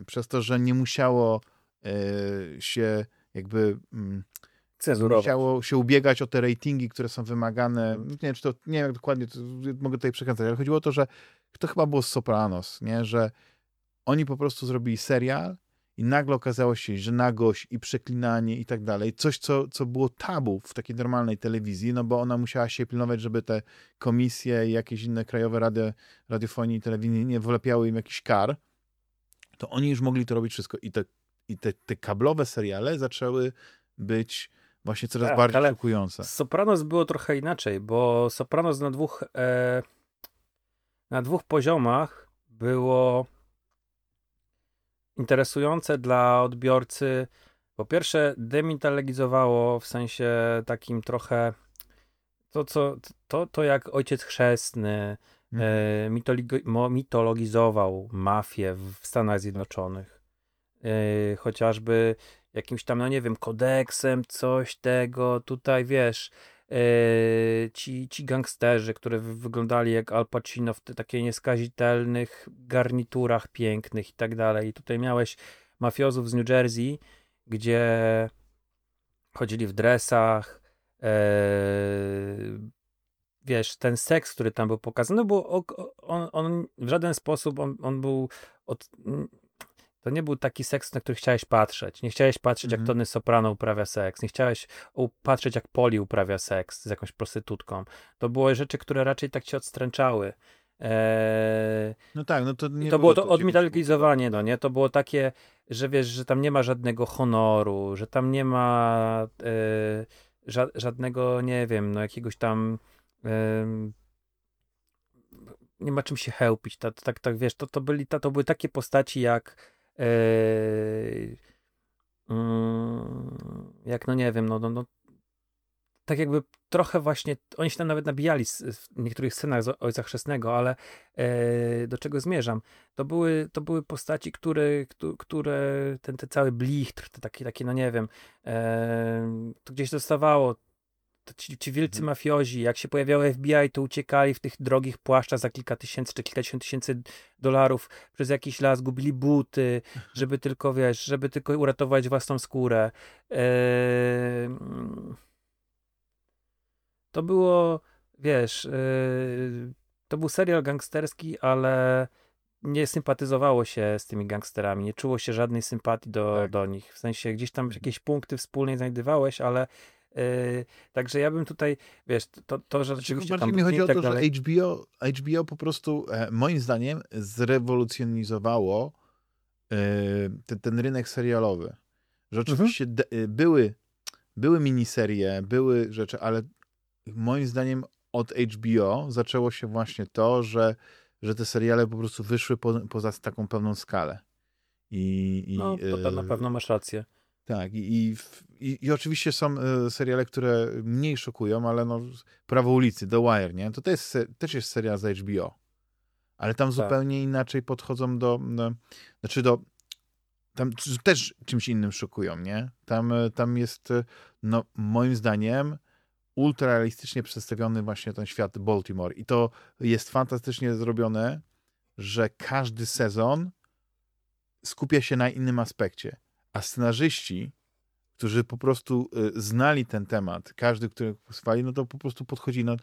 przez to, że nie musiało y, się jakby... Cenzurować. Musiało się ubiegać o te ratingi, które są wymagane. Mhm. Nie wiem, czy to, nie wiem dokładnie, to, mogę tutaj przekręcać, ale chodziło o to, że to chyba było Sopranos, nie? że oni po prostu zrobili serial i nagle okazało się, że nagość i przeklinanie i tak dalej, coś, co, co było tabu w takiej normalnej telewizji, no bo ona musiała się pilnować, żeby te komisje i jakieś inne krajowe radio, radiofonii i telewizji nie wlepiały im jakiś kar, to oni już mogli to robić wszystko. I te, i te, te kablowe seriale zaczęły być właśnie coraz tak, bardziej szokujące. Sopranos było trochę inaczej, bo Sopranos na dwóch e, na dwóch poziomach było interesujące dla odbiorcy po pierwsze demitologizowało w sensie takim trochę to, co, to, to jak ojciec chrzestny e, mhm. mitologizował mafię w Stanach Zjednoczonych. E, chociażby jakimś tam, no nie wiem, kodeksem, coś tego, tutaj wiesz, e, ci, ci gangsterzy, które wyglądali jak Al Pacino w takich nieskazitelnych garniturach pięknych i tak dalej. I tutaj miałeś mafiozów z New Jersey, gdzie chodzili w dresach, wiesz, ten seks, który tam był pokazany, bo on, on w żaden sposób, on, on był od, to nie był taki seks, na który chciałeś patrzeć. Nie chciałeś patrzeć, jak mhm. Tony Soprano uprawia seks. Nie chciałeś patrzeć, jak Poli uprawia seks z jakąś prostytutką. To były rzeczy, które raczej tak cię odstręczały. Eee, no tak, no to nie to było to odmitologizowanie, no nie? To było takie, że wiesz, że tam nie ma żadnego honoru, że tam nie ma e, ża żadnego, nie wiem, no jakiegoś tam e, nie ma czym się chełpić. Tak, tak, tak wiesz, to, to, byli, to, to były takie postaci jak Yy, mm, jak no nie wiem, no, no, no tak jakby trochę właśnie, oni się tam nawet nabijali w niektórych scenach z Ojca Chrzestnego, ale e, do czego zmierzam? To były, to były postaci, które, które ten, ten cały blichtr, te takie, takie, no nie wiem, e, to gdzieś dostawało ci, ci wielcy mhm. mafiozi, jak się pojawiało FBI, to uciekali w tych drogich płaszczach za kilka tysięcy czy kilkadziesiąt tysięcy dolarów przez jakiś las, gubili buty, mhm. żeby tylko, wiesz, żeby tylko uratować własną skórę. Eee, to było, wiesz, eee, to był serial gangsterski, ale nie sympatyzowało się z tymi gangsterami, nie czuło się żadnej sympatii do, tak. do nich. W sensie gdzieś tam jakieś punkty wspólne znajdowałeś, ale także ja bym tutaj, wiesz, to, to że rzeczywiście Bardziej mi chodzi o tak to, dalej. że HBO, HBO po prostu e, moim zdaniem zrewolucjonizowało e, ten, ten rynek serialowy. Że mhm. oczywiście mhm. były, były miniserie, były rzeczy, ale moim zdaniem od HBO zaczęło się właśnie to, że, że te seriale po prostu wyszły po, poza taką pełną skalę. I, i no, to, to na pewno masz rację. Tak, i, i, i, oczywiście są e, seriale, które mniej szokują, ale no, Prawo ulicy, The Wire, nie? To, to jest, też jest serial z HBO. Ale tam tak. zupełnie inaczej podchodzą do, no, znaczy do, tam też czymś innym szokują, nie? Tam, e, tam jest, e, no, moim zdaniem, ultrarealistycznie przedstawiony właśnie ten świat Baltimore. I to jest fantastycznie zrobione, że każdy sezon skupia się na innym aspekcie scenarzyści, którzy po prostu y, znali ten temat, każdy, który słuchali, no to po prostu podchodzi na,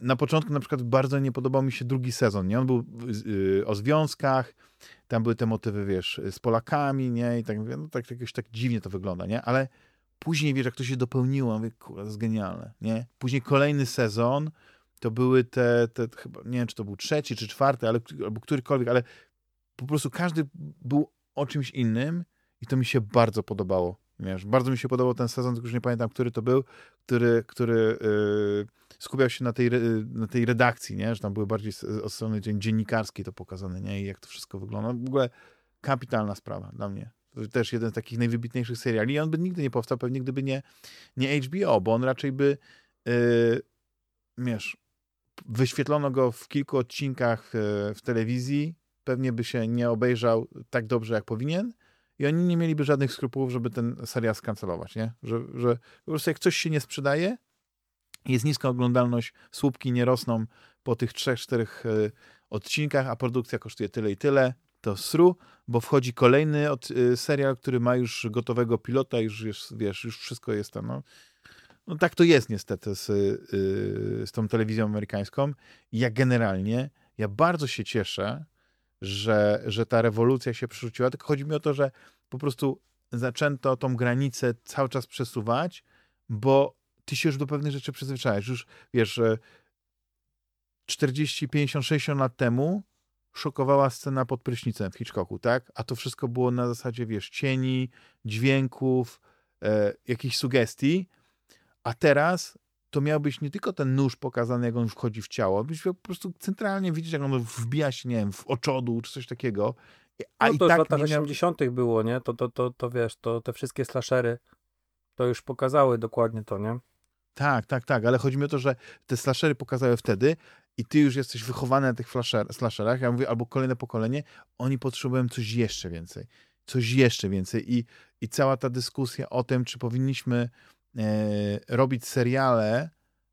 na początku na przykład bardzo nie podobał mi się drugi sezon, nie? On był y, o związkach, tam były te motywy, wiesz, z Polakami, nie? I tak, no tak jakoś tak dziwnie to wygląda, nie? Ale później, wiesz, jak to się dopełniło, mówię, kurwa, to jest genialne, nie? Później kolejny sezon, to były te, te, chyba, nie wiem, czy to był trzeci, czy czwarty, ale, albo którykolwiek, ale po prostu każdy był o czymś innym i to mi się bardzo podobało. Wiesz, bardzo mi się podobał ten sezon, tylko już nie pamiętam, który to był, który, który yy, skupiał się na tej, na tej redakcji, nie? że tam były bardziej od strony dziennikarskiej to pokazane, nie? i jak to wszystko wygląda. W ogóle kapitalna sprawa dla mnie. To też jeden z takich najwybitniejszych seriali i on by nigdy nie powstał, pewnie gdyby nie, nie HBO, bo on raczej by yy, wiesz, wyświetlono go w kilku odcinkach yy, w telewizji, pewnie by się nie obejrzał tak dobrze, jak powinien, i oni nie mieliby żadnych skrupułów, żeby ten serial skancelować, nie? Że, że po prostu jak coś się nie sprzedaje, jest niska oglądalność, słupki nie rosną po tych trzech, czterech e, odcinkach, a produkcja kosztuje tyle i tyle, to sru, bo wchodzi kolejny od, e, serial, który ma już gotowego pilota, już jest, wiesz, już wszystko jest tam, no. no tak to jest niestety z, e, z tą telewizją amerykańską. I ja generalnie, ja bardzo się cieszę, że, że ta rewolucja się przerzuciła, tylko chodzi mi o to, że po prostu zaczęto tą granicę cały czas przesuwać, bo ty się już do pewnych rzeczy przyzwyczajasz. Już wiesz, że 40, 50, 60 lat temu szokowała scena pod prysznicem w Hitchcocku, tak? A to wszystko było na zasadzie, wiesz, cieni, dźwięków, e, jakichś sugestii, a teraz to miał być nie tylko ten nóż pokazany, jak on wchodzi w ciało, byś po prostu centralnie widzieć, jak on wbija się, nie wiem, w oczodół czy coś takiego A no to i tak w latach 80. było, nie? To, to, to, to wiesz, to te wszystkie slashery to już pokazały dokładnie to, nie? Tak, tak, tak, ale chodzi mi o to, że te slashery pokazały wtedy i ty już jesteś wychowany na tych flasher, slasherach, ja mówię, albo kolejne pokolenie, oni potrzebują coś jeszcze więcej. Coś jeszcze więcej. I, i cała ta dyskusja o tym, czy powinniśmy robić seriale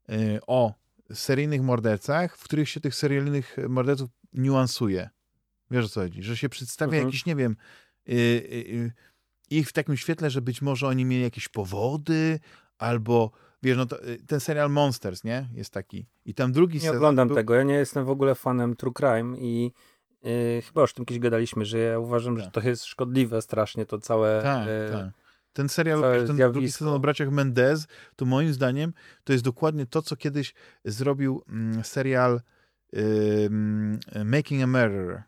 e, o seryjnych mordercach, w których się tych seryjnych morderców niuansuje. Wiesz o co chodzi? Że się przedstawia mhm. jakiś, nie wiem, y, ich w takim świetle, że być może oni mieli jakieś powody, albo wiesz, no to, ten serial Monsters, nie? Jest taki. I tam drugi Nie sezon oglądam był... tego. Ja nie jestem w ogóle fanem True Crime i yy, chyba już o tym kiedyś gadaliśmy, że ja uważam, tak. że to jest szkodliwe strasznie to całe. Tak, yy, tak. Ten serial, ten drugi sezon o braciach Mendez, to moim zdaniem to jest dokładnie to, co kiedyś zrobił mm, serial yy, Making a Murderer,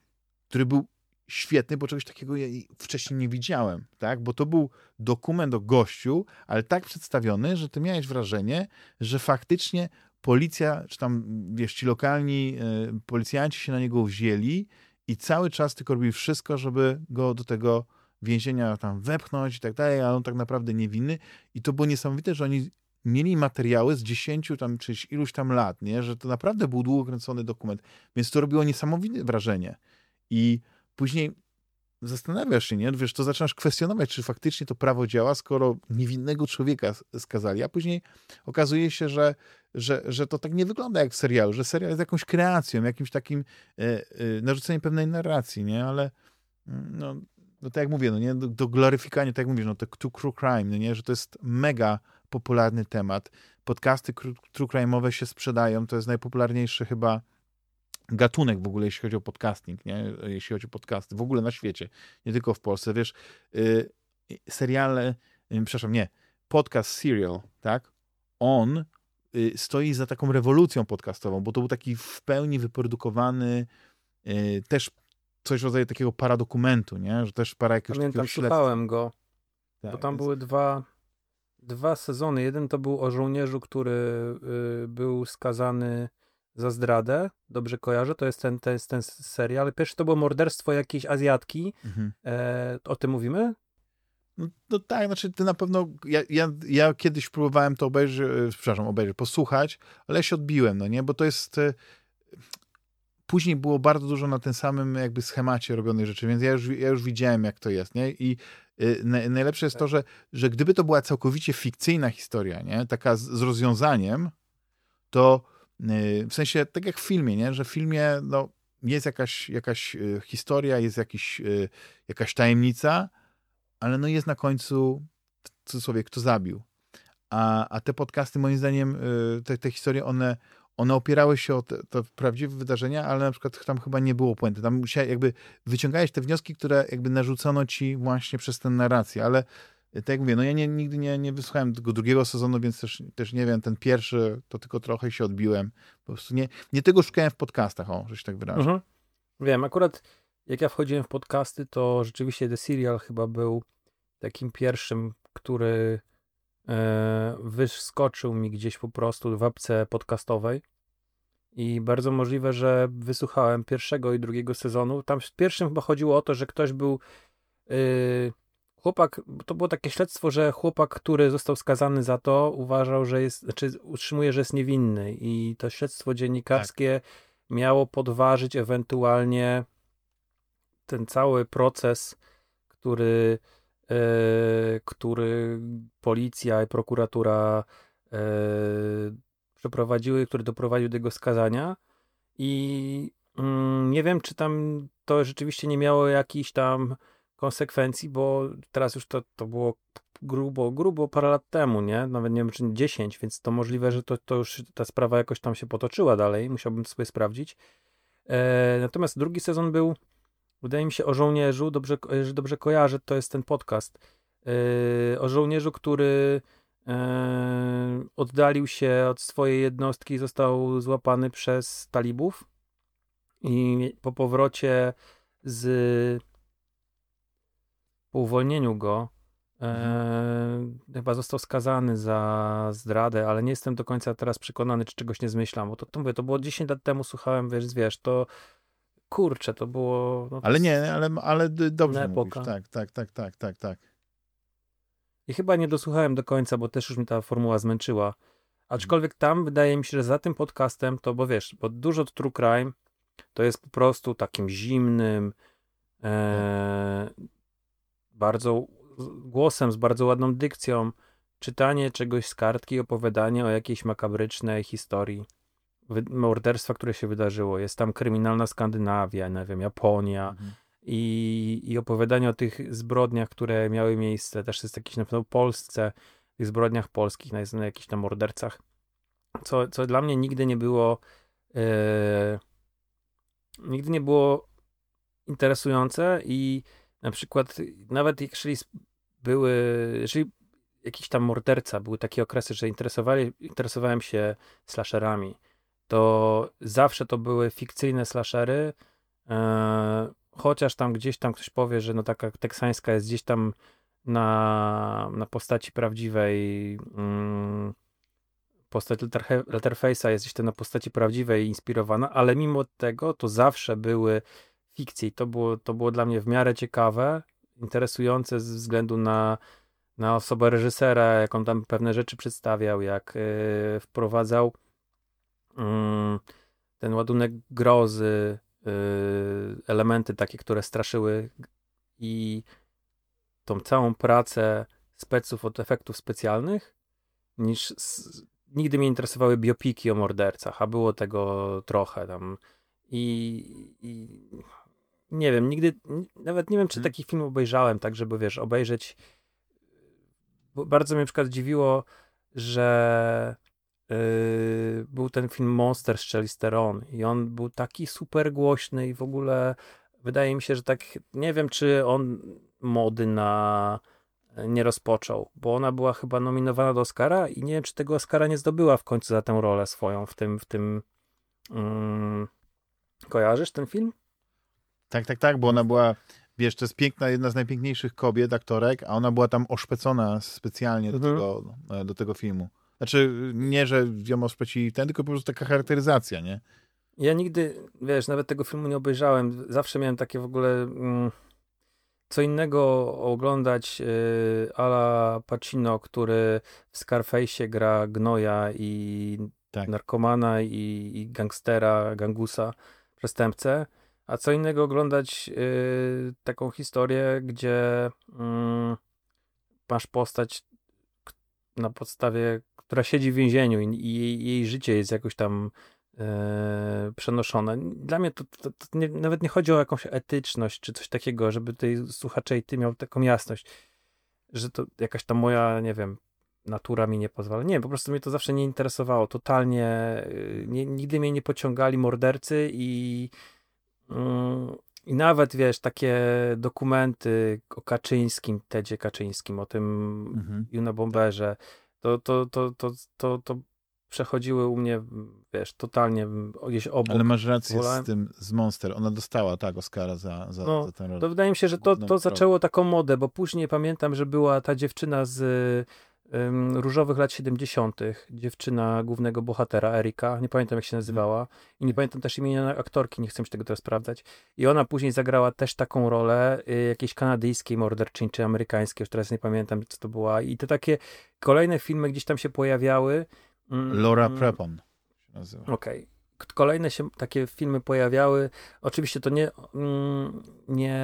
który był świetny, bo czegoś takiego ja wcześniej nie widziałem, tak? Bo to był dokument o gościu, ale tak przedstawiony, że ty miałeś wrażenie, że faktycznie policja, czy tam, wiesz, ci lokalni y, policjanci się na niego wzięli i cały czas tylko robili wszystko, żeby go do tego więzienia tam wepchnąć i tak dalej, a on tak naprawdę niewinny. I to było niesamowite, że oni mieli materiały z dziesięciu tam, czy iluś tam lat, nie? Że to naprawdę był długo kręcony dokument. Więc to robiło niesamowite wrażenie. I później zastanawiasz się, nie? Wiesz, to zaczynasz kwestionować, czy faktycznie to prawo działa, skoro niewinnego człowieka skazali, a później okazuje się, że, że, że to tak nie wygląda jak w serialu, że serial jest jakąś kreacją, jakimś takim e, e, narzuceniem pewnej narracji, nie? Ale mm, no, no tak jak mówię, no nie? Do, do tak jak mówisz, no to true crime, no nie? Że to jest mega popularny temat. Podcasty true crime'owe się sprzedają, to jest najpopularniejszy chyba gatunek w ogóle, jeśli chodzi o podcasting, nie? jeśli chodzi o podcasty, w ogóle na świecie, nie tylko w Polsce. Wiesz, yy, seriale, yy, przepraszam, nie, podcast serial, tak? On yy, stoi za taką rewolucją podcastową, bo to był taki w pełni wyprodukowany y, też coś w rodzaju takiego paradokumentu, nie? Że też para jakiegoś Pamiętam, słuchałem go, tak, bo tam więc... były dwa dwa sezony. Jeden to był o żołnierzu, który y, był skazany za zdradę, dobrze kojarzę, to jest ten, to jest ten serial. Pierwszy to było morderstwo jakiejś Azjatki. Mhm. E, o tym mówimy? No, no, tak, znaczy ty na pewno, ja, ja, ja kiedyś próbowałem to obejrzeć, przepraszam, obejrzeć, posłuchać, ale ja się odbiłem, no nie, bo to jest, e, później było bardzo dużo na tym samym jakby schemacie robionej rzeczy, więc ja już, ja już widziałem jak to jest, nie, i y, najlepsze jest to, że, że gdyby to była całkowicie fikcyjna historia, nie, taka z, z rozwiązaniem, to w sensie, tak jak w filmie, nie? że w filmie no, jest jakaś, jakaś y, historia, jest jakiś, y, jakaś tajemnica, ale no jest na końcu w cudzysłowie, kto zabił. A, a te podcasty, moim zdaniem, y, te, te historie, one, one opierały się o te, te, prawdziwe wydarzenia, ale na przykład tam chyba nie było puenty. Tam musiałeś, jakby wyciągałeś te wnioski, które jakby narzucono ci właśnie przez tę narrację, ale tak jak mówię, no ja nie, nigdy nie, nie wysłuchałem tego drugiego sezonu, więc też, też nie wiem, ten pierwszy to tylko trochę się odbiłem. Po prostu nie, nie tego szukałem w podcastach, o, że się tak wyrażę. Mhm. Wiem, akurat jak ja wchodziłem w podcasty, to rzeczywiście The Serial chyba był takim pierwszym, który e, wyskoczył mi gdzieś po prostu w apce podcastowej. I bardzo możliwe, że wysłuchałem pierwszego i drugiego sezonu. Tam w pierwszym chyba chodziło o to, że ktoś był. Yy, chłopak, to było takie śledztwo, że chłopak, który został skazany za to, uważał, że jest, znaczy utrzymuje, że jest niewinny i to śledztwo dziennikarskie tak. miało podważyć ewentualnie ten cały proces, który, e, który policja i prokuratura e, przeprowadziły, który doprowadził do jego skazania i mm, nie wiem, czy tam to rzeczywiście nie miało jakichś tam konsekwencji, bo teraz już to, to było grubo, grubo parę lat temu, nie? Nawet nie wiem, czy 10, więc to możliwe, że to, to już ta sprawa jakoś tam się potoczyła dalej, musiałbym sobie sprawdzić. E, natomiast drugi sezon był, wydaje mi się, o żołnierzu, dobrze, że dobrze kojarzę, to jest ten podcast, e, o żołnierzu, który e, oddalił się od swojej jednostki i został złapany przez talibów i po powrocie z po uwolnieniu go e, mhm. chyba został skazany za zdradę, ale nie jestem do końca teraz przekonany, czy czegoś nie zmyślam, bo to, to mówię, to było 10 lat temu, słuchałem, wiesz, wiesz, to kurczę, to było... No, ale nie, ale, ale dobrze mówisz. Tak, tak, tak, tak, tak, tak. I chyba nie dosłuchałem do końca, bo też już mi ta formuła zmęczyła. Aczkolwiek tam wydaje mi się, że za tym podcastem to, bo wiesz, bo dużo true crime to jest po prostu takim zimnym, e, bardzo głosem, z bardzo ładną dykcją, czytanie czegoś z kartki, opowiadanie o jakiejś makabrycznej historii morderstwa, które się wydarzyło. Jest tam kryminalna Skandynawia, nie wiem, Japonia mhm. i, i opowiadanie o tych zbrodniach, które miały miejsce. Też jest jakiś na pewno w Polsce, tych zbrodniach polskich, na, na jakichś tam mordercach. Co, co dla mnie nigdy nie było e, nigdy nie było interesujące i na przykład nawet jeżeli były, jeżeli jakiś tam morderca, były takie okresy, że interesowali, interesowałem się slasherami, to zawsze to były fikcyjne slashery, e, chociaż tam gdzieś tam ktoś powie, że no taka teksańska jest gdzieś tam na, na postaci prawdziwej mm, postać Letterface'a jest gdzieś tam na postaci prawdziwej inspirowana, ale mimo tego to zawsze były fikcje i to było, to było dla mnie w miarę ciekawe, interesujące ze względu na, na osobę reżysera, jak on tam pewne rzeczy przedstawiał, jak yy, wprowadzał ten ładunek grozy, yy, elementy takie, które straszyły i tą całą pracę speców od efektów specjalnych, niż nigdy mnie interesowały biopiki o mordercach, a było tego trochę tam. I, i nie wiem, nigdy, nawet nie wiem, czy hmm. taki film obejrzałem, tak, żeby wiesz, obejrzeć. Bo bardzo mnie na przykład dziwiło, że yy, był ten film Monster z Charlize Theron i on był taki super głośny i w ogóle wydaje mi się, że tak, nie wiem, czy on mody na nie rozpoczął, bo ona była chyba nominowana do Oscara i nie wiem, czy tego Oscara nie zdobyła w końcu za tę rolę swoją w tym, w tym um, kojarzysz ten film? Tak, tak, tak, bo ona była, wiesz, to jest piękna, jedna z najpiękniejszych kobiet, aktorek, a ona była tam oszpecona specjalnie do, mhm. tego, e, do tego filmu. Znaczy, nie, że ją oszpecili ten, tylko po prostu taka charakteryzacja, nie? Ja nigdy, wiesz, nawet tego filmu nie obejrzałem. Zawsze miałem takie w ogóle... Mm, co innego oglądać y, Ala Pacino, który w Scarface gra gnoja i tak. narkomana i, i, gangstera, gangusa, przestępcę, a co innego oglądać y, taką historię, gdzie y, masz postać na podstawie, która siedzi w więzieniu i, i jej życie jest jakoś tam e, przenoszone. Dla mnie to, to, to nie, nawet nie chodzi o jakąś etyczność czy coś takiego, żeby tutaj słuchacze i ty miał taką jasność, że to jakaś ta moja, nie wiem, natura mi nie pozwala. Nie, po prostu mnie to zawsze nie interesowało. Totalnie y, nie, nigdy mnie nie pociągali mordercy i, mm, i nawet, wiesz, takie dokumenty o Kaczyńskim, Tedzie Kaczyńskim, o tym mhm. Juna Bomberze, to, to, to, to, to, to przechodziły u mnie, wiesz, totalnie gdzieś obok. Ale masz rację Wolałem... z tym, z Monster. Ona dostała, tak, Oscara za, za, no, za ten rok. To wydaje mi się, że to, to zaczęło taką modę, bo później pamiętam, że była ta dziewczyna z Różowych lat 70., dziewczyna głównego bohatera, Erika, nie pamiętam jak się nazywała i nie pamiętam też imienia aktorki, nie chcę mi się tego teraz sprawdzać. I ona później zagrała też taką rolę y, jakiejś kanadyjskiej morderczyni, czy amerykańskiej, już teraz nie pamiętam co to była. I te takie kolejne filmy gdzieś tam się pojawiały, Mm, Laura mm. Prepon Okej. Okay. Kolejne się takie filmy pojawiały. Oczywiście to nie, mm, nie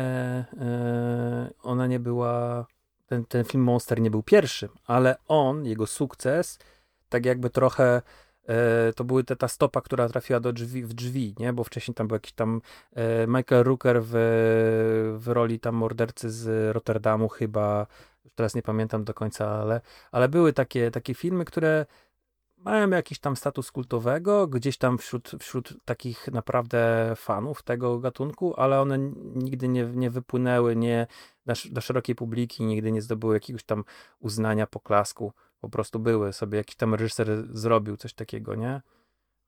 e, ona nie była, ten, ten film Monster nie był pierwszym, ale on, jego sukces, tak jakby trochę e, to były te, ta stopa, która trafiła do drzwi, w drzwi, nie? Bo wcześniej tam był jakiś tam e, Michael Rooker w, w roli tam mordercy z Rotterdamu chyba, teraz nie pamiętam do końca, ale, ale były takie, takie filmy, które mają jakiś tam status kultowego, gdzieś tam wśród, wśród takich naprawdę fanów tego gatunku, ale one nigdy nie, nie wypłynęły nie na, do szerokiej publiki, nigdy nie zdobyły jakiegoś tam uznania, poklasku. Po prostu były sobie, jakiś tam reżyser zrobił coś takiego, nie?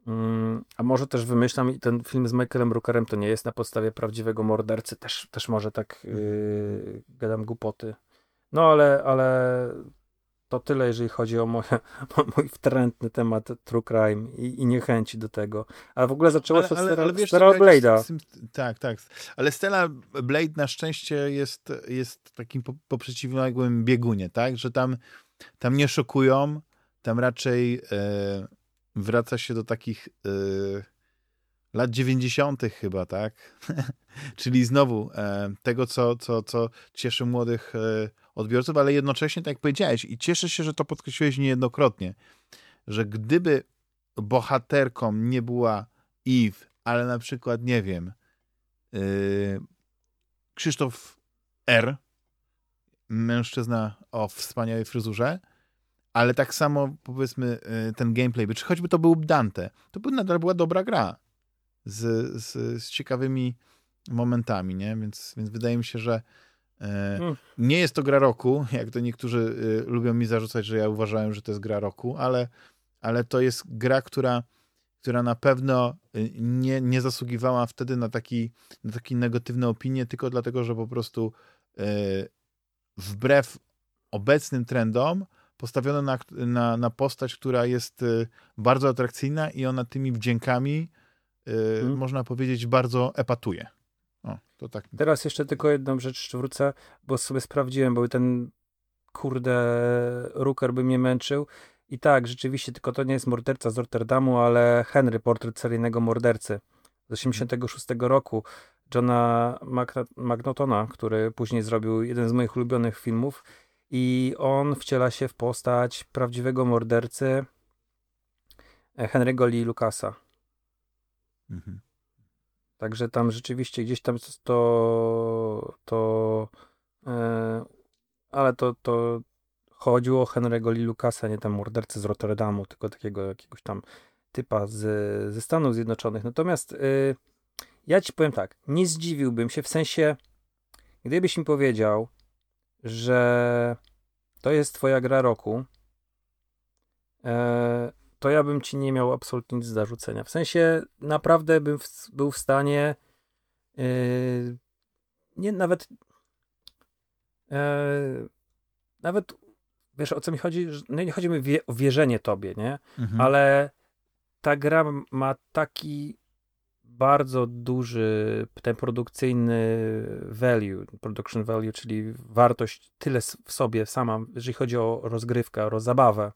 Mm, a może też wymyślam, ten film z Michaelem Rookerem to nie jest na podstawie prawdziwego mordercy, też, też może tak yy, gadam głupoty. No ale, ale to tyle, jeżeli chodzi o, moje, <laughs> o mój wtrętny temat true crime i, i niechęci do tego. Ale w ogóle zaczęło się ale, od Stella Blade'a. Tak, tak. Ale Stella Blade na szczęście jest, jest takim po, po przeciwległym biegunie, tak? Że tam, tam nie szokują, tam raczej e, wraca się do takich e, lat 90. chyba, tak? <laughs> Czyli znowu e, tego, co, co, co cieszy młodych e, odbiorców, ale jednocześnie, tak jak powiedziałeś, i cieszę się, że to podkreśliłeś niejednokrotnie, że gdyby bohaterką nie była Eve, ale na przykład, nie wiem, yy, Krzysztof R., mężczyzna o wspaniałej fryzurze, ale tak samo powiedzmy yy, ten gameplay, czy choćby to był Dante, to by nadal była dobra gra z, z, z ciekawymi momentami, nie? Więc, więc wydaje mi się, że E, mm. Nie jest to gra roku, <laughs> jak to niektórzy y, lubią mi zarzucać, że ja uważałem, że to jest gra roku, ale, ale to jest gra, która, która na pewno y, nie, nie zasługiwała wtedy na taki, na taki negatywne opinie, tylko dlatego, że po prostu y, wbrew obecnym trendom postawiono na, na, na postać, która jest bardzo atrakcyjna i ona tymi wdziękami, mm. można powiedzieć, bardzo epatuje. O, to tak. Teraz jeszcze tylko jedną rzecz wrócę, bo sobie sprawdziłem, bo ten kurde Rooker by mnie męczył. I tak, rzeczywiście, tylko to nie jest morderca z Rotterdamu, ale Henry, portret seryjnego mordercy z 86 roku. Johna Magnotona, który później zrobił jeden z moich ulubionych filmów. I on wciela się w postać prawdziwego mordercy Henry'ego Lee Lucasa. Mhm. Także tam rzeczywiście gdzieś tam to, to e, ale to, to chodziło o Henry'ego Lee Lucasa, nie tam mordercę z Rotterdamu, tylko takiego jakiegoś tam typa z, ze Stanów Zjednoczonych. Natomiast y, ja ci powiem tak, nie zdziwiłbym się, w sensie, gdybyś mi powiedział, że to jest twoja gra roku, e, to ja bym ci nie miał absolutnie nic do zarzucenia. W sensie naprawdę bym w, był w stanie yy, nie nawet yy, nawet wiesz o co mi chodzi? No nie chodzi mi wie, o wierzenie tobie, nie? Mhm. Ale ta gra ma taki bardzo duży ten produkcyjny value, production value, czyli wartość tyle w sobie sama, jeżeli chodzi o rozgrywkę, o zabawę,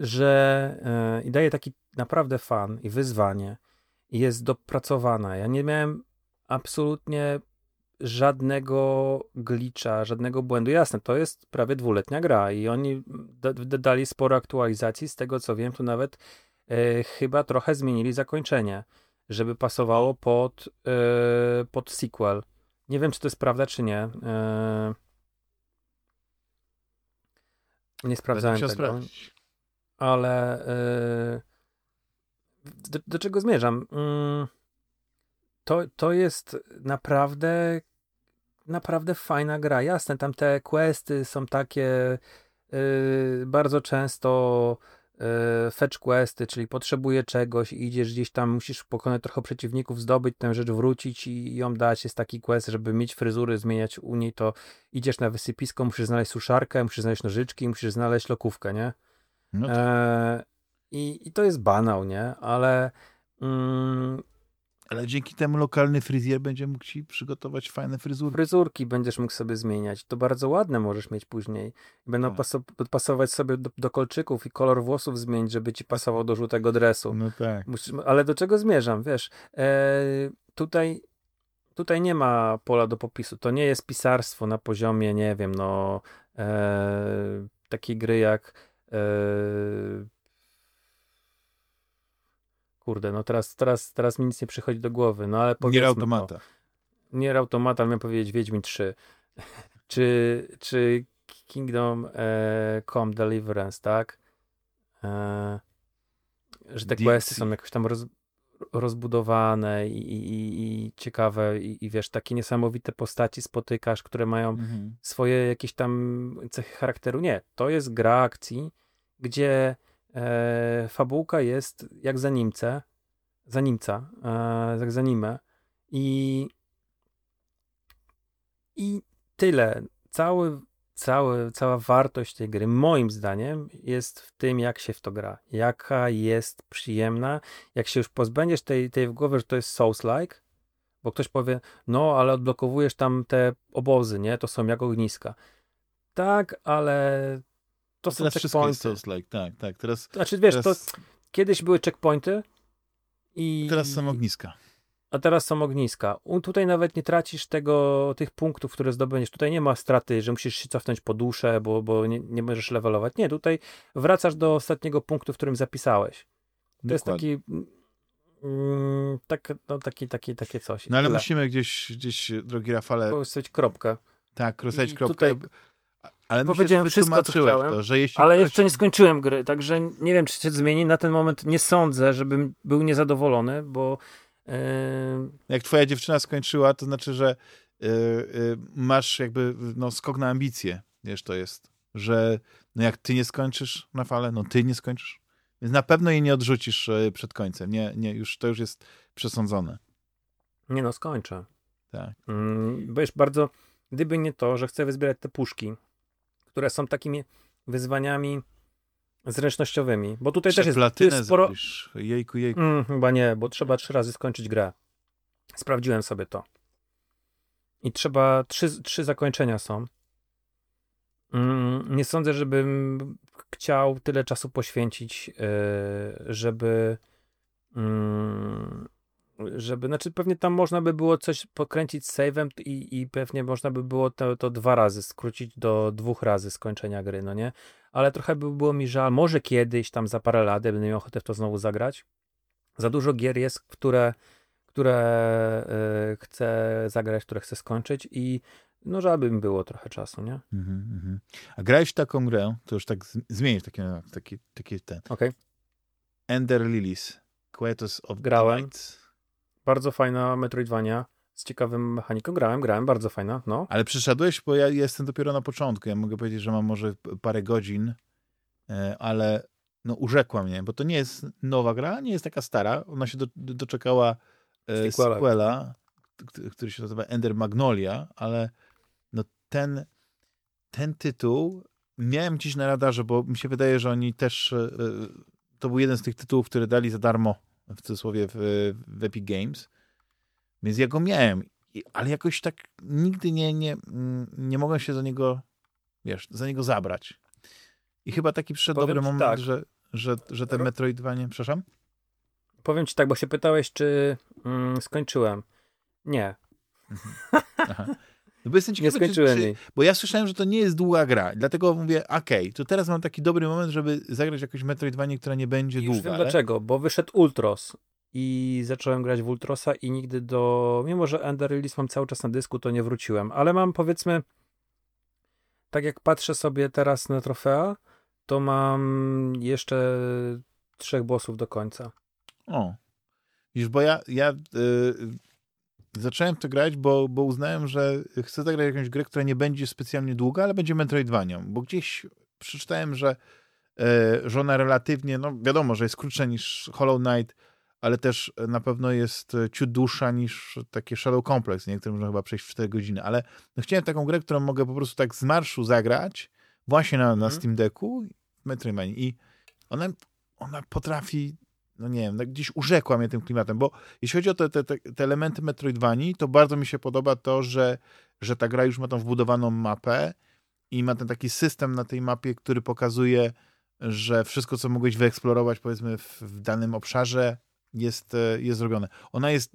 że yy, i daje taki naprawdę fan i wyzwanie i jest dopracowana. Ja nie miałem absolutnie żadnego glitcha, żadnego błędu. Jasne, to jest prawie dwuletnia gra i oni dodali sporo aktualizacji. Z tego co wiem, to nawet yy, chyba trochę zmienili zakończenie, żeby pasowało pod, yy, pod sequel. Nie wiem, czy to jest prawda, czy nie. Nie sprawdzałem tego. Sprawdzić ale yy, do, do, czego zmierzam? Yy, to, to jest naprawdę naprawdę fajna gra. Jasne, tam te questy są takie yy, bardzo często yy, fetch questy, czyli potrzebuję czegoś, idziesz gdzieś tam, musisz pokonać trochę przeciwników, zdobyć tę rzecz, wrócić i ją dać. Jest taki quest, żeby mieć fryzury, zmieniać u niej, to idziesz na wysypisko, musisz znaleźć suszarkę, musisz znaleźć nożyczki, musisz znaleźć lokówkę, nie? No tak. e, i, I to jest banał, nie? Ale. Mm, ale dzięki temu lokalny fryzjer będzie mógł ci przygotować fajne fryzury. Fryzurki będziesz mógł sobie zmieniać. To bardzo ładne możesz mieć później. Będą tak. pasować sobie do, do, kolczyków i kolor włosów zmienić, żeby ci pasował do żółtego dresu. No tak. ale do czego zmierzam? Wiesz, e, tutaj, tutaj nie ma pola do popisu. To nie jest pisarstwo na poziomie, nie wiem, no e, takiej gry jak kurde, no teraz, teraz, teraz mi nic nie przychodzi do głowy, no ale powiedzmy... Nier Automata. No, Nier Automata, miałem powiedzieć Wiedźmin 3. <laughs> czy, czy Kingdom e, Come Deliverance, tak? E, że te questy są jakoś tam roz, rozbudowane i, i, i ciekawe i, i, wiesz, takie niesamowite postaci spotykasz, które mają mhm. swoje jakieś tam cechy charakteru. Nie, to jest gra akcji, gdzie e, fabułka jest jak za Nimce, za Nimca, e, jak za Nimę i i tyle. Cały, cały, cała wartość tej gry, moim zdaniem, jest w tym, jak się w to gra. Jaka jest przyjemna. Jak się już pozbędziesz tej, tej w głowie, że to jest Souls-like, bo ktoś powie, no, ale odblokowujesz tam te obozy, nie? To są jak ogniska. Tak, ale to teraz są checkpointy. Souls-like, tak, tak. Teraz, znaczy, wiesz, teraz... to kiedyś były checkpointy i... Teraz są ogniska a teraz są ogniska. Tutaj nawet nie tracisz tego, tych punktów, które zdobędziesz. Tutaj nie ma straty, że musisz się cofnąć po duszę, bo, bo nie, nie możesz levelować. Nie, tutaj wracasz do ostatniego punktu, w którym zapisałeś. To Dokładnie. jest taki mm, tak, no, taki, taki, takie coś. No ale Tyle. musimy gdzieś, gdzieś, drogi Rafale... Postawić kropkę. Tak, rozstawić kropkę. Tutaj... Ale powiedziałem wszystko, co chciałem, to, że jeśli ale ktoś... jeszcze nie skończyłem gry, także nie wiem, czy się zmieni. Na ten moment nie sądzę, żebym był niezadowolony, bo jak twoja dziewczyna skończyła, to znaczy, że y, y, masz jakby no, skok na ambicje, wiesz, to jest, że no jak ty nie skończysz na falę, no ty nie skończysz, więc na pewno jej nie odrzucisz y, przed końcem, nie, nie, już, to już jest przesądzone. Nie no, skończę. Tak. Mm, bo już bardzo, gdyby nie to, że chcę wyzbierać te puszki, które są takimi wyzwaniami zręcznościowymi, bo tutaj też jest, jest sporo... Zrobisz. Jejku, jejku. Mm, chyba nie, bo trzeba trzy razy skończyć grę. Sprawdziłem sobie to. I trzeba, trzy, trzy zakończenia są. Mm, nie sądzę, żebym chciał tyle czasu poświęcić, yy, żeby mm, żeby, znaczy pewnie tam można by było coś pokręcić z save'em i, i pewnie można by było to, to dwa razy skrócić do dwóch razy skończenia gry, no nie? Ale trochę by było mi żal, może kiedyś tam za parę lat będę miał ochotę w to znowu zagrać. Za dużo gier jest, które, które yy, chcę zagrać, które chcę skończyć i no żeby mi było trochę czasu, nie? Mm -hmm. A grałeś taką grę, to już tak zmienić takie, taki, taki ten. Okej. Okay. Ender Lilies, Quietus of Grałem. Bardzo fajna Metroidvania z ciekawym mechaniką. Grałem, grałem, bardzo fajna, no. Ale przyszedłeś, bo ja jestem dopiero na początku. Ja mogę powiedzieć, że mam może parę godzin, e, ale no urzekła mnie, bo to nie jest nowa gra, nie jest taka stara. Ona się do, doczekała e, sequela, który się nazywa Ender Magnolia, ale no ten, ten tytuł miałem dziś na radarze, bo mi się wydaje, że oni też e, to był jeden z tych tytułów, które dali za darmo w cudzysłowie w, w Epic Games. Więc ja go miałem, ale jakoś tak nigdy nie, nie, nie mogłem się za niego, wiesz, za niego zabrać. I chyba taki przyszedł Powiem dobry moment, tak. że, że, że te Metroidvanie, przepraszam? Powiem ci tak, bo się pytałeś, czy mm, skończyłem. Nie. Mhm. Aha. <laughs> No bo jestem ciekawy, nie skończyłem czy, czy, Bo ja słyszałem, że to nie jest długa gra. Dlatego mówię, okej, okay, to teraz mam taki dobry moment, żeby zagrać jakąś Metroidvanie, która nie będzie I długa. Już wiem ale... dlaczego, bo wyszedł Ultros i zacząłem grać w Ultrosa i nigdy do... Mimo, że Ender Release mam cały czas na dysku, to nie wróciłem. Ale mam powiedzmy, tak jak patrzę sobie teraz na trofea, to mam jeszcze trzech bossów do końca. O. Wiesz, bo ja, ja yy, zacząłem to grać, bo, bo uznałem, że chcę zagrać jakąś grę, która nie będzie specjalnie długa, ale będzie Metroidvanią, bo gdzieś przeczytałem, że, e, że ona relatywnie, no wiadomo, że jest krótsza niż Hollow Knight, ale też na pewno jest ciut dłuższa niż takie Shadow Complex, niektóre można chyba przejść w 4 godziny, ale no chciałem taką grę, którą mogę po prostu tak z marszu zagrać, właśnie na, na mhm. Steam Decku, Metroidvania i ona, ona potrafi no nie wiem, no gdzieś urzekła mnie tym klimatem, bo jeśli chodzi o te, te, te elementy Metroidvanii, to bardzo mi się podoba to, że, że ta gra już ma tą wbudowaną mapę i ma ten taki system na tej mapie, który pokazuje, że wszystko, co mogłeś wyeksplorować, powiedzmy, w, w danym obszarze, jest, e, jest zrobione. Ona jest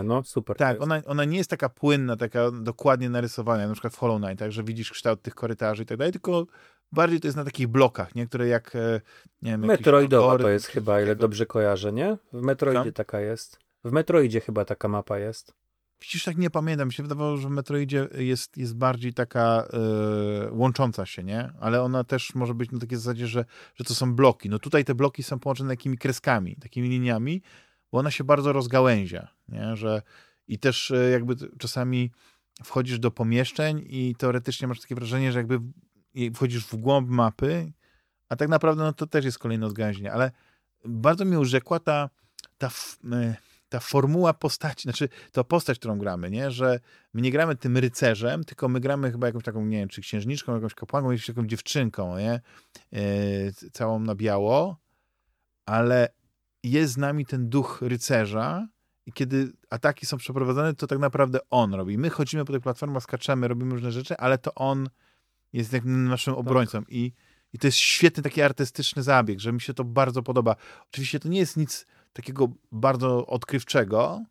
jak, no super. Tak, ona, ona nie jest taka płynna, taka dokładnie narysowana, na przykład w Hollow Knight, tak, że widzisz kształt tych korytarzy i tak dalej, tylko bardziej to jest na takich blokach, nie? Które jak, e, nie wiem... Metroidowa to jest chyba, ile dobrze kojarzę, nie? W Metroidzie Tam? taka jest. W Metroidzie chyba taka mapa jest. Widzisz, tak nie pamiętam. Mi się wydawało, że w Metroidzie jest, jest bardziej taka yy, łącząca się, nie? Ale ona też może być na takiej zasadzie, że, że to są bloki. No tutaj te bloki są połączone takimi kreskami, takimi liniami, bo ona się bardzo rozgałęzia, nie? Że, I też yy, jakby czasami wchodzisz do pomieszczeń i teoretycznie masz takie wrażenie, że jakby wchodzisz w głąb mapy, a tak naprawdę no to też jest kolejne odgałęzienie, ale bardzo mi urzekła ta, ta ta formuła postaci, znaczy to postać, którą gramy, nie? Że my nie gramy tym rycerzem, tylko my gramy chyba jakąś taką, nie wiem, czy księżniczką, jakąś kapłanką, jakąś taką dziewczynką, nie? Yy, całą na biało, ale jest z nami ten duch rycerza i kiedy ataki są przeprowadzane, to tak naprawdę on robi. My chodzimy po tych platformach, skaczemy, robimy różne rzeczy, ale to on jest jak naszym tak. obrońcą tak. i, i to jest świetny taki artystyczny zabieg, że mi się to bardzo podoba. Oczywiście to nie jest nic takiego bardzo odkrywczego,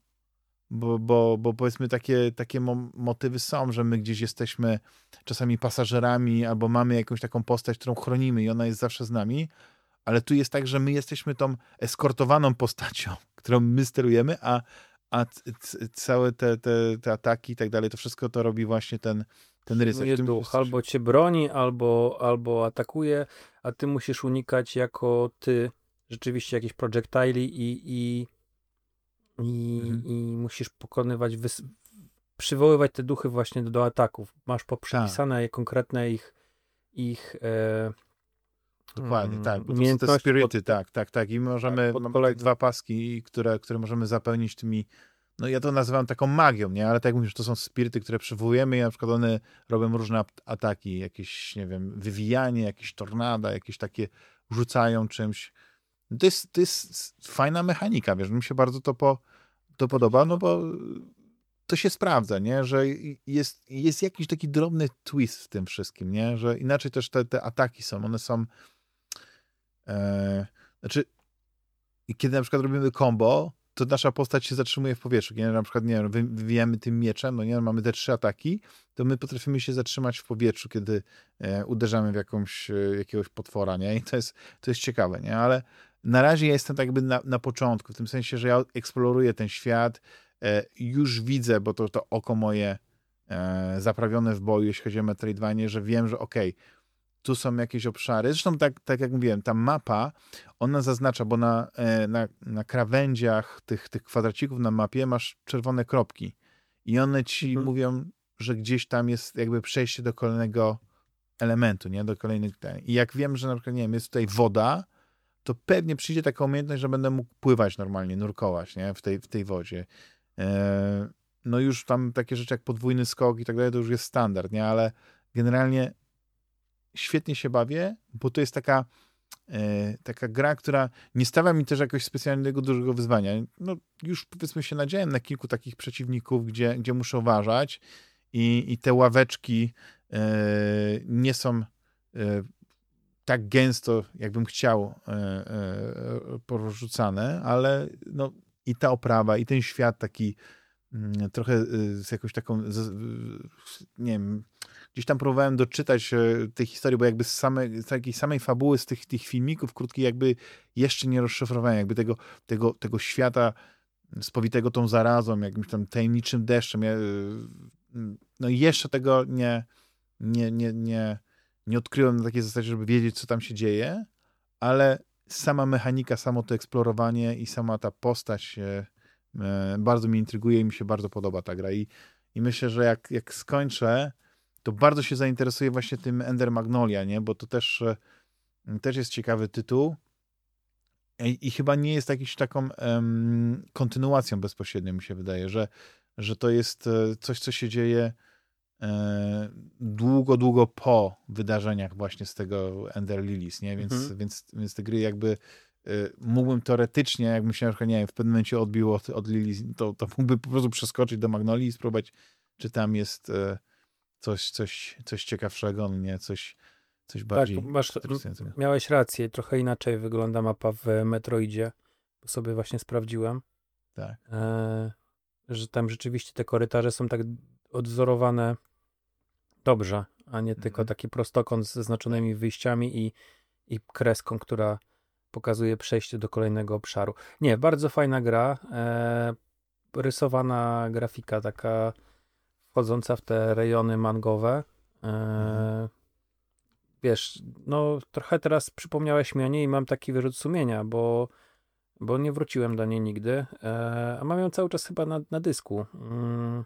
bo, bo, bo powiedzmy takie, takie motywy są, że my gdzieś jesteśmy czasami pasażerami albo mamy jakąś taką postać, którą chronimy i ona jest zawsze z nami, ale tu jest tak, że my jesteśmy tą eskortowaną postacią, <laughs> którą my sterujemy, a, a całe te, te, te ataki i tak dalej, to wszystko to robi właśnie ten, ten rycerz. duch albo cię broni, albo, albo atakuje, a ty musisz unikać jako ty rzeczywiście jakieś projectili i, i, i, mhm. i musisz pokonywać, wys- przywoływać te duchy właśnie do, do ataków. Masz poprzepisane tak. konkretne ich, ich e, Dokładnie, tak. Bo to są te spirity, pod... tak, tak, tak. I możemy, tak, mamy dwa paski, które, które możemy zapełnić tymi, no ja to nazywam taką magią, nie? Ale tak jak mówisz, to są spiryty, które przywołujemy i na przykład one robią różne ataki, jakieś, nie wiem, wywijanie, jakieś tornada, jakieś takie rzucają czymś. To jest, to jest fajna mechanika, wiesz, mi się bardzo to, po, to podoba, no bo to się sprawdza, nie? Że jest, jest jakiś taki drobny twist w tym wszystkim, nie? Że inaczej też te, te ataki są, one są e, znaczy kiedy na przykład robimy combo, to nasza postać się zatrzymuje w powietrzu. Kiedy na przykład, nie wiem, wywijamy tym mieczem, no nie, mamy te trzy ataki, to my potrafimy się zatrzymać w powietrzu, kiedy e, uderzamy w jakąś, e, jakiegoś potwora, nie? I to jest, to jest ciekawe, nie? Ale na razie ja jestem tak jakby na, na początku, w tym sensie, że ja eksploruję ten świat, e, już widzę, bo to, to oko moje e, zaprawione w boju, jeśli chodzi o Metroidvanie, że wiem, że okej, okay, tu są jakieś obszary. Zresztą tak, tak jak mówiłem, ta mapa, ona zaznacza, bo na, e, na, na krawędziach tych, tych kwadracików na mapie masz czerwone kropki i one ci mhm. mówią, że gdzieś tam jest jakby przejście do kolejnego elementu, nie? Do kolejnych... I jak wiem, że na przykład, nie wiem, jest tutaj woda, to pewnie przyjdzie taka umiejętność, że będę mógł pływać normalnie, nurkować nie? W, tej, w tej wodzie. E, no już tam takie rzeczy jak podwójny skok i tak dalej, to już jest standard, nie? Ale generalnie świetnie się bawię, bo to jest taka e, taka gra, która nie stawia mi też jakoś specjalnego dużego wyzwania. No już powiedzmy się nadziałem na kilku takich przeciwników, gdzie, gdzie muszę uważać i, i te ławeczki e, nie są tak gęsto, jakbym chciał, e, e, porzucane, ale no, i ta oprawa, i ten świat taki mm, trochę e, z jakąś taką, nie wiem, gdzieś tam próbowałem doczytać tej historii, bo jakby z, samej, z takiej samej fabuły, z tych, tych filmików krótkich, jakby jeszcze nie rozszyfrowałem, jakby tego, tego, tego świata spowitego tą zarazą, jakimś tam tajemniczym deszczem. Ja, no i jeszcze tego nie, nie, nie, nie, nie odkryłem na takiej zasadzie, żeby wiedzieć, co tam się dzieje, ale sama mechanika, samo to eksplorowanie i sama ta postać e, bardzo mnie intryguje i mi się bardzo podoba ta gra. I, i myślę, że jak, jak skończę, to bardzo się zainteresuję właśnie tym Ender Magnolia, nie? bo to też, e, też jest ciekawy tytuł. I, i chyba nie jest jakiś taką um, kontynuacją bezpośrednią, mi się wydaje, że, że to jest e, coś, co się dzieje E, długo, długo po wydarzeniach właśnie z tego Ender Lilies, nie? Więc, mhm. więc, więc te gry jakby e, mógłbym teoretycznie, jak myślałem, że nie wiem, w pewnym momencie odbił od, od Lilies, to, to mógłbym po prostu przeskoczyć do Magnolii i spróbować, czy tam jest e, coś, coś, coś ciekawszego, nie, coś, coś tak, bardziej tak, masz, miałeś rację, trochę inaczej wygląda mapa w Metroidzie, bo sobie właśnie sprawdziłem. Tak. E, że tam rzeczywiście te korytarze są tak odzorowane dobrze, a nie tylko mhm. taki prostokąt z zaznaczonymi wyjściami i, i kreską, która pokazuje przejście do kolejnego obszaru. Nie, bardzo fajna gra. E, rysowana grafika, taka wchodząca w te rejony mangowe. E, mhm. Wiesz, no trochę teraz przypomniałeś mi o niej i mam taki wyrzut sumienia, bo, bo nie wróciłem do niej nigdy, e, a mam ją cały czas chyba na, na dysku. Mm.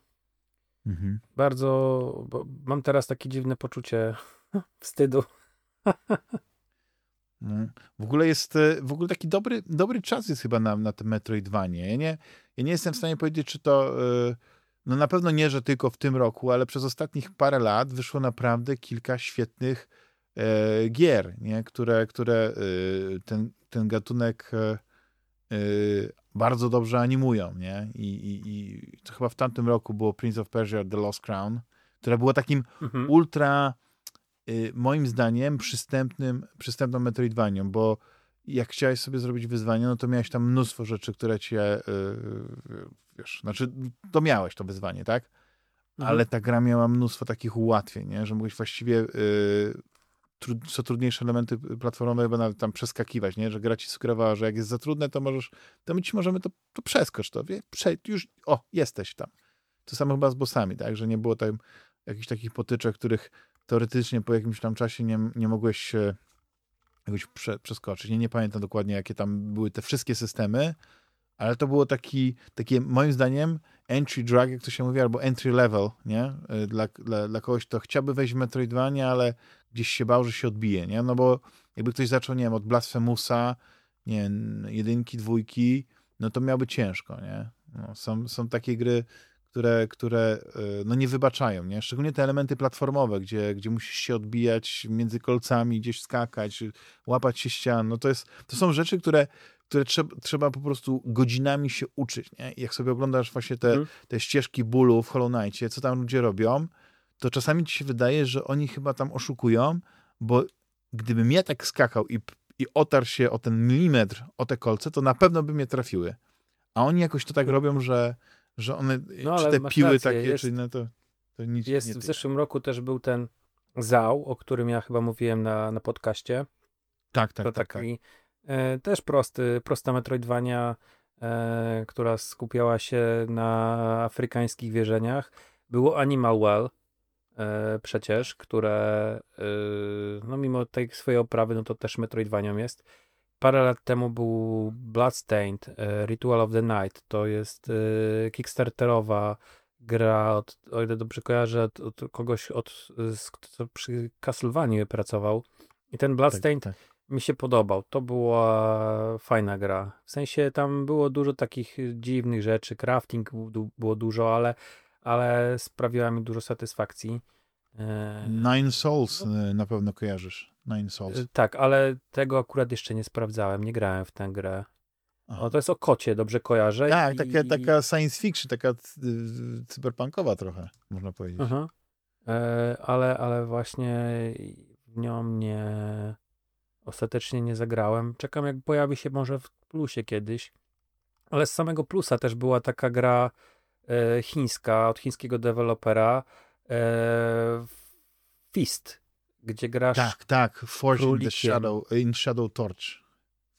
Mhm. Bardzo, mam teraz takie dziwne poczucie <laughs> wstydu. No. W ogóle jest, e, w ogóle taki dobry, dobry czas jest chyba na, na te Metroidvanie. Ja nie, ja nie jestem w stanie powiedzieć, czy to, y, no na pewno nie, że tylko w tym roku, ale przez ostatnich parę lat wyszło naprawdę kilka świetnych e, gier, nie? które, które y, ten, ten gatunek e, y, bardzo dobrze animują, nie? I, i, i to chyba w tamtym roku było Prince of Persia The Lost Crown, które było takim mhm. ultra, moim zdaniem, przystępnym, przystępną Metroidvanią, bo jak chciałeś sobie zrobić wyzwanie, no to miałeś tam mnóstwo rzeczy, które cię, yy, wiesz, znaczy to miałeś to wyzwanie, tak? Mhm. Ale ta gra miała mnóstwo takich ułatwień, nie? że mogłeś właściwie yy, co trudniejsze elementy platformowe chyba nawet tam przeskakiwać, nie? że gra ci sugerowała, że jak jest za trudne, to możesz, to my ci możemy to, to przeskocz to, wie? Prze już, o, jesteś tam. To samo chyba z bossami, tak, że nie było tam jakichś takich potyczek, których teoretycznie po jakimś tam czasie nie, nie mogłeś jakoś prze, przeskoczyć. Nie, nie pamiętam dokładnie, jakie tam były te wszystkie systemy, ale to było taki, takie moim zdaniem entry drag, jak to się mówi, albo entry level, nie? Y, dla, dla, dla kogoś, kto chciałby wejść w Metroidvania, ale gdzieś się bał, że się odbije, nie? No bo jakby ktoś zaczął, nie wiem, od Blasphemousa, nie wiem, jedynki, dwójki, no to miałby ciężko, nie? No, są, są takie gry, które, które e, no nie wybaczają, nie? Szczególnie te elementy platformowe, gdzie, gdzie musisz się odbijać między kolcami, gdzieś skakać, łapać się ścian, no to jest, to są rzeczy, które, które trzeba, trzeba po prostu godzinami się uczyć, nie? I jak sobie oglądasz właśnie te, hmm. te ścieżki bólu w Hollow Knightie, co tam ludzie robią, to czasami ci się wydaje, że oni chyba tam oszukują, bo gdybym ja tak skakał i, i otarł się o ten milimetr, o te kolce, to na pewno by mnie trafiły. A oni jakoś to tak robią, że że one, no, czy te piły rację, takie, jest, czy inne, to, to nic Jest nie w zeszłym roku też był ten ZAU, o którym ja chyba mówiłem na, na podcaście. Tak, tak, to tak. Taki, tak. E, też prosty, prosta Metroidvania, e, która skupiała się na afrykańskich wierzeniach. Było Animal Well e, przecież, które e, no mimo tej swojej oprawy, no to też Metroidvanią jest parę lat temu był Bloodstained, e, Ritual of the Night. To jest e, kickstarterowa gra, od, o ile dobrze kojarzę, od, od kogoś, od, kto przy Castlevanii pracował. I ten Bloodstained tak, tak. mi się podobał. To była fajna gra. W sensie tam było dużo takich dziwnych rzeczy, crafting było dużo, ale, ale sprawiła mi dużo satysfakcji. E, Nine Souls no. na pewno kojarzysz. Nine Souls. Y, tak, ale tego akurat jeszcze nie sprawdzałem, nie grałem w tę grę. O, to jest o kocie, dobrze kojarzę. Tak, i... taka, taka science fiction, taka cyberpunkowa trochę, można powiedzieć. Aha. E, ale, ale właśnie w nią nie ostatecznie nie zagrałem. Czekam, jak pojawi się może w plusie kiedyś. Ale z samego plusa też była taka gra e, chińska, od chińskiego dewelopera e, Fist gdzie grasz. Tak, tak. Forge in the Shadow, in Shadow Torch.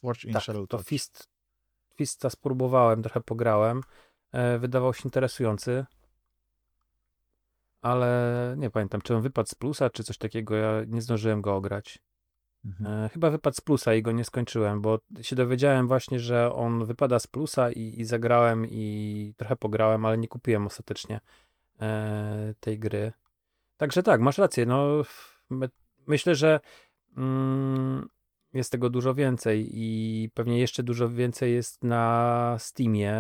Forge in tak, Shadow Torch. To Fist, Fista spróbowałem, trochę pograłem. E, wydawał się interesujący. Ale nie pamiętam, czy on wypadł z plusa, czy coś takiego. Ja nie zdążyłem go ograć. Mhm. E, chyba wypadł z plusa i go nie skończyłem, bo się dowiedziałem właśnie, że on wypada z plusa i, i zagrałem i trochę pograłem, ale nie kupiłem ostatecznie e, tej gry. Także tak, masz rację. No, myślę, że mm, jest tego dużo więcej i pewnie jeszcze dużo więcej jest na Steamie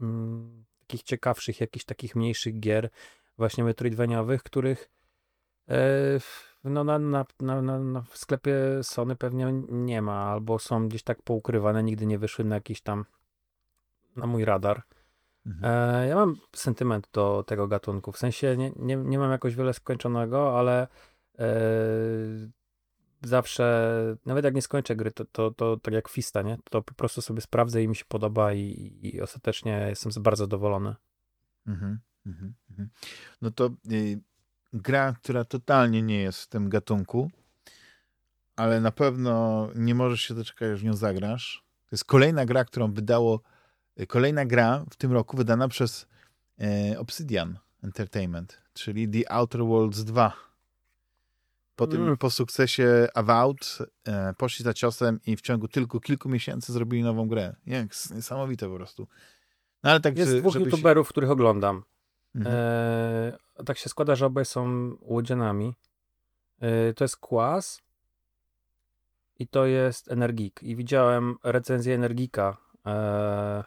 mm, takich ciekawszych, jakichś takich mniejszych gier właśnie metroidwaniowych, których e, no, na, na, na, na, w sklepie Sony pewnie nie ma, albo są gdzieś tak poukrywane, nigdy nie wyszły na jakiś tam na mój radar. Mhm. E, ja mam sentyment do tego gatunku, w sensie nie, nie, nie mam jakoś wiele skończonego, ale zawsze, nawet jak nie skończę gry, to, to, to tak jak Fista, nie? To po prostu sobie sprawdzę i mi się podoba i, i ostatecznie jestem bardzo zadowolony. Mhm, mhm, mhm. No to y, gra, która totalnie nie jest w tym gatunku, ale na pewno nie możesz się doczekać, aż w nią zagrasz. To jest kolejna gra, którą wydało, y, kolejna gra w tym roku wydana przez y, Obsidian Entertainment, czyli The Outer Worlds 2 po tym, mm. po sukcesie Avowed e, poszli za ciosem i w ciągu tylko kilku miesięcy zrobili nową grę. Jak niesamowite po prostu. No, ale tak, Jest dwóch youtuberów, się... których oglądam. Mhm. E, tak się składa, że obaj są łodzianami. E, to jest Kłas i to jest Energik. I widziałem recenzję Energika. E,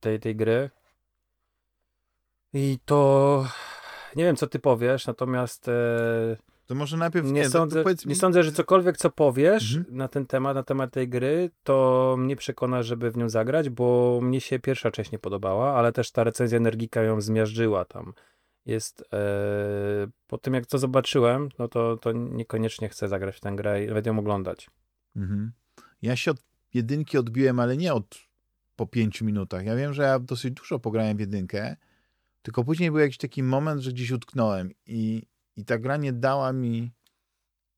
tej, tej gry. I to nie wiem, co ty powiesz, natomiast e, to może najpierw nie, nie sądzę, nie sądzę, że cokolwiek, co powiesz mhm. na ten temat, na temat tej gry, to mnie przekona, żeby w nią zagrać, bo mnie się pierwsza część nie podobała, ale też ta recenzja Energika ją zmiażdżyła tam. Jest e, po tym, jak to zobaczyłem, no to, to niekoniecznie chcę zagrać w tę grę i nawet ją oglądać. Mhm. Ja się od jedynki odbiłem, ale nie od po pięciu minutach. Ja wiem, że ja dosyć dużo pograłem w jedynkę, tylko później był jakiś taki moment, że gdzieś utknąłem i, i ta gra nie dała mi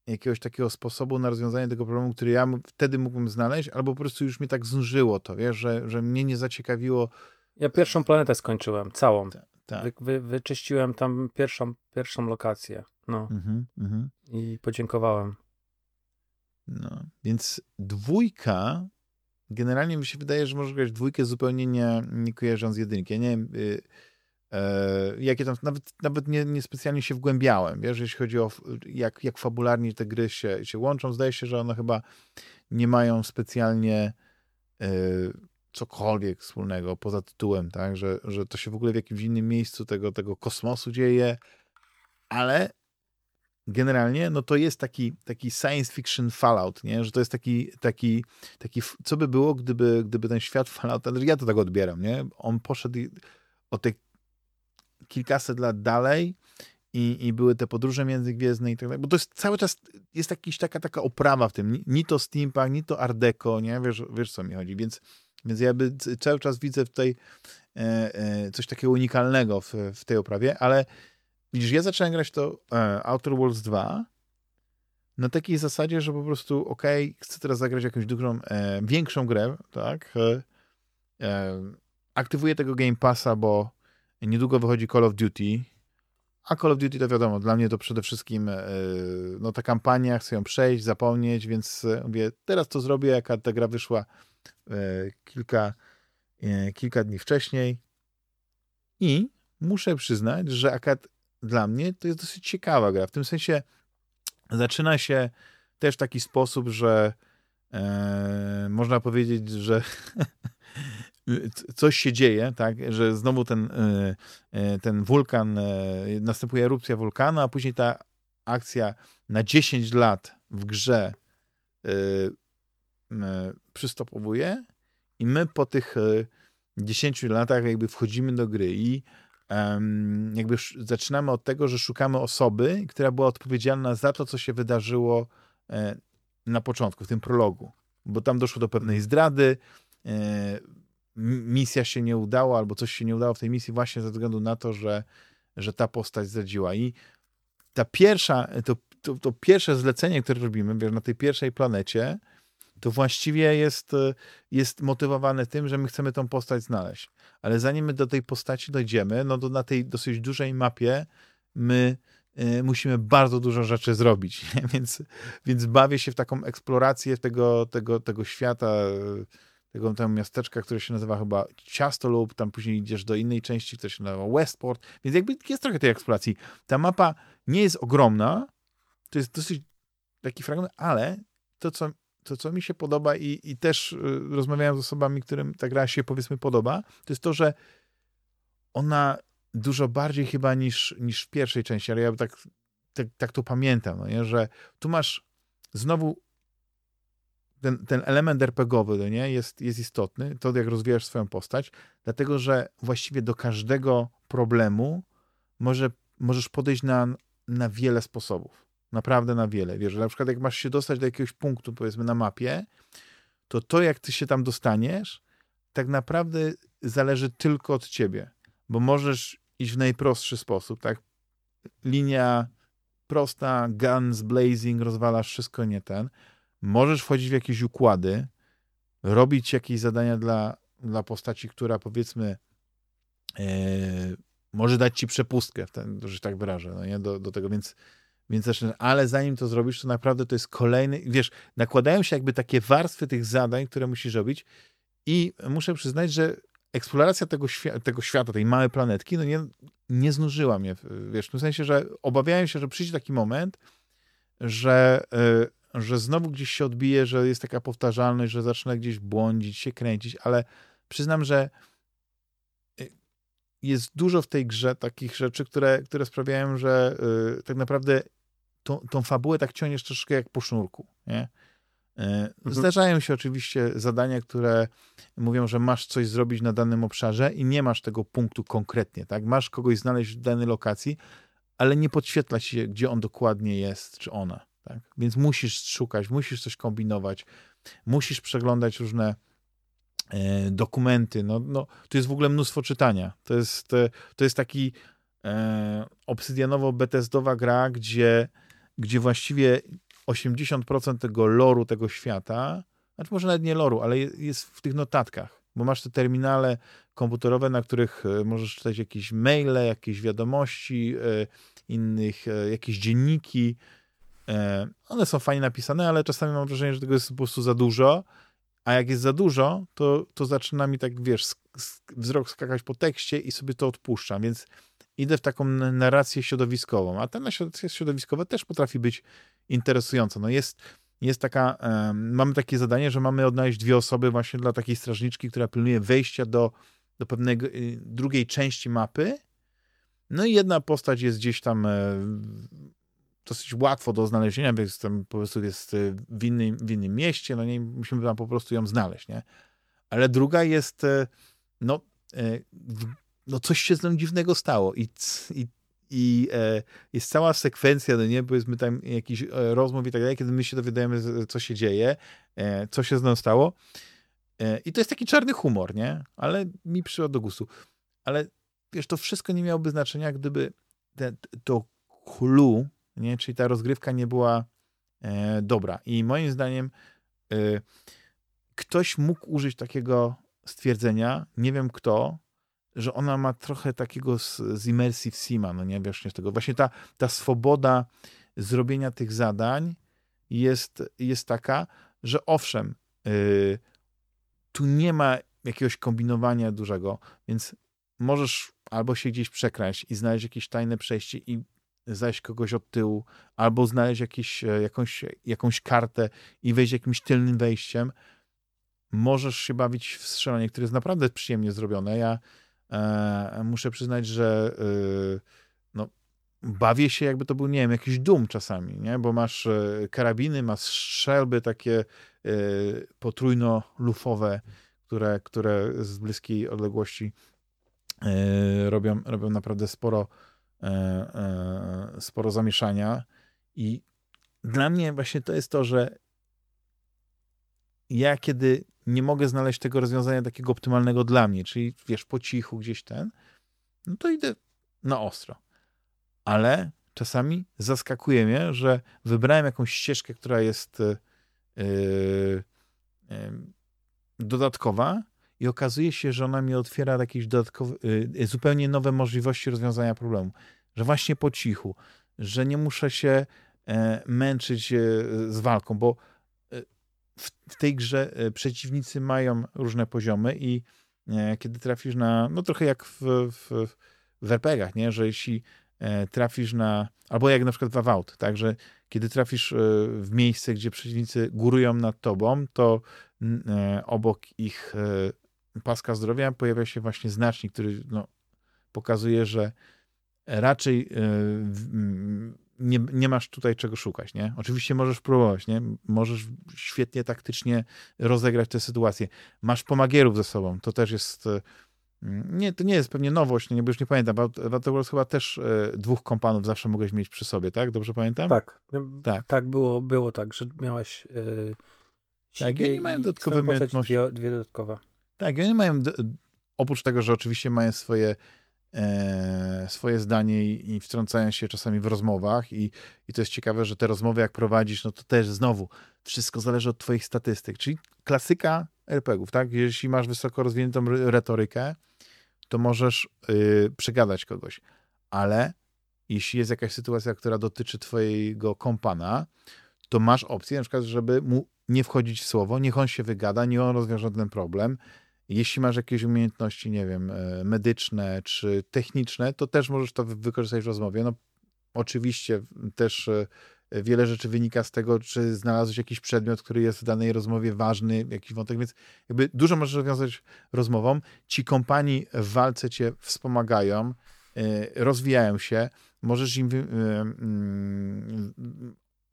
jakiegoś takiego sposobu na rozwiązanie tego problemu, który ja wtedy mógłbym znaleźć, albo po prostu już mnie tak znużyło to, wiesz, że, że mnie nie zaciekawiło. Ja pierwszą planetę skończyłem, całą. Tak. Ta. Wy, wy, wyczyściłem tam pierwszą, pierwszą lokację. No. Mhm, mhm. I podziękowałem. No, więc dwójka, generalnie mi się wydaje, że może grać dwójkę zupełnie nie, nie kojarząc jedynki. Ja nie wiem, y, jakie tam, nawet, nawet nie, nie specjalnie się wgłębiałem, wiesz, jeśli chodzi o jak, jak fabularnie te gry się, się łączą. Zdaje się, że one chyba nie mają specjalnie e, cokolwiek wspólnego poza tytułem, tak, że, że to się w ogóle w jakimś innym miejscu tego, tego kosmosu dzieje, ale generalnie, no to jest taki, taki science fiction Fallout, nie? Że to jest taki, taki, taki, co by było, gdyby, gdyby ten świat Fallout, ja to tak odbieram, nie? On poszedł o te kilkaset lat dalej i, i były te podróże międzygwiezdne i tak dalej, bo to jest cały czas, jest jakiś taka, taka oprawa w tym, ni, to steampunk, ni to art deco, nie? Wiesz, wiesz co mi chodzi, więc, więc ja by cały czas widzę tutaj e, e, coś takiego unikalnego w, w tej oprawie, ale Widzisz, ja zacząłem grać to e, Outer Worlds 2 na takiej zasadzie, że po prostu ok, chcę teraz zagrać jakąś dużą, e, większą grę, tak? E, e, aktywuję tego Game Passa, bo niedługo wychodzi Call of Duty, a Call of Duty to wiadomo, dla mnie to przede wszystkim e, no ta kampania, chcę ją przejść, zapomnieć, więc e, mówię, teraz to zrobię, jaka ta gra wyszła kilka, kilka dni wcześniej i muszę przyznać, że akad dla mnie to jest dosyć ciekawa gra. W tym sensie zaczyna się też w taki sposób, że e, można powiedzieć, że <laughs> coś się dzieje, tak, że znowu ten, e, e ten wulkan, e, następuje erupcja wulkanu, a później ta akcja na 10 lat w grze przystopowuje i my po tych 10 latach jakby wchodzimy do gry i jakby zaczynamy od tego, że szukamy osoby, która była odpowiedzialna za to, co się wydarzyło na początku, w tym prologu. Bo tam doszło do pewnej zdrady, misja się nie udała, albo coś się nie udało w tej misji właśnie ze względu na to, że, że ta postać zdradziła. I ta pierwsza, to, to, to pierwsze zlecenie, które robimy, wiesz, na tej pierwszej planecie, to właściwie jest, jest motywowane tym, że my chcemy tą postać znaleźć. Ale zanim my do tej postaci dojdziemy, no to na tej dosyć dużej mapie my y, musimy bardzo dużo rzeczy zrobić. <laughs> Więc, więc bawię się w taką eksplorację tego, tego, tego świata, tego, tego miasteczka, które się nazywa chyba Ciasto lub tam później idziesz do innej części, która się nazywa Westport. Więc jakby jest trochę tej eksploracji. Ta mapa nie jest ogromna, to jest dosyć taki fragment, ale to, co to, co mi się podoba i, i też y, rozmawiałem z osobami, którym ta gra się powiedzmy podoba, to jest to, że ona dużo bardziej chyba niż, niż w pierwszej części, ale ja tak, tak, tak to pamiętam, no nie? że tu masz znowu ten, ten element RPGowy no nie? Jest, jest istotny, to jak rozwijasz swoją postać, dlatego że właściwie do każdego problemu może, możesz podejść na, na wiele sposobów naprawdę na wiele. Wiesz, na przykład jak masz się dostać do jakiegoś punktu, powiedzmy na mapie, to to, jak ty się tam dostaniesz, tak naprawdę zależy tylko od ciebie, bo możesz iść w najprostszy sposób, tak? Linia prosta, guns blazing, rozwalasz wszystko, nie ten. Możesz wchodzić w jakieś układy, robić jakieś zadania dla, dla postaci, która powiedzmy e, może dać ci przepustkę, ten, że tak wyrażę, no nie? Do, do tego, więc więc zaczynasz, ale zanim to zrobisz, to naprawdę to jest kolejny, wiesz, nakładają się jakby takie warstwy tych zadań, które musisz robić i muszę przyznać, że eksploracja tego, świata, tego świata, tej małej planetki, no nie, nie znużyła mnie, wiesz, w tym sensie, że obawiałem się, że przyjdzie taki moment, że, y, że znowu gdzieś się odbije, że jest taka powtarzalność, że zacznę gdzieś błądzić, się kręcić, ale przyznam, że jest dużo w tej grze takich rzeczy, które, które sprawiają, że y, tak naprawdę tą, tą fabułę tak ciągniesz troszkę jak po sznurku, nie? Y, mhm. Zdarzają się oczywiście zadania, które mówią, że masz coś zrobić na danym obszarze i nie masz tego punktu konkretnie, tak? Masz kogoś znaleźć w danej lokacji, ale nie podświetla się, gdzie on dokładnie jest, czy ona, tak? Więc musisz szukać, musisz coś kombinować, musisz przeglądać różne e, dokumenty. No, no, tu jest w ogóle mnóstwo czytania. To jest, to jest taki e, obsydianowo-betesdowa gra, gdzie, gdzie właściwie 80% tego loru tego świata, znaczy może nawet nie loru, ale jest w tych notatkach, bo masz te terminale komputerowe, na których e, możesz czytać jakieś maile, jakieś wiadomości, e, innych, e, jakieś dzienniki. One są fajnie napisane, ale czasami mam wrażenie, że tego jest po prostu za dużo, a jak jest za dużo, to, to zaczyna mi tak, wiesz, wzrok skakać po tekście i sobie to odpuszczam, więc idę w taką narrację środowiskową, a ta narracja środowiskowa też potrafi być interesująca. No jest, jest taka, um, mamy takie zadanie, że mamy odnaleźć dwie osoby właśnie dla takiej strażniczki, która pilnuje wejścia do, do pewnej y, drugiej części mapy. No i jedna postać jest gdzieś tam e, dosyć łatwo do znalezienia, więc tam po prostu jest e, w innym, w innym mieście, no nie musimy tam po prostu ją znaleźć, nie? Ale druga jest, e, no, e, no coś się z nią dziwnego stało i, i, i e, jest cała sekwencja, no nie, powiedzmy tam jakiś e, rozmów i tak dalej, kiedy my się dowiadujemy, co się dzieje, e, co się z nią stało. I to jest taki czarny humor, nie? Ale mi przyszło do gustu. Ale wiesz, to wszystko nie miałoby znaczenia, gdyby te, to clue, nie? czyli ta rozgrywka nie była e, dobra. I moim zdaniem e, ktoś mógł użyć takiego stwierdzenia, nie wiem kto, że ona ma trochę takiego z, z Immersive Sima, no nie wiesz, nie tego. Właśnie ta, ta swoboda zrobienia tych zadań jest, jest taka, że owszem, yy, tu nie ma jakiegoś kombinowania dużego, więc możesz albo się gdzieś przekraść i znaleźć jakieś tajne przejście i zajść kogoś od tyłu, albo znaleźć jakieś, e, jakąś, jakąś kartę i wejść jakimś tylnym wejściem. Możesz się bawić w strzelanie, które jest naprawdę przyjemnie zrobione. Ja e, muszę przyznać, że e, no, bawię się jakby to był, nie wiem, jakiś dum czasami, nie? bo masz e, karabiny, masz strzelby takie e, potrójno-lufowe, które, które z bliskiej odległości e, robią, robią naprawdę sporo, sporo zamieszania i dla mnie właśnie to jest to, że ja kiedy nie mogę znaleźć tego rozwiązania takiego optymalnego dla mnie, czyli wiesz, po cichu gdzieś ten, no to idę na ostro. Ale czasami zaskakuje mnie, że wybrałem jakąś ścieżkę, która jest yy, yy, dodatkowa i okazuje się, że ona mi otwiera jakieś dodatkowe, yy, zupełnie nowe możliwości rozwiązania problemu. Że właśnie po cichu, że nie muszę się e, męczyć e, z walką, bo w, w tej grze e, przeciwnicy mają różne poziomy i e, kiedy trafisz na, no trochę jak w, w, w RPGach, nie, że jeśli e, trafisz na, albo jak na przykład w Avowed, tak, że kiedy trafisz w miejsce, gdzie przeciwnicy górują nad tobą, to obok ich paska zdrowia pojawia się właśnie znacznik, który no, pokazuje, że raczej nie, nie masz tutaj czego szukać, nie? Oczywiście możesz próbować, nie? Możesz świetnie taktycznie rozegrać tę sytuację. Masz pomagierów ze sobą, to też jest... E, nie, to nie jest pewnie nowość, nie, bo już nie pamiętam. Battleworlds chyba też e, dwóch kompanów zawsze mogłeś mieć przy sobie, tak? Dobrze pamiętam? Tak. Tak, tak było, było tak, że miałeś yy, tak, i oni mają dodatkowe umiejętności. Dwie, dwie dodatkowe. Tak, oni mają, oprócz tego, że oczywiście mają swoje e, swoje zdanie i, i, wtrącają się czasami w rozmowach i, i to jest ciekawe, że te rozmowy jak prowadzisz, no to też znowu wszystko zależy od twoich statystyk, czyli klasyka RPGów, tak? Jeśli masz wysoko rozwiniętą retorykę, to możesz y, przegadać kogoś, ale jeśli jest jakaś sytuacja, która dotyczy twojego kompana, to masz opcję na przykład, żeby mu nie wchodzić w słowo, niech on się wygada, nie on rozwiąże ten problem, jeśli masz jakieś umiejętności, nie wiem, e, medyczne czy techniczne, to też możesz to wykorzystać w rozmowie. No, oczywiście też e, wiele rzeczy wynika z tego, czy znalazłeś jakiś przedmiot, który jest w danej rozmowie ważny, jakiś wątek, więc jakby dużo możesz rozwiązać rozmową. Ci kompanii w walce cię wspomagają, rozwijają się, możesz im mm,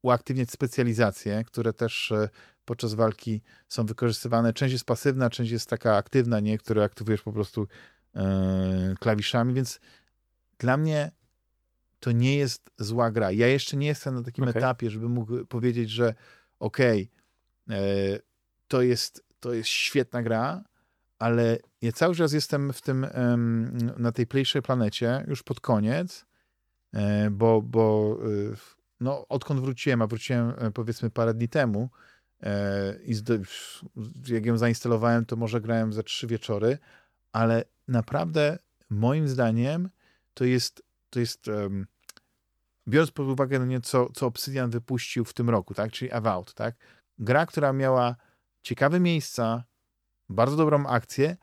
uaktywniać specjalizacje, które też podczas walki są wykorzystywane. Część jest pasywna, część jest taka aktywna, nie, które aktywujesz po prostu e, klawiszami, więc dla mnie to nie jest zła gra. Ja jeszcze nie jestem na takim okay. etapie, żeby mógł powiedzieć, że okej, okay, e, to, jest, to jest świetna gra, ale ja cały czas jestem w tym, na tej plejszej planecie, już pod koniec, e, bo, bo no, odkąd wróciłem, a wróciłem powiedzmy parę dni temu, E, i jak ją zainstalowałem, to może grałem za trzy wieczory, ale naprawdę moim zdaniem to jest, to jest um, biorąc pod uwagę no nie, co, co Obsidian wypuścił w tym roku, tak, czyli Avowed, tak, gra, która miała ciekawe miejsca, bardzo dobrą akcję,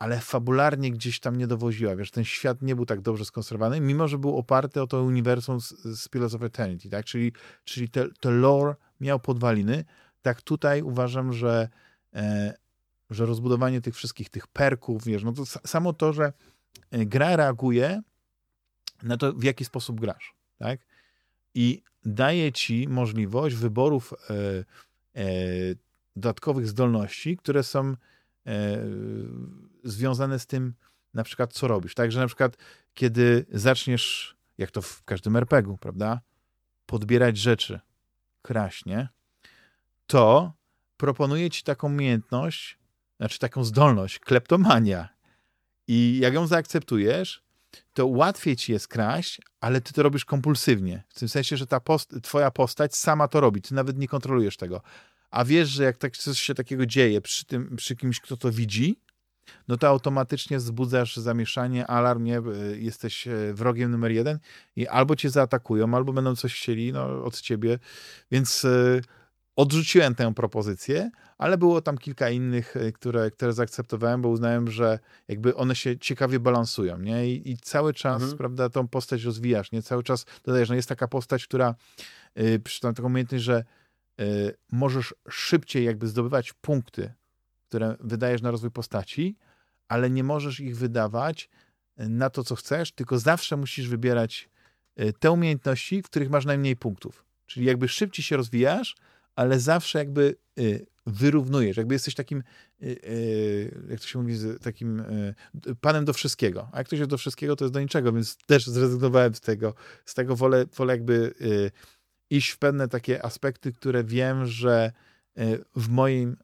ale fabularnie gdzieś tam nie dowoziła, wiesz, ten świat nie był tak dobrze skonstruowany, mimo że był oparty o to uniwersum z, z Pillars of Eternity, tak, czyli, czyli te, te lore miał podwaliny, tak tutaj uważam, że, e, że rozbudowanie tych wszystkich tych perków, wiesz, no to samo to, że e, gra reaguje na to, w jaki sposób grasz, tak? I daje ci możliwość wyborów e, e, dodatkowych zdolności, które są związane z tym, na przykład, co robisz. Także na przykład, kiedy zaczniesz, jak to w każdym RPG-u, prawda, podbierać rzeczy, kraśnie, to proponuje ci taką umiejętność, znaczy taką zdolność, kleptomania. I jak ją zaakceptujesz, to łatwiej ci jest kraść, ale ty to robisz kompulsywnie. W tym sensie, że ta post twoja postać sama to robi, ty nawet nie kontrolujesz tego. A wiesz, że jak tak, coś się takiego dzieje przy, tym, przy kimś, kto to widzi, no to automatycznie wzbudzasz zamieszanie, alarm, nie? jesteś e, wrogiem numer jeden i albo cię zaatakują, albo będą coś chcieli no, od ciebie, więc e, odrzuciłem tę propozycję, ale było tam kilka innych, e, które, które zaakceptowałem, bo uznałem, że jakby one się ciekawie balansują, nie? I, i cały czas, mhm. prawda, tą postać rozwijasz, nie? Cały czas dodajesz, no jest taka postać, która, yy, taką umiejętność, że możesz szybciej jakby zdobywać punkty, które wydajesz na rozwój postaci, ale nie możesz ich wydawać na to, co chcesz, tylko zawsze musisz wybierać te umiejętności, w których masz najmniej punktów. Czyli jakby szybciej się rozwijasz, ale zawsze jakby y, wyrównujesz, jakby jesteś takim, y, y, jak to się mówi, takim panem do wszystkiego. A jak ktoś jest do wszystkiego, to jest do niczego, więc też zrezygnowałem z tego. Z tego wolę, wolę jakby iść w pewne takie aspekty, które wiem, że w moim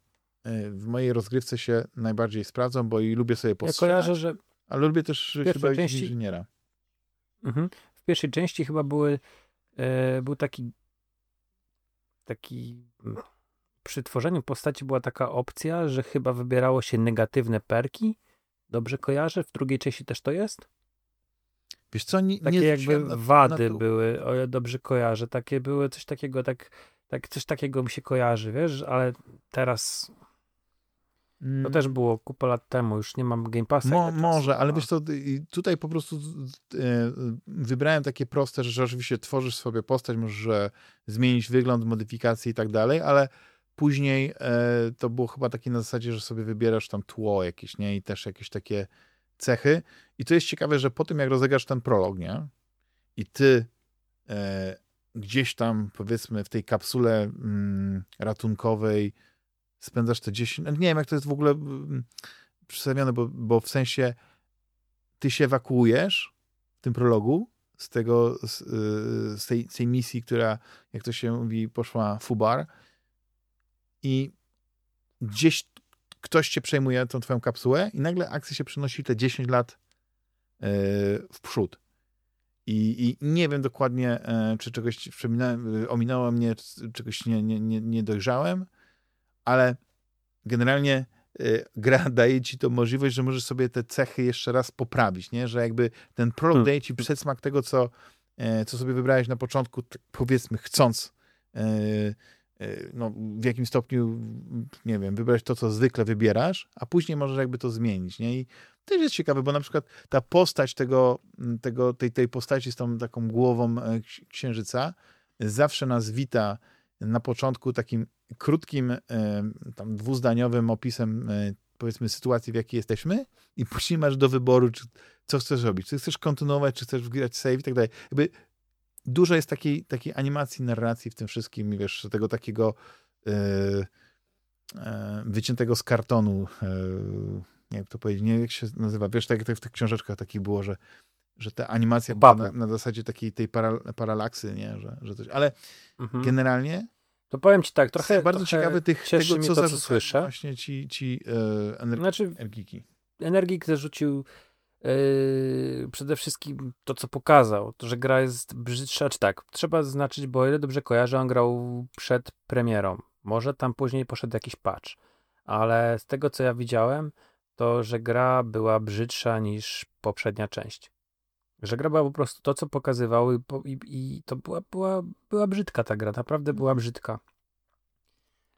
w mojej rozgrywce się najbardziej sprawdzą, bo i lubię sobie postrzelać. Ja kojarzę, że ale lubię też chyba części... inżyniera. Mhm. W pierwszej części chyba były, e, był taki taki przy tworzeniu postaci była taka opcja, że chyba wybierało się negatywne perki. Dobrze kojarzę? W drugiej części też to jest? Wiesz co, nie, Takie nie jakby na, wady na były, o ja dobrze kojarzę. Takie były coś takiego, tak, tak, coś takiego mi się kojarzy, wiesz, ale teraz to mm. też było kupę lat temu, już nie mam Game Passa. Mo, może, ale wiesz co, tutaj po prostu e, wybrałem takie proste, że oczywiście tworzysz sobie postać, możesz zmienić wygląd, modyfikacje i tak dalej, ale później e, to było chyba takie na zasadzie, że sobie wybierasz tam tło jakieś, nie? I też jakieś takie cechy. I to jest ciekawe, że po tym jak rozegrasz ten prolog, nie? I ty e, gdzieś tam, powiedzmy, w tej kapsule mm, ratunkowej spędzasz te 10, nie wiem jak to jest w ogóle mm, przedstawione, bo, bo w sensie ty się ewakuujesz w tym prologu z tego, z, y, z, tej, z tej misji, która, jak to się mówi, poszła fubar i gdzieś ktoś cię przejmuje tą twoją kapsułę i nagle akcja się przenosi te 10 lat y, w przód. I, I, nie wiem dokładnie, e, czy czegoś ominęło mnie, czegoś nie, nie, nie, nie dojrzałem, ale generalnie y, gra <laughs> daje ci to możliwość, że możesz sobie te cechy jeszcze raz poprawić, nie? Że jakby ten prolog hmm. daje ci przedsmak tego, co, e, co sobie wybrałeś na początku, powiedzmy, chcąc e, e, no, w jakim stopniu, nie wiem, wybrać to, co zwykle wybierasz, a później możesz jakby to zmienić, nie? I to jest ciekawe, bo na przykład ta postać tego, tego tej, tej postaci z tą taką głową księżyca zawsze nas wita na początku takim krótkim, e, tam dwuzdaniowym opisem e, powiedzmy sytuacji, w jakiej jesteśmy i później masz do wyboru, czy, co chcesz robić. Czy chcesz kontynuować, czy chcesz wgrać save i tak dalej. Jakby dużo jest takiej, takiej animacji, narracji w tym wszystkim, wiesz, tego takiego yy, yy, wyciętego z kartonu, yy, nie jak to powiedzieć, nie jak się nazywa, wiesz, tak jak w tych książeczkach takich było, że, że ta animacja na, na, zasadzie takiej tej para, paralaksy, nie, że, że coś, ale mhm. generalnie to powiem ci tak, trochę. bardzo trochę ciekawy tych, tego, co, to, co słyszę. Właśnie ci, ci e, ener znaczy, energiki. Energik zarzucił yy, przede wszystkim to, co pokazał, to, że gra jest brzydsza, czy tak, trzeba zaznaczyć, bo o ile dobrze kojarzę, on grał przed premierą. Może tam później poszedł jakiś patch, ale z tego, co ja widziałem, to, że gra była brzydsza niż poprzednia część. Że gra była po prostu to, co pokazywał i, i, i to była, była, była brzydka ta gra, naprawdę była brzydka.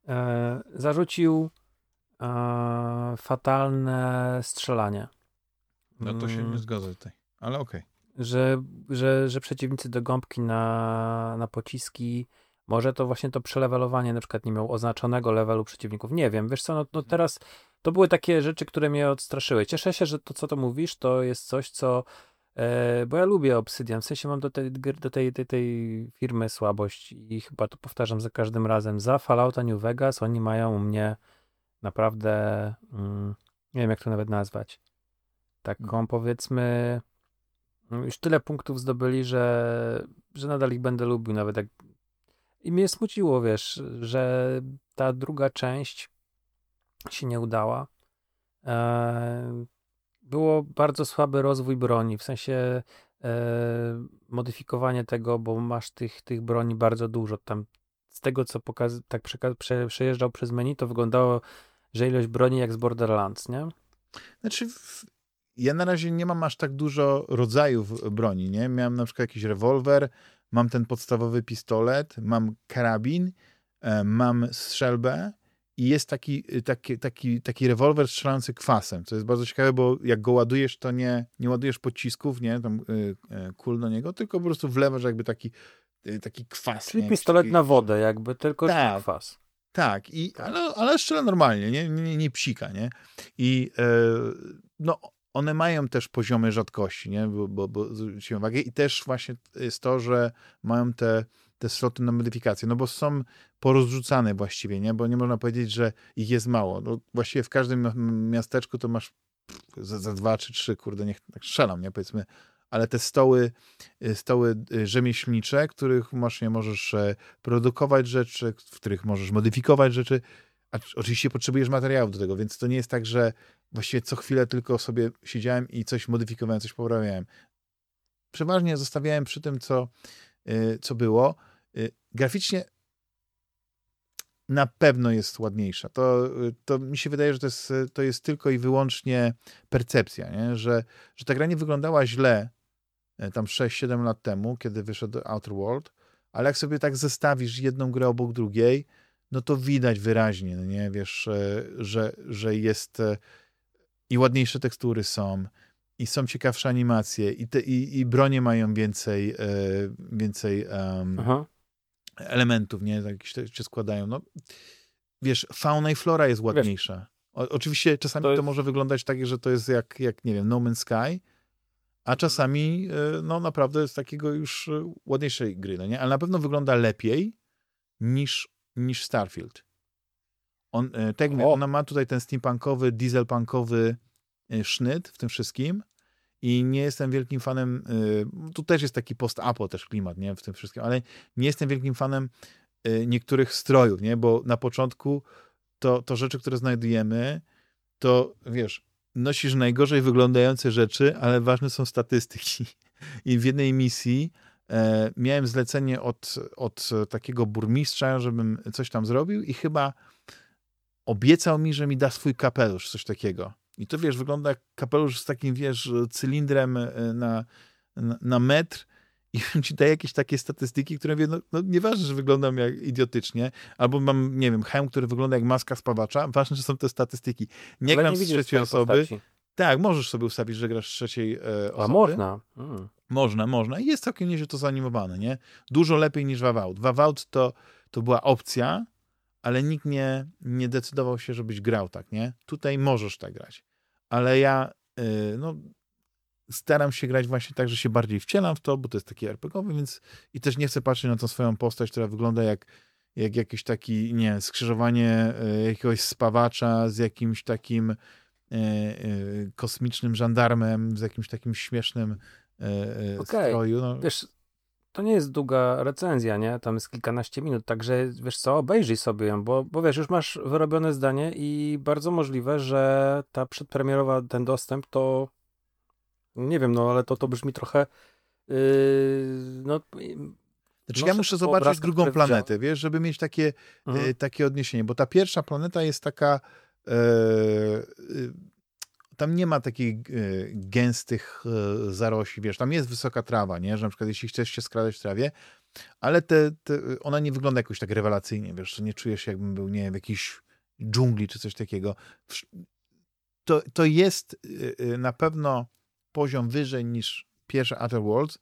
E, zarzucił e, fatalne strzelanie. No to się nie mm. zgodzę tutaj, ale okej. Okay. Że, że, że przeciwnicy do gąbki na, na pociski, może to właśnie to przelewelowanie na przykład nie miał oznaczonego levelu przeciwników. Nie wiem, wiesz co, no, no teraz to były takie rzeczy, które mnie odstraszyły. Cieszę się, że to, co to mówisz, to jest coś, co E, bo ja lubię Obsidian, w sensie mam do tej, do tej, tej, tej firmy słabość i chyba to powtarzam za każdym razem. Za Fallouta New Vegas oni mają u mnie naprawdę, mm, nie wiem jak to nawet nazwać, taką mm. powiedzmy, mm, już tyle punktów zdobyli, że, że nadal ich będę lubił, nawet jak i mnie smuciło, wiesz, że ta druga część się nie udała. Eee, było bardzo słaby rozwój broni, w sensie e, modyfikowanie tego, bo masz tych, tych broni bardzo dużo. Tam z tego, co pokaz tak prze przejeżdżał przez menu, to wyglądało, że ilość broni jak z Borderlands, nie? Znaczy, ja na razie nie mam aż tak dużo rodzajów broni, nie? Miałem na przykład jakiś rewolwer, mam ten podstawowy pistolet, mam karabin, e, mam strzelbę, i jest taki, y, taki, taki, taki rewolwer strzelający kwasem, co jest bardzo ciekawe, bo jak go ładujesz, to nie, nie ładujesz pocisków, nie, tam y, y, kul do niego, tylko po prostu wlewasz jakby taki, y, taki kwas. Czyli nie, pistolet taki... na wodę jakby, tylko tak, kwas. Tak, i, tak. Ale, ale strzela normalnie, nie, nie, nie psika, nie? I e, no, one mają też poziomy rzadkości, nie? Bo, bo, bo zwróciłem uwagę i też właśnie jest to, że mają te te sloty na modyfikacje, no bo są porozrzucane właściwie, nie? Bo nie można powiedzieć, że ich jest mało. No, właściwie w każdym miasteczku to masz za, za dwa czy trzy, kurde, niech tak strzelam, nie? Powiedzmy, ale te stoły, y, stoły y, rzemieślnicze, których właśnie możesz e, produkować rzeczy, w których możesz modyfikować rzeczy, a oczywiście potrzebujesz materiałów do tego, więc to nie jest tak, że właściwie co chwilę tylko sobie siedziałem i coś modyfikowałem, coś poprawiałem. Przeważnie zostawiałem przy tym, co, y, co było, Y, graficznie na pewno jest ładniejsza. To, y, to mi się wydaje, że to jest, to jest tylko i wyłącznie percepcja, nie? Że, że ta gra nie wyglądała źle y, tam 6-7 lat temu, kiedy wyszedł Outer World, ale jak sobie tak zestawisz jedną grę obok drugiej, no to widać wyraźnie, no nie? Wiesz, że, że jest i ładniejsze tekstury są, i są ciekawsze animacje, i, te, i, i bronie mają więcej, więcej um, elementów, nie? Tak się składają. No, wiesz, fauna i flora jest ładniejsza. O, oczywiście czasami to, jest... to, może wyglądać tak, że to jest jak, jak, nie wiem, No Man's Sky, a czasami, e, no naprawdę z takiego już e, ładniejszej gry, no nie? Ale na pewno wygląda lepiej niż, niż Starfield. On, e, tak jak ona ma tutaj ten steampunkowy, dieselpunkowy sznyt w tym wszystkim, i nie jestem wielkim fanem, y, tu też jest taki post-apo też klimat, nie, w tym wszystkim, ale nie jestem wielkim fanem niektórych strojów, nie, bo na początku to, to rzeczy, które znajdujemy, to wiesz, nosisz najgorzej wyglądające rzeczy, ale ważne są statystyki. <laughs> I w jednej misji e, miałem zlecenie od, od takiego burmistrza, żebym coś tam zrobił i chyba obiecał mi, że mi da swój kapelusz, coś takiego. I to wiesz, wygląda jak kapelusz z takim, wiesz, cylindrem e, na, na, na metr i <laughs> ci daje jakieś takie statystyki, które wie, no, no nieważne, że wyglądam jak idiotycznie, albo mam, nie wiem, hełm, który wygląda jak maska spawacza, ważne, że są te statystyki. Nie Ale gram nie z trzeciej osoby. Postaci. Tak, możesz sobie ustawić, że grasz z trzeciej e, osoby. A można. Mm. Można, można. I jest całkiem nieźle to zanimowane, nie? Dużo lepiej niż Wawout. Wawout to, to była opcja, ale nikt nie, nie decydował się, żebyś grał tak, nie? Tutaj możesz tak grać. Ale ja, yy, no, staram się grać właśnie tak, że się bardziej wcielam w to, bo to jest taki RPGowy, więc i też nie chcę patrzeć na tą swoją postać, która wygląda jak, jak jakiś taki, nie skrzyżowanie y, jakiegoś spawacza z jakimś takim y, y, kosmicznym żandarmem, z jakimś takim śmiesznym okay. stroju. No. Wiesz, to nie jest długa recenzja, nie? Tam jest kilkanaście minut, także wiesz co, obejrzyj sobie ją, bo, bo wiesz, już masz wyrobione zdanie i bardzo możliwe, że ta przedpremierowa, ten dostęp to nie wiem, no ale to, to brzmi trochę yy, no znaczy, ja muszę zobaczyć drugą planetę, wiesz, żeby mieć takie, mhm. takie odniesienie, bo ta pierwsza planeta jest taka e, tam nie ma takich e, gęstych e, zarosi, wiesz, tam jest wysoka trawa, nie, że na przykład jeśli chcesz się skradać w trawie, ale te, te, ona nie wygląda jakoś tak rewelacyjnie, wiesz, nie czujesz się jakbym był, nie wiem, w jakiejś dżungli czy coś takiego. To, to jest e, na pewno poziom wyżej niż pierwsze Outer Worlds,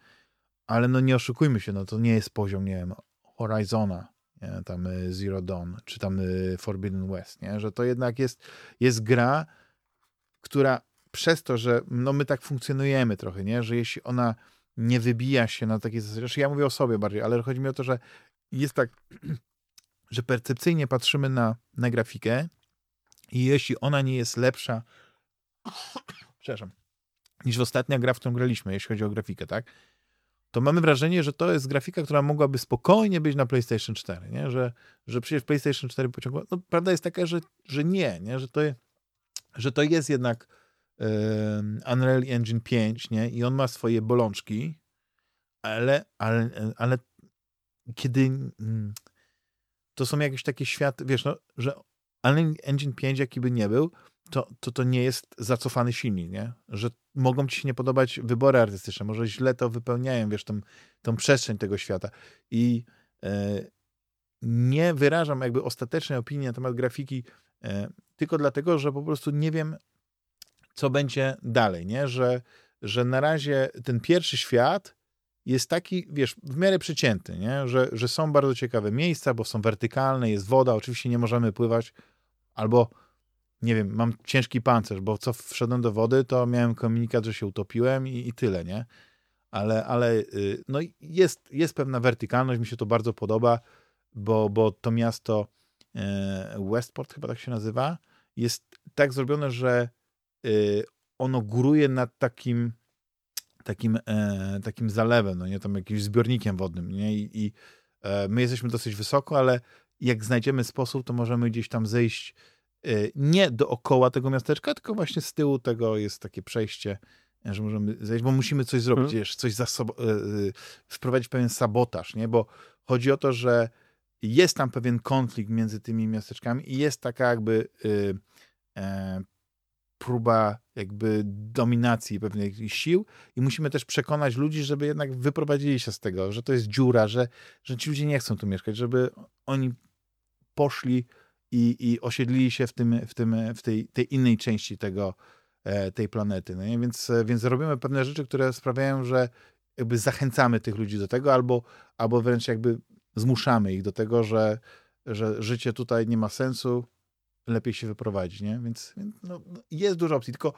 ale no nie oszukujmy się, no to nie jest poziom, nie wiem, Horizona, nie, tam Zero Dawn, czy tam Forbidden West, nie, że to jednak jest, jest gra, która przez to, że no my tak funkcjonujemy trochę, nie? że jeśli ona nie wybija się na takie zasadzie, znaczy ja mówię o sobie bardziej, ale chodzi mi o to, że jest tak, <clears throat> że percepcyjnie patrzymy na, na grafikę i jeśli ona nie jest lepsza, <clears throat> przepraszam, niż ostatnia gra, w którą graliśmy, jeśli chodzi o grafikę, tak? To mamy wrażenie, że to jest grafika, która mogłaby spokojnie być na PlayStation 4, nie? Że, że przecież PlayStation 4 pociągło. No, prawda jest taka, że, że nie, nie? Że to jest że to jest jednak Unreal Engine 5, nie? I on ma swoje bolączki, ale, ale, ale kiedy mm, to są jakieś takie światy, wiesz, no, że Unreal Engine 5, jaki by nie był, to, to to nie jest zacofany silnik, nie? Że mogą ci się nie podobać wybory artystyczne, może źle to wypełniają, wiesz, tą, tą przestrzeń tego świata. I e, nie wyrażam jakby ostatecznej opinii na temat grafiki E, tylko dlatego, że po prostu nie wiem, co będzie dalej, nie? Że, że na razie ten pierwszy świat jest taki, wiesz, w miarę przeciętny, nie? Że, że są bardzo ciekawe miejsca, bo są wertykalne, jest woda, oczywiście nie możemy pływać, albo nie wiem, mam ciężki pancerz, bo co wszedłem do wody, to miałem komunikat, że się utopiłem i, i tyle, nie? Ale, ale y, no jest, jest pewna wertykalność, mi się to bardzo podoba, bo, bo to miasto Westport chyba tak się nazywa, jest tak zrobione, że e, ono góruje nad takim takim, e, takim zalewem, no nie, tam jakimś zbiornikiem wodnym, nie, i, i my jesteśmy dosyć wysoko, ale jak znajdziemy sposób, to możemy gdzieś tam zejść nie dookoła tego miasteczka, tylko właśnie z tyłu tego jest takie przejście, że możemy zejść, bo musimy coś zrobić, hmm. coś za sobą, wprowadzić pewien sabotaż, nie, bo chodzi o to, że jest tam pewien konflikt między tymi miasteczkami i jest taka jakby y, e, próba jakby dominacji pewnych sił i musimy też przekonać ludzi, żeby jednak wyprowadzili się z tego, że to jest dziura, że, że ci ludzie nie chcą tu mieszkać, żeby oni poszli i, i osiedlili się w, tym, w, tym, w tej, tej innej części tego, e, tej planety. No nie? Więc, więc robimy pewne rzeczy, które sprawiają, że jakby zachęcamy tych ludzi do tego, albo, albo wręcz jakby zmuszamy ich do tego, że, że życie tutaj nie ma sensu, lepiej się wyprowadzić, nie? Więc no, no, jest dużo opcji, tylko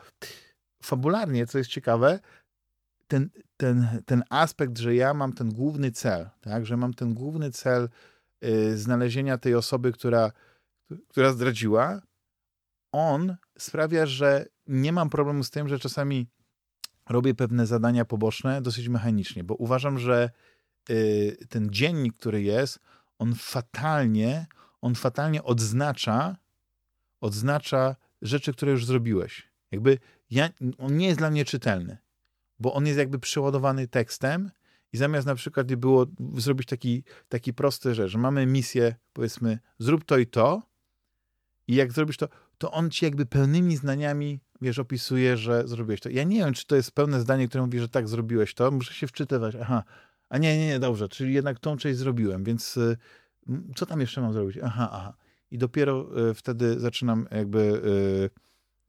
fabularnie, co jest ciekawe, ten, ten, ten aspekt, że ja mam ten główny cel, tak? że mam ten główny cel y, znalezienia tej osoby, która, która zdradziła, on sprawia, że nie mam problemu z tym, że czasami robię pewne zadania poboczne dosyć mechanicznie, bo uważam, że ten dziennik, który jest, on fatalnie, on fatalnie odznacza, odznacza rzeczy, które już zrobiłeś. Jakby ja, on nie jest dla mnie czytelny, bo on jest jakby przeładowany tekstem i zamiast na przykład było zrobić taki, taki prosty rzecz, mamy misję, powiedzmy, zrób to i to i jak zrobisz to, to on ci jakby pełnymi znaniami, wiesz, opisuje, że zrobiłeś to. Ja nie wiem, czy to jest pełne zdanie, które mówi, że tak, zrobiłeś to. Muszę się wczytywać. Aha, a nie, nie, nie, dobrze, czyli jednak tą część zrobiłem, więc y, co tam jeszcze mam zrobić? Aha, aha. I dopiero y, wtedy zaczynam jakby...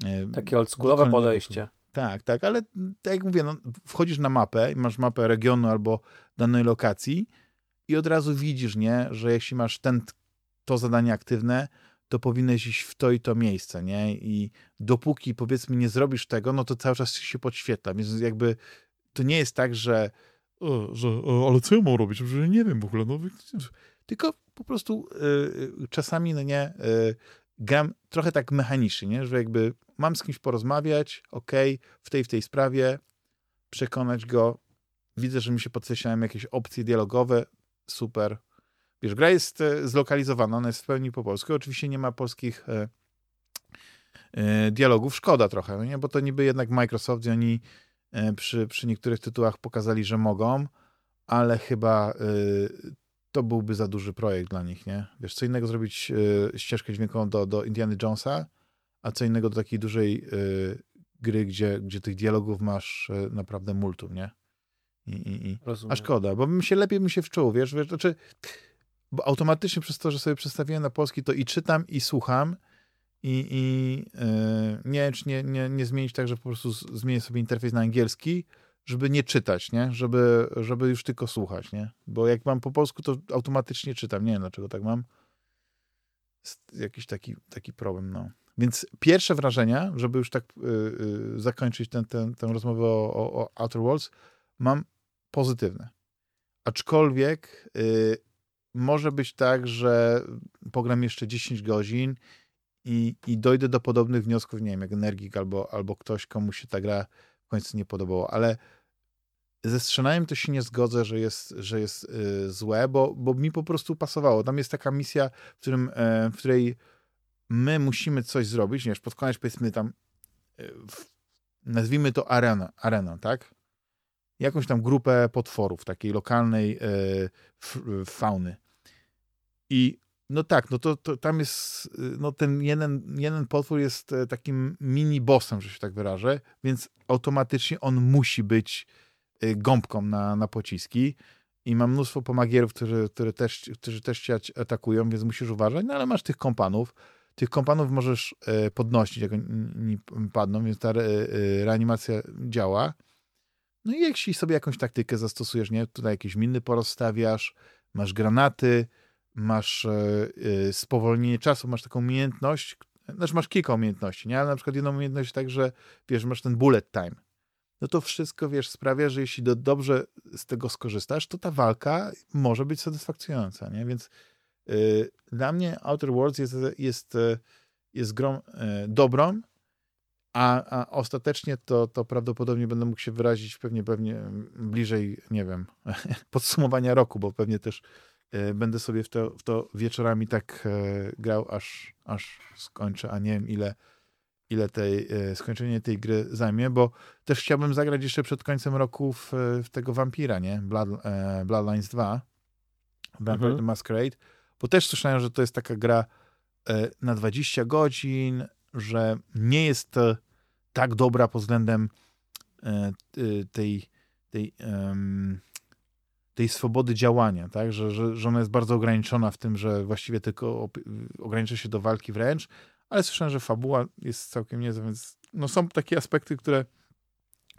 Y, Takie oldschoolowe podejście. Tak, tak, ale tak jak mówię, no, wchodzisz na mapę i masz mapę regionu albo danej lokacji i od razu widzisz, nie, że jeśli masz ten, to zadanie aktywne, to powinieneś iść w to i to miejsce, nie? I dopóki powiedzmy nie zrobisz tego, no to cały czas się podświetla. Więc jakby to nie jest tak, że, że o, ale co ja mam robić? Że nie wiem w ogóle. No, tylko po prostu y, czasami, no nie, y, gram trochę tak mechanicznie, nie? Że jakby mam z kimś porozmawiać, ok, w tej, w tej sprawie, przekonać go, widzę, że mi się podkreślają jakieś opcje dialogowe, super, Wiesz, gra jest e, zlokalizowana, ona jest w pełni po polsku. Oczywiście nie ma polskich e, e, dialogów. Szkoda trochę, no nie? bo to niby jednak Microsoft i oni e, przy, przy niektórych tytułach pokazali, że mogą, ale chyba e, to byłby za duży projekt dla nich, nie? Wiesz, co innego zrobić e, ścieżkę dźwiękową do, do Indiana Jonesa, a co innego do takiej dużej gry, gdzie, gdzie tych dialogów masz naprawdę multum, nie? I, i, i. A szkoda, bo bym się lepiej bym się wczuł, wiesz, wiesz, znaczy bo automatycznie przez to, że sobie przestawiłem na polski, to i czytam, i słucham, i, i yy, nie nie, nie, nie zmienić tak, że po prostu zmienię sobie interfejs na angielski, żeby nie czytać, nie? Żeby, żeby już tylko słuchać, nie? Bo jak mam po polsku, to automatycznie czytam. Nie wiem, dlaczego tak mam. Jest jakiś taki, taki problem, no. Więc pierwsze wrażenia, żeby już tak yy, yy, zakończyć ten, ten, tę rozmowę o, o, o Outer Worlds, mam pozytywne. Aczkolwiek yy, może być tak, że pogram jeszcze 10 godzin i, i dojdę do podobnych wniosków, nie wiem, jak Energik albo, albo ktoś, komu się ta gra w końcu nie podobała, ale ze strzelaniem to się nie zgodzę, że jest, że jest yy, złe, bo, bo mi po prostu pasowało. Tam jest taka misja, w, którym, yy, w której my musimy coś zrobić, nie wiesz, podkonać powiedzmy tam, yy, w, nazwijmy to arena, arena, tak? Jakąś tam grupę potworów, takiej lokalnej yy, fauny. I no tak, no to, to tam jest, y, no ten jeden, jeden potwór jest e, takim mini bossem, że się tak wyrażę, więc automatycznie on musi być y, gąbką na, na pociski. I mam mnóstwo pomagierów, którzy, którzy, też, którzy też cię atakują, więc musisz uważać, no ale masz tych kompanów, tych kompanów możesz e, podnosić, jak oni padną, więc ta reanimacja działa. No i jeśli sobie jakąś taktykę zastosujesz, nie, tutaj jakieś miny porozstawiasz, masz granaty, masz e, e, spowolnienie czasu, masz taką umiejętność, znaczy masz kilka umiejętności, nie? Ale na przykład jedną umiejętność tak, że wiesz, masz ten bullet time. No to wszystko, wiesz, sprawia, że jeśli do, dobrze z tego skorzystasz, to ta walka może być satysfakcjonująca, nie? Więc yy, dla mnie Outer Worlds jest, jest, jest grą yy, dobrą, a, a ostatecznie to, to prawdopodobnie będę mógł się wyrazić pewnie, pewnie bliżej, nie wiem, <laughs> podsumowania roku, bo pewnie też będę sobie w to, w to wieczorami tak e, grał, aż, aż skończę, a nie wiem ile, ile tej, e, skończenie tej gry zajmie, bo też chciałbym zagrać jeszcze przed końcem roku w, w tego Vampira, nie? Blood, Bloodlines 2, Vampire mhm. the Masquerade, bo też słyszałem, że to jest taka gra na 20 godzin, że nie jest tak dobra pod względem tej, tej um, tej swobody działania, tak? że, że, że ona jest bardzo ograniczona w tym, że właściwie tylko ogranicza się do walki wręcz, ale słyszałem, że fabuła jest całkiem niezła, więc no, są takie aspekty, które,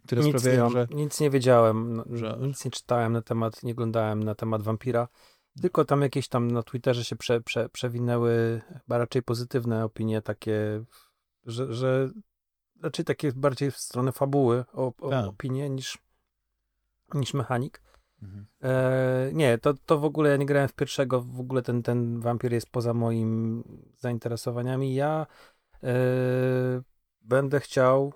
które nic sprawiają, nie, że... Nic nie wiedziałem, no, że... nic nie czytałem na temat, nie oglądałem na temat wampira, tylko tam jakieś tam na Twitterze się prze, prze, przewinęły raczej pozytywne opinie takie, że, że raczej takie bardziej w stronę fabuły o, o tak. opinie niż, niż mechanik. Mhm. E, nie, to, to w ogóle ja nie grałem w pierwszego, w ogóle ten, ten wampir jest poza moim zainteresowaniami. Ja e, będę chciał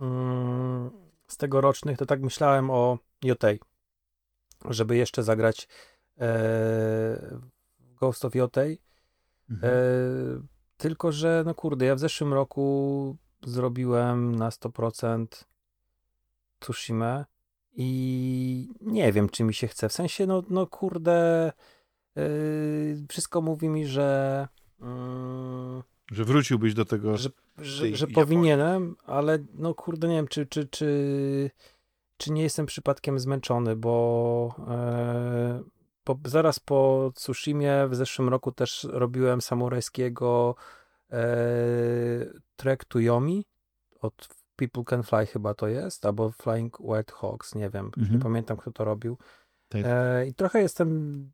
mm, z tegorocznych, to tak myślałem o Jotei, żeby jeszcze zagrać e, Ghost of Jotei. Mhm. E, tylko, że no kurde, ja w zeszłym roku zrobiłem na 100% Tsushima i nie wiem, czy mi się chce. W sensie, no, no kurde, yy, wszystko mówi mi, że. Yy, że wróciłbyś do tego. Że, że, że powinienem, ale no kurde, nie wiem, czy, czy, czy, czy nie jestem przypadkiem zmęczony, bo, yy, zaraz po Tsushimie w zeszłym roku też robiłem samurajskiego yy, Trek to Yomi od People Can Fly chyba to jest, albo Flying White Hawks, nie wiem, mhm. nie pamiętam kto to robił. Tak. E, I trochę jestem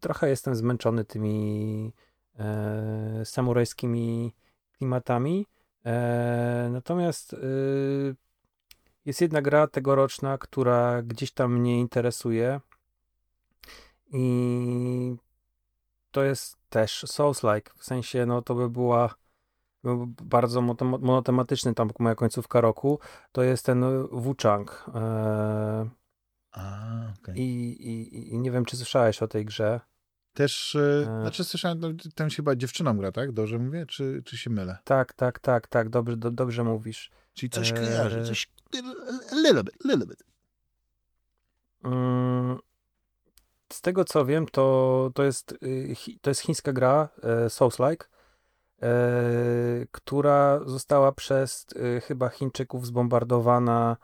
trochę jestem zmęczony tymi e, samurajskimi klimatami. E, natomiast e, jest jedna gra tegoroczna, która gdzieś tam mnie interesuje i to jest też Souls-like, w sensie no to by była bardzo monotematyczny tam moja końcówka roku, to jest ten Wuchang. E, okay. I, i, I nie wiem, czy słyszałeś o tej grze. Też, e... znaczy słyszałem, no, tam się chyba dziewczyną gra, tak? Dobrze mówię? Czy, czy się mylę? Tak, tak, tak, tak, dobrze, do, dobrze mówisz. Czyli coś e... kojarzy, coś little bit, little bit. Mm, z tego co wiem, to, to, jest, y, to jest chińska gra, e, Souls-like, e, która została przez y, chyba Chińczyków zbombardowana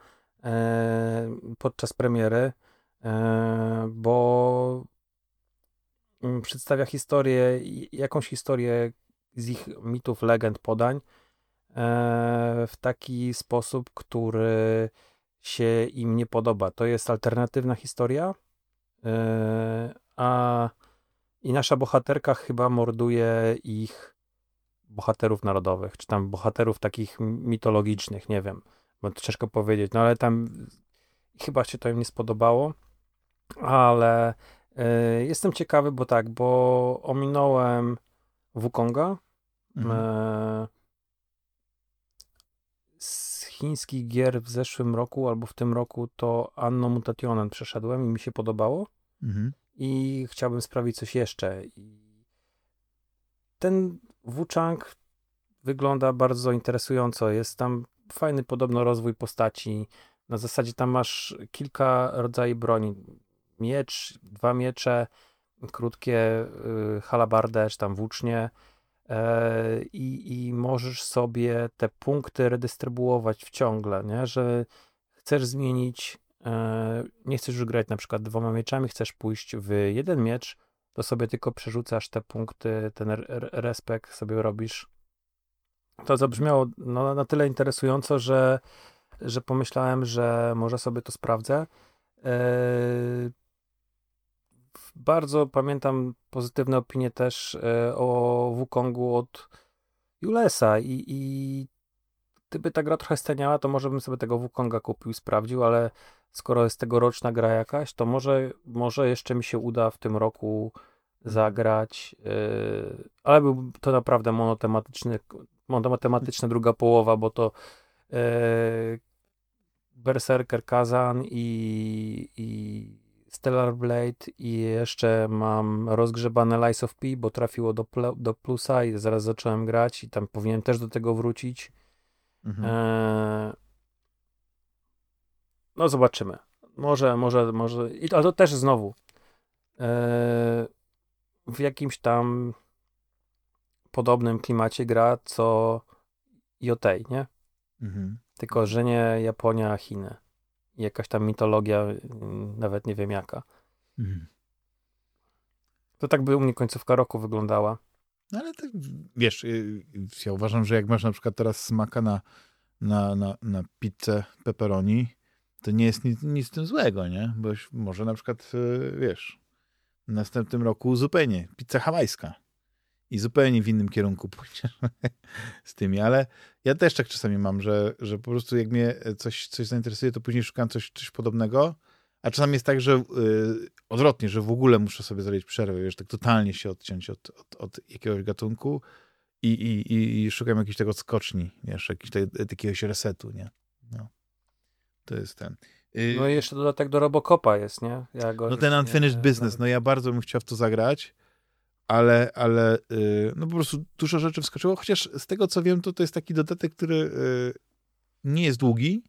e, podczas premiery, bo mm, przedstawia historię, jakąś historię z ich mitów, legend, podań w taki sposób, który się im nie podoba. To jest alternatywna historia, E, a i nasza bohaterka chyba morduje ich bohaterów narodowych, czy tam bohaterów takich mitologicznych, nie wiem, bo to ciężko powiedzieć, no ale tam chyba się to im nie spodobało, ale y, jestem ciekawy, bo tak, bo ominąłem Wukonga mhm. y, z chińskich gier w zeszłym roku albo w tym roku to Anno Mutationen przeszedłem i mi się podobało. Mhm. I chciałbym sprawić coś jeszcze. Ten Wuchang wygląda bardzo interesująco. Jest tam fajny podobno rozwój postaci. Na zasadzie tam masz kilka rodzajów broni. Miecz, dwa miecze, krótkie y, halabardę, czy tam włócznie. E, i, I możesz sobie te punkty redystrybuować w ciągle, nie? że chcesz zmienić E, nie chcesz już grać na przykład dwoma mieczami, chcesz pójść w jeden miecz, to sobie tylko przerzucasz te punkty, ten respekt sobie robisz. To zabrzmiało no, na tyle interesująco, że, że pomyślałem, że może sobie to sprawdzę. Eee, bardzo pamiętam pozytywne opinie też e, o Wukongu od Julesa i, i gdyby ta gra trochę staniała, to może bym sobie tego Wukonga kupił sprawdził, ale skoro jest tegoroczna gra jakaś, to może, może jeszcze mi się uda w tym roku zagrać, yy, ale był to naprawdę monotematyczny, monotematyczna druga połowa, bo to yy, Berserker Kazan i, i Stellar Blade i jeszcze mam rozgrzebane Lies of P, bo trafiło do, do plusa i zaraz zacząłem grać i tam powinienem też do tego wrócić. Mhm. E, no zobaczymy. Może, może, może. I, ale to też znowu e, w jakimś tam podobnym klimacie gra co Jotei, nie? Mhm. Tylko, że nie Japonia, a Chiny. Jakaś tam mitologia, mm, nawet nie wiem jaka. Mhm. To tak by u mnie końcówka roku wyglądała. No ale tak, wiesz, y, ja uważam, że jak masz na przykład teraz smaka na, na, na, na pizzę pepperoni, to nie jest nic, nic z tym złego, nie? Bo może na przykład, y, wiesz, w następnym roku zupełnie pizza hawajska i zupełnie w innym kierunku <laughs> pójdziesz z tymi, ale ja też tak czasami mam, że, że po prostu jak mnie coś, coś zainteresuje, to później szukam coś, coś podobnego, a czasami jest tak, że yy, odwrotnie, że w ogóle muszę sobie zrobić przerwę, wiesz, tak totalnie się odciąć od, od, od jakiegoś gatunku i, i, i szukam jakiegoś tego skoczni, wiesz, jakiegoś, jakiegoś resetu, nie? No. To jest ten. Y, no i jeszcze dodatek do Robocopa jest, nie? Ja go no ten Unfinished nie, Business, no ja bardzo bym chciał w to zagrać, ale, ale yy, no po prostu dużo rzeczy wskoczyło, chociaż z tego co wiem, to to jest taki dodatek, który yy, nie jest długi,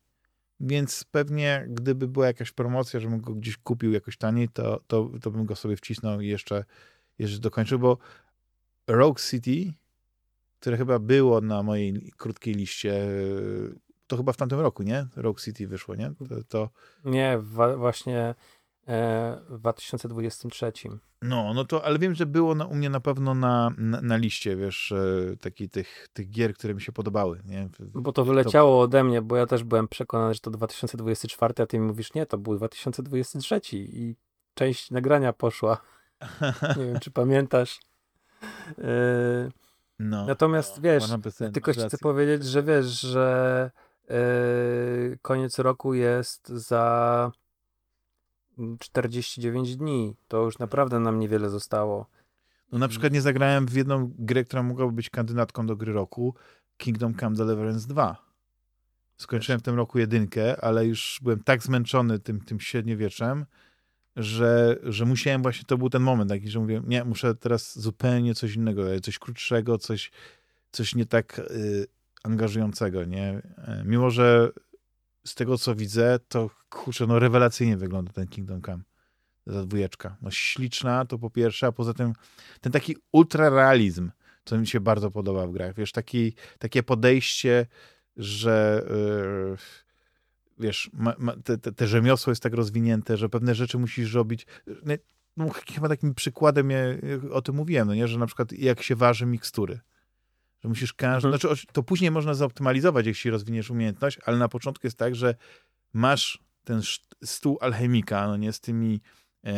więc pewnie gdyby była jakaś promocja, żebym go gdzieś kupił jakoś taniej, to, to, to bym go sobie wcisnął i jeszcze, jeszcze dokończył, bo Rogue City, które chyba było na mojej krótkiej liście to chyba w tamtym roku, nie? Rogue City wyszło, nie? To, to... Nie, wa właśnie e, w 2023. No, no to, ale wiem, że było na, u mnie na pewno na, na, na liście, wiesz, e, taki tych, tych gier, które mi się podobały, nie? Bo to wyleciało to... ode mnie, bo ja też byłem przekonany, że to 2024, a ty mi mówisz, nie, to był 2023 i część nagrania poszła. <laughs> Nie wiem, czy pamiętasz. Yy, no, Natomiast wiesz, tylko chcę powiedzieć, że wiesz, że koniec roku jest za 49 dni. To już naprawdę nam niewiele zostało. No na przykład nie zagrałem w jedną grę, która mogłaby być kandydatką do gry roku, Kingdom Come Deliverance 2. Skończyłem w tym roku jedynkę, ale już byłem tak zmęczony tym, tym średniowieczem, że, że musiałem właśnie, to był ten moment taki, że mówię, nie, muszę teraz zupełnie coś innego, coś krótszego, coś, coś nie tak y, angażującego, nie? E, mimo, że z tego, co widzę, to kurczę, no rewelacyjnie wygląda ten Kingdom Come. Ta dwójeczka. No śliczna, to po pierwsze, a poza tym ten taki ultrarealizm, co mi się bardzo podoba w grach. Wiesz, taki, takie podejście, że yy, wiesz, ma, ma, te, te, te, rzemiosło jest tak rozwinięte, że pewne rzeczy musisz robić. No, chyba takim przykładem ja o tym mówiłem, no nie? że na przykład jak się waży mikstury. Że musisz każdy. Mhm. Znaczy, to później można zoptymalizować, jeśli rozwiniesz umiejętność, ale na początku jest tak, że masz ten stół alchemika, no nie z tymi e,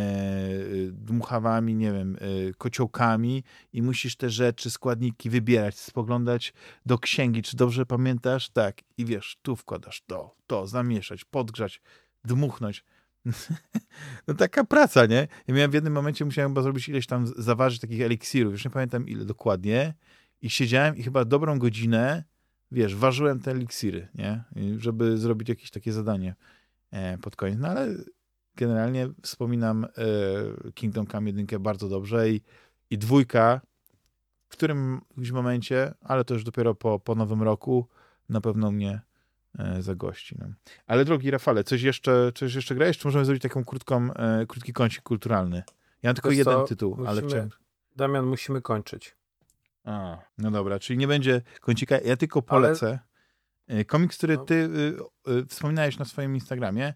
dmuchawami, nie wiem, e, kociołkami i musisz te rzeczy, składniki wybierać, spoglądać do księgi, czy dobrze pamiętasz? Tak. I wiesz, tu wkładasz to, to, zamieszać, podgrzać, dmuchnąć. <laughs> no taka praca, nie? Ja miałem w jednym momencie, musiałem chyba zrobić ileś tam, zaważyć takich eliksirów, już nie pamiętam ile dokładnie i siedziałem i chyba dobrą godzinę, wiesz, ważyłem te eliksiry, nie? Żeby zrobić jakieś takie zadanie e, pod koniec. No ale generalnie wspominam e, Kingdom Come 1 bardzo dobrze i, i dwójka w którym w momencie, ale to już dopiero po, po nowym roku, na pewno mnie e, zagości. No. Ale drogi Rafale, coś jeszcze, coś jeszcze grałeś? Czy możemy zrobić taką krótką, krótki kącik kulturalny? Ja mam tylko jeden co? tytuł, musimy, ale chciałem... Damian, musimy kończyć. A, no dobra, czyli nie będzie kącika. Ja tylko polecę. Ale... Komiks, który no. ty y, y, wspominałeś na swoim Instagramie,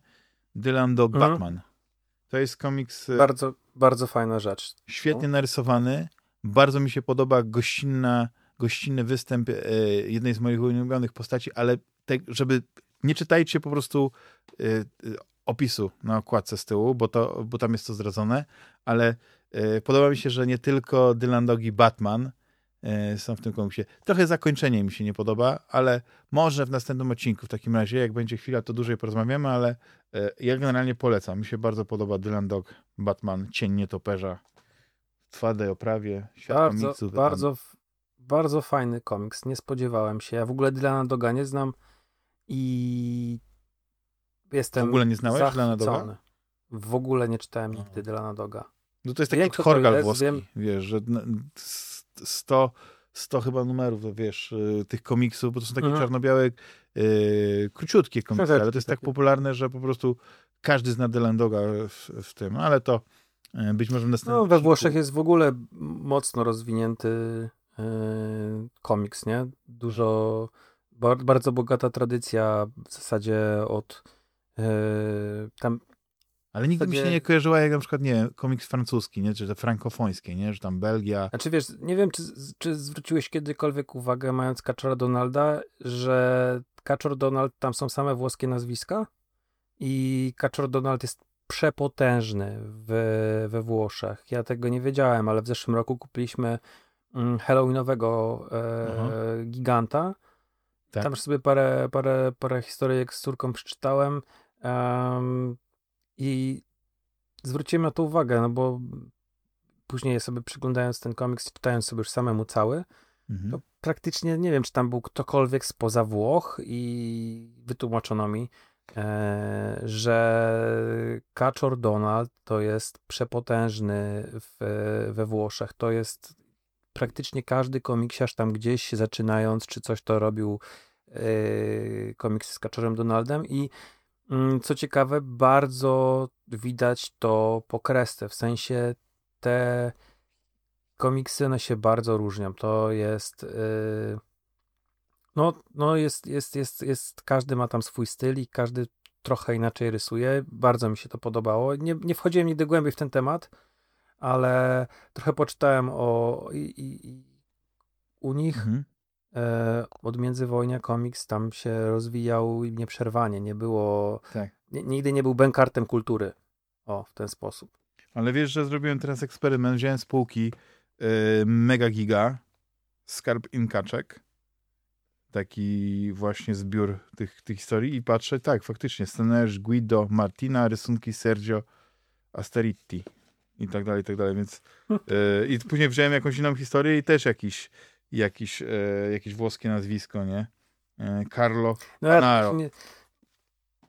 Dylan Dog mhm. Batman. To jest komiks... Y, bardzo, bardzo fajna rzecz. Świetnie narysowany. Bardzo mi się podoba gościnna, gościnny występ y, jednej z moich ulubionych postaci, ale te, żeby nie czytajcie po prostu y, opisu na okładce z tyłu, bo, to, bo tam jest to zdradzone, ale podoba mi się, że nie tylko Dylan Dog i Batman, są w tym komiksie. Trochę zakończenie mi się nie podoba, ale może w następnym odcinku w takim razie, jak będzie chwila, to dłużej porozmawiamy, ale e, ja generalnie polecam. Mi się bardzo podoba Dylan Dog, Batman, Cień Nietoperza w twardej oprawie, świat bardzo, komiksów. Bardzo, bardzo fajny komiks, nie spodziewałem się. Ja w ogóle Dylana Doga nie znam i jestem W ogóle nie znałeś Dylana Doga? W ogóle nie czytałem nigdy Dylana Doga. No to jest taki Horgal włoski, wiem. wiesz, że 100, 100 chyba numerów, wiesz, y, tych komiksów, bo to są takie mhm. czarno-białe, yy, króciutkie komiksy, ale to jest tak popularne, że po prostu każdy zna Delandoga w, w tym, ale to yy, być może w następnym... No, we Włoszech jest w ogóle mocno rozwinięty yy, komiks, nie? Dużo, bardzo bogata tradycja w zasadzie od yy, tam ale nigdy mi się nie kojarzyła jak na przykład, nie komiks francuski, nie? Czy te frankofońskie, nie? Że tam Belgia. Znaczy wiesz, nie wiem, czy, czy zwróciłeś kiedykolwiek uwagę, mając Kaczora Donalda, że Kaczor Donald, tam są same włoskie nazwiska i Kaczor Donald jest przepotężny w, we Włoszech. Ja tego nie wiedziałem, ale w zeszłym roku kupiliśmy mm, Halloweenowego e, giganta. Tak. Tam już sobie parę, parę, parę historyjek z córką przeczytałem. Um, i zwróciłem na to uwagę, no bo później sobie przyglądając ten komiks, czytając sobie już samemu cały, mhm. to praktycznie nie wiem, czy tam był ktokolwiek spoza Włoch i wytłumaczono mi, e, że Kaczor Donald to jest przepotężny w, we Włoszech. To jest praktycznie każdy komiksiarz tam gdzieś zaczynając, czy coś to robił e, komiks z Kaczorem Donaldem i co ciekawe, bardzo widać to po kresce, w sensie te komiksy one się bardzo różnią. To jest yy, no, no jest, jest, jest, jest, każdy ma tam swój styl i każdy trochę inaczej rysuje. Bardzo mi się to podobało. Nie, nie wchodziłem nigdy głębiej w ten temat, ale trochę poczytałem o i, i, u nich. Mhm. E, od międzywojnia komiks tam się rozwijał nieprzerwanie. Nie było. Tak. nigdy nie był bękartem kultury. O, w ten sposób. Ale wiesz, że zrobiłem teraz eksperyment. Wziąłem spółki yy, Mega Giga, Skarb Inkaczek taki właśnie zbiór tych, tych historii i patrzę, tak, faktycznie, scenariusz Guido Martina, rysunki Sergio Asteritti i tak dalej, i tak dalej, więc yy, i później wziąłem jakąś inną historię i też jakiś, jakiś, yy, jakieś włoskie nazwisko, nie? Yy, Carlo no, ja,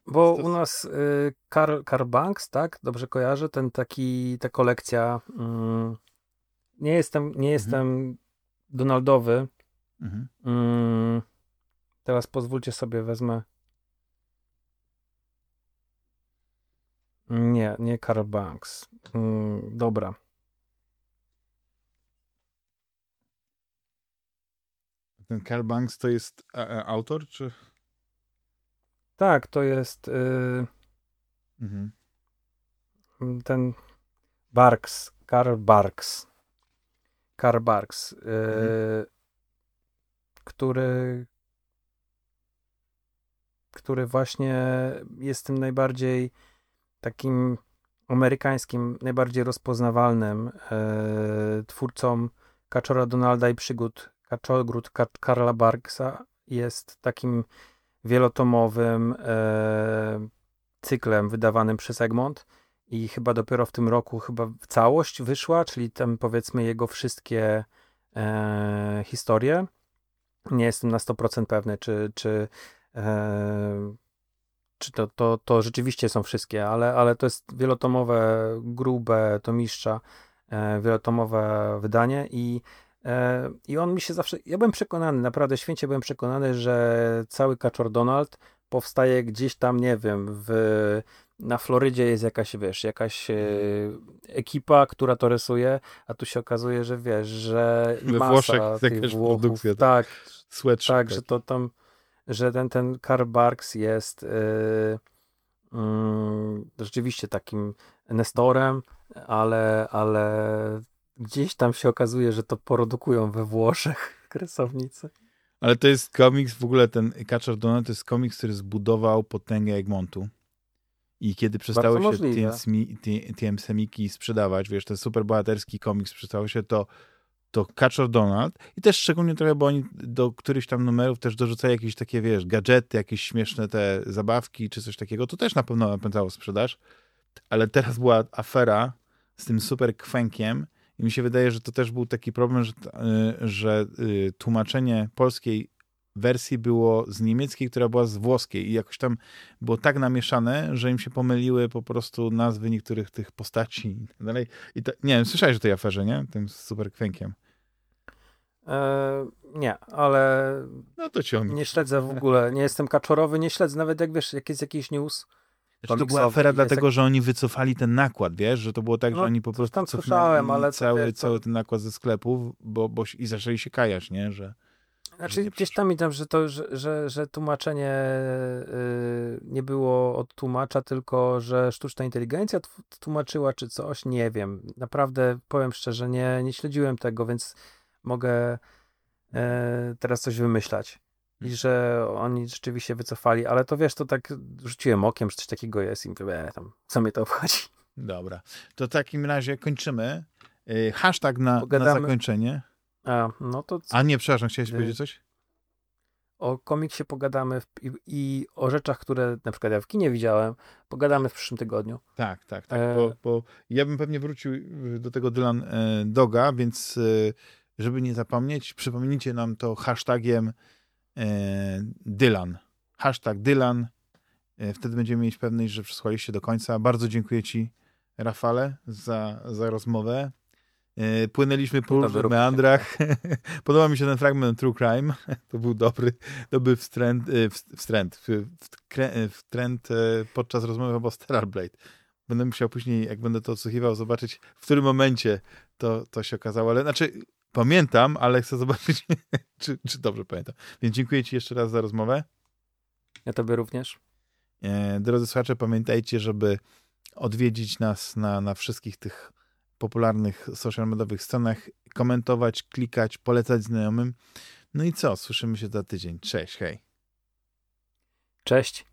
bo u nas Carl, Carl Banks, tak? Dobrze kojarzę, ten taki, ta kolekcja mm, nie jestem, nie mhm. jestem Donaldowy, mhm. mm, Teraz pozwólcie sobie wezmę. Nie, nie Carl Banks. Mm, dobra. Ten Carl Banks to jest a, a, autor, czy? Tak, to jest yy, mhm. ten Barks, Karl Barks. Karl Barks, yy, mhm. który który właśnie jest tym najbardziej takim amerykańskim, najbardziej rozpoznawalnym e, twórcą Kaczora Donalda i przygód Kaczogród Karla Barksa jest takim wielotomowym e, cyklem wydawanym przez Egmont i chyba dopiero w tym roku chyba całość wyszła, czyli tam powiedzmy jego wszystkie e, historie. Nie jestem na 100% pewny, czy, czy czy to, to, to rzeczywiście są wszystkie, ale, ale to jest wielotomowe, grube tomiszcza, e, wielotomowe wydanie i, e, i on mi się zawsze, ja byłem przekonany, naprawdę święcie byłem przekonany, że cały Kaczor Donald powstaje gdzieś tam, nie wiem, w, na Florydzie jest jakaś, wiesz, jakaś e, ekipa, która to rysuje, a tu się okazuje, że wiesz, że We Włoszech tych Włochów, produkcja, tak, tak, tak, że to tam że ten, ten Karl Barks jest yy, yy, rzeczywiście takim nestorem, ale, ale gdzieś tam się okazuje, że to produkują we Włoszech <laughs> kresownicy. Ale to jest komiks, w ogóle ten Catcher Donald to jest komiks, który zbudował potęgę Egmontu. I kiedy przestały Bardzo się TM Semiki sprzedawać, wiesz, ten super bohaterski komiks przestało się, to to Catcher Donald i też szczególnie trochę, bo oni do którychś tam numerów też dorzucają jakieś takie, wiesz, gadżety, jakieś śmieszne te zabawki czy coś takiego, to też na pewno napędzało sprzedaż, ale teraz była afera z tym super kwękiem i mi się wydaje, że to też był taki problem, że, y, że y, tłumaczenie polskiej wersji było z niemieckiej, która była z włoskiej i jakoś tam było tak namieszane, że im się pomyliły po prostu nazwy niektórych tych postaci i tak dalej. I to, nie wiem, słyszałeś o tej aferze, nie? Tym super kwękiem. E, nie, ale no to ciągnie. nie śledzę w ogóle, nie jestem kaczorowy, nie śledzę nawet jak wiesz, jak jest jakiś news. Znaczy, to była afera dlatego, jak... że oni wycofali ten nakład, wiesz, że to było tak, no, że oni po prostu tam słyszałem, ale cały, wiesz, cały ten nakład ze sklepów, bo, bo i zaczęli się kajać, nie, że znaczy, gdzieś tam mi tam, że to, że, że, że tłumaczenie yy, nie było od tłumacza, tylko że sztuczna inteligencja tłumaczyła, czy coś, nie wiem. Naprawdę powiem szczerze, nie, nie śledziłem tego, więc mogę yy, teraz coś wymyślać. I że oni rzeczywiście wycofali, ale to wiesz, to tak rzuciłem okiem, że coś takiego jest i mówię, e, tam, co mnie to obchodzi. Dobra, to w takim razie kończymy. Yy, hashtag na, na zakończenie. A, no to... A nie, przepraszam, chciałeś y powiedzieć coś? O komiksie pogadamy w, i, i, o rzeczach, które na przykład ja w kinie widziałem, pogadamy w przyszłym tygodniu. Tak, tak, tak, e... bo, bo, ja bym pewnie wrócił y, do tego Dylan e, Doga, więc e, żeby nie zapomnieć, przypomnijcie nam to hashtagiem Dylan. Hashtag Dylan. E, wtedy będziemy mieć pewność, że przesłaliście do końca. Bardzo dziękuję Ci, Rafale, za, za rozmowę. E, płynęliśmy po różnych meandrach. <laughs> Podoba mi się ten fragment True Crime. <laughs> To był dobry, dobry wstręt, e, wstręt, wtręt e, podczas rozmowy o Stellar Blade. Będę musiał później, jak będę to odsłuchiwał, zobaczyć, w którym momencie to, to się okazało. Ale znaczy, pamiętam, ale chcę zobaczyć, <laughs> czy, czy dobrze pamiętam. Więc dziękuję Ci jeszcze raz za rozmowę. Ja Tobie również. E, drodzy słuchacze, pamiętajcie, żeby odwiedzić nas na, na wszystkich tych popularnych social mediowych stronach, komentować, klikać, polecać znajomym. No i co? Słyszymy się za tydzień. Cześć, hej. Cześć.